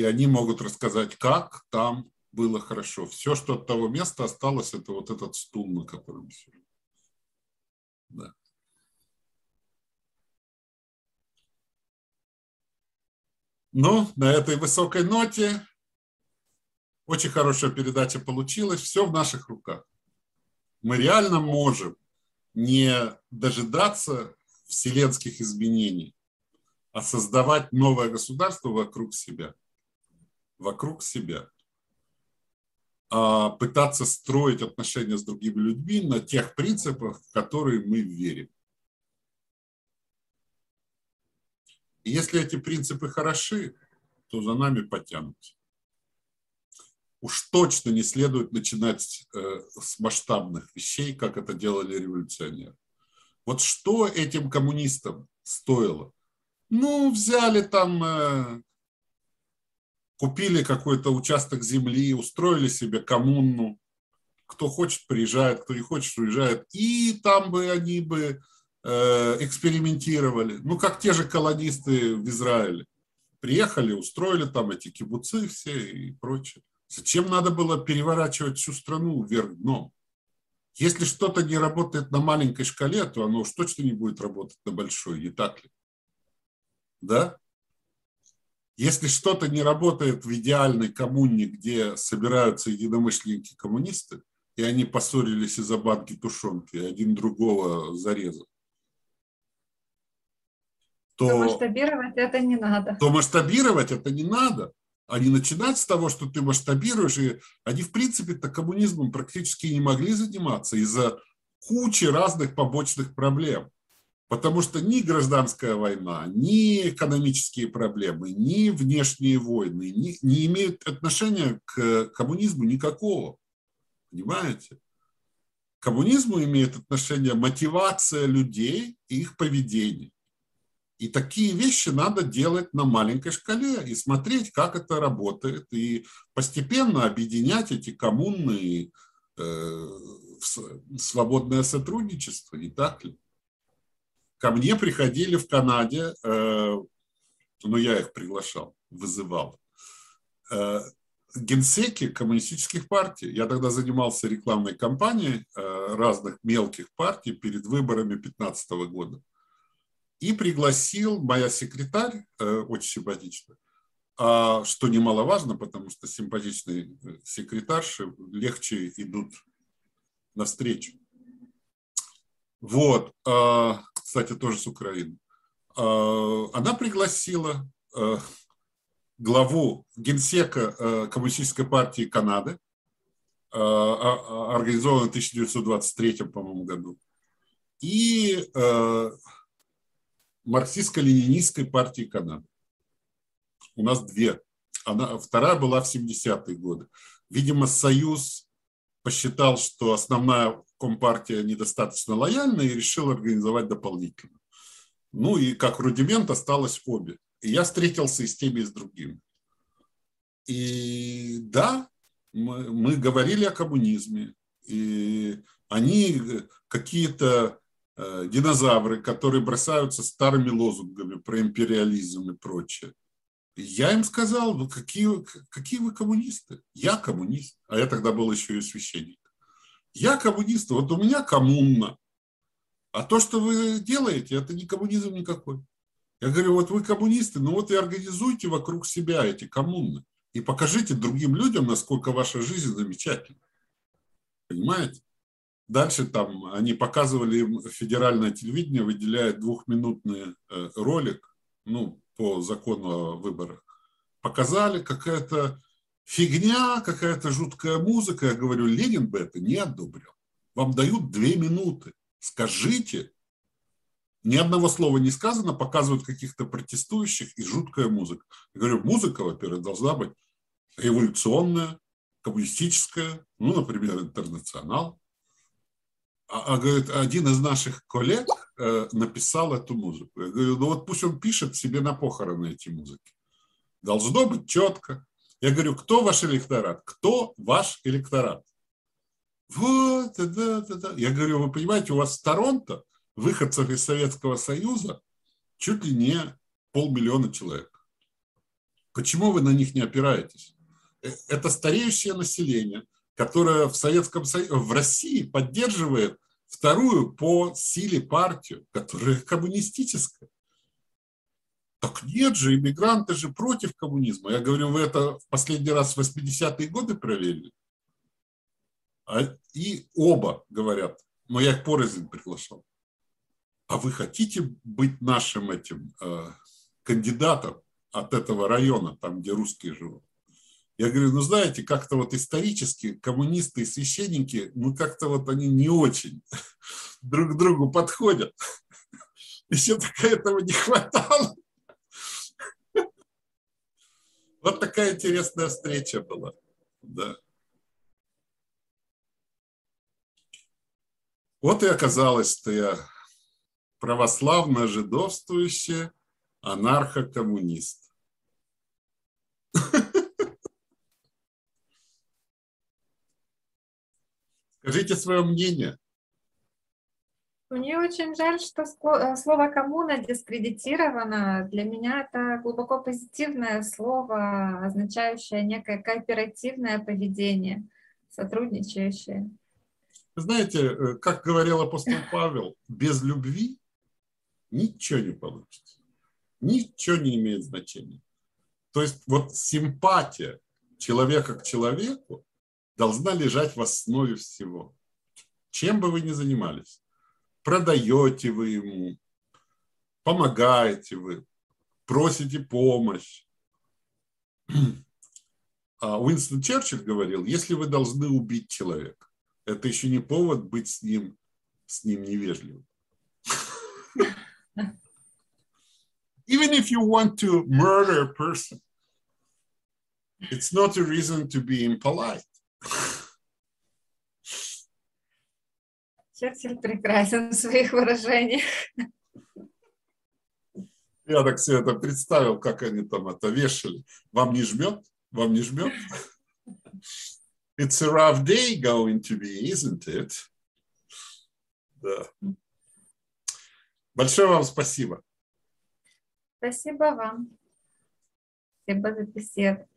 и они могут рассказать, как там было хорошо. Все, что от того места осталось, это вот этот стул, на котором все. Да. Ну, на этой высокой ноте очень хорошая передача получилась. Все в наших руках. Мы реально можем не дожидаться вселенских изменений, а создавать новое государство вокруг себя вокруг себя, а пытаться строить отношения с другими людьми на тех принципах, в которые мы верим. И если эти принципы хороши, то за нами потянутся. Уж точно не следует начинать э, с масштабных вещей, как это делали революционеры. Вот что этим коммунистам стоило? Ну, взяли там э, купили какой-то участок земли, устроили себе коммуну, кто хочет приезжает, кто не хочет уезжает, и там бы они бы э, экспериментировали, ну как те же колонисты в Израиле, приехали, устроили там эти кибуцы все и прочее. Зачем надо было переворачивать всю страну вверх дном? Если что-то не работает на маленькой шкале, то оно уж точно не будет работать на большой, не так ли? Да? Если что-то не работает в идеальной коммуне, где собираются единомышленники коммунисты, и они поссорились из-за банки тушенки, один другого зарезал, то, то масштабировать это не надо. То масштабировать это не надо. А не начинать с того, что ты масштабируешь. И они, в принципе-то, коммунизмом практически не могли заниматься из-за кучи разных побочных проблем. Потому что ни гражданская война, ни экономические проблемы, ни внешние войны не, не имеют отношения к коммунизму никакого. Понимаете? К коммунизму имеет отношение мотивация людей и их поведение. И такие вещи надо делать на маленькой шкале и смотреть, как это работает, и постепенно объединять эти коммуны э, в свободное сотрудничество, не так ли? Ко мне приходили в Канаде, э, ну я их приглашал, вызывал, э, генсеки коммунистических партий. Я тогда занимался рекламной кампанией э, разных мелких партий перед выборами 2015 года и пригласил моя секретарь, очень симпатичная, а, что немаловажно, потому что симпатичные секретарши легче идут навстречу. Вот, а, кстати, тоже с Украины. А, она пригласила э, главу генсека Коммунистической партии Канады, организованной в 1923, по-моему, году, и марксистско-ленинистской партии Канады. У нас две. Она, вторая была в 70-е годы. Видимо, Союз посчитал, что основная компартия недостаточно лояльна и решил организовать дополнительно. Ну и как рудимент осталось обе. И я встретился и с теми, и с другими. И да, мы, мы говорили о коммунизме, и они какие-то Э, динозавры, которые бросаются старыми лозунгами про империализм и прочее. Я им сказал, ну какие, какие вы коммунисты? Я коммунист. А я тогда был еще и священник. Я коммунист, вот у меня коммуна. А то, что вы делаете, это не коммунизм никакой. Я говорю, вот вы коммунисты, ну вот и организуйте вокруг себя эти коммуны. И покажите другим людям, насколько ваша жизнь замечательна. Понимаете? Дальше там они показывали им, федеральное телевидение выделяет двухминутный э, ролик, ну, по закону о выборах. Показали какая-то фигня, какая-то жуткая музыка. Я говорю, Ленин бы это не одобрил. Вам дают две минуты. Скажите. Ни одного слова не сказано, показывают каких-то протестующих и жуткая музыка. Я говорю, музыка, во-первых, должна быть революционная, коммунистическая, ну, например, интернационал. А, а, говорит, один из наших коллег э, написал эту музыку. Я говорю, ну вот пусть он пишет себе на похороны эти музыки. Должно быть четко. Я говорю, кто ваш электорат? Кто ваш электорат? Вот, да, да, да. Я говорю, вы понимаете, у вас в Торонто выходцев из Советского Союза чуть ли не полмиллиона человек. Почему вы на них не опираетесь? Э, это стареющее население – которая в Советском Союзе, в России поддерживает вторую по силе партию, которая коммунистическая. Так нет же, иммигранты же против коммунизма. Я говорю, вы это в последний раз в 80-е годы проверили? А, и оба говорят, но я их порознь приглашал. А вы хотите быть нашим этим э, кандидатом от этого района, там, где русские живут? Я говорю, ну знаете, как-то вот исторически коммунисты и священники, ну как-то вот они не очень друг к другу подходят. Еще только этого не хватало. Вот такая интересная встреча была. Да. Вот и оказалось, что я православно-жидовствующий анархо-коммунист. Скажите свое мнение. Мне очень жаль, что э, слово «коммуна» дискредитировано. Для меня это глубоко позитивное слово, означающее некое кооперативное поведение, сотрудничающее. Знаете, э, как говорил апостол Павел, без любви ничего не получится. Ничего не имеет значения. То есть вот симпатия человека к человеку должна лежать в основе всего. Чем бы вы ни занимались. Продаете вы ему, помогаете вы, просите помощь. А Уинстон Черчилль говорил, если вы должны убить человека, это еще не повод быть с ним, с ним невежливым. Even if you want to murder a person, it's not a reason to be impolite. Черчилль прекрасен в своих выражениях. Я так себе это представил, как они там это вешали. Вам не жмет? Вам не жмет? It's a rough day going to be, isn't it? Да. Большое вам спасибо. Спасибо вам. Спасибо за беседу.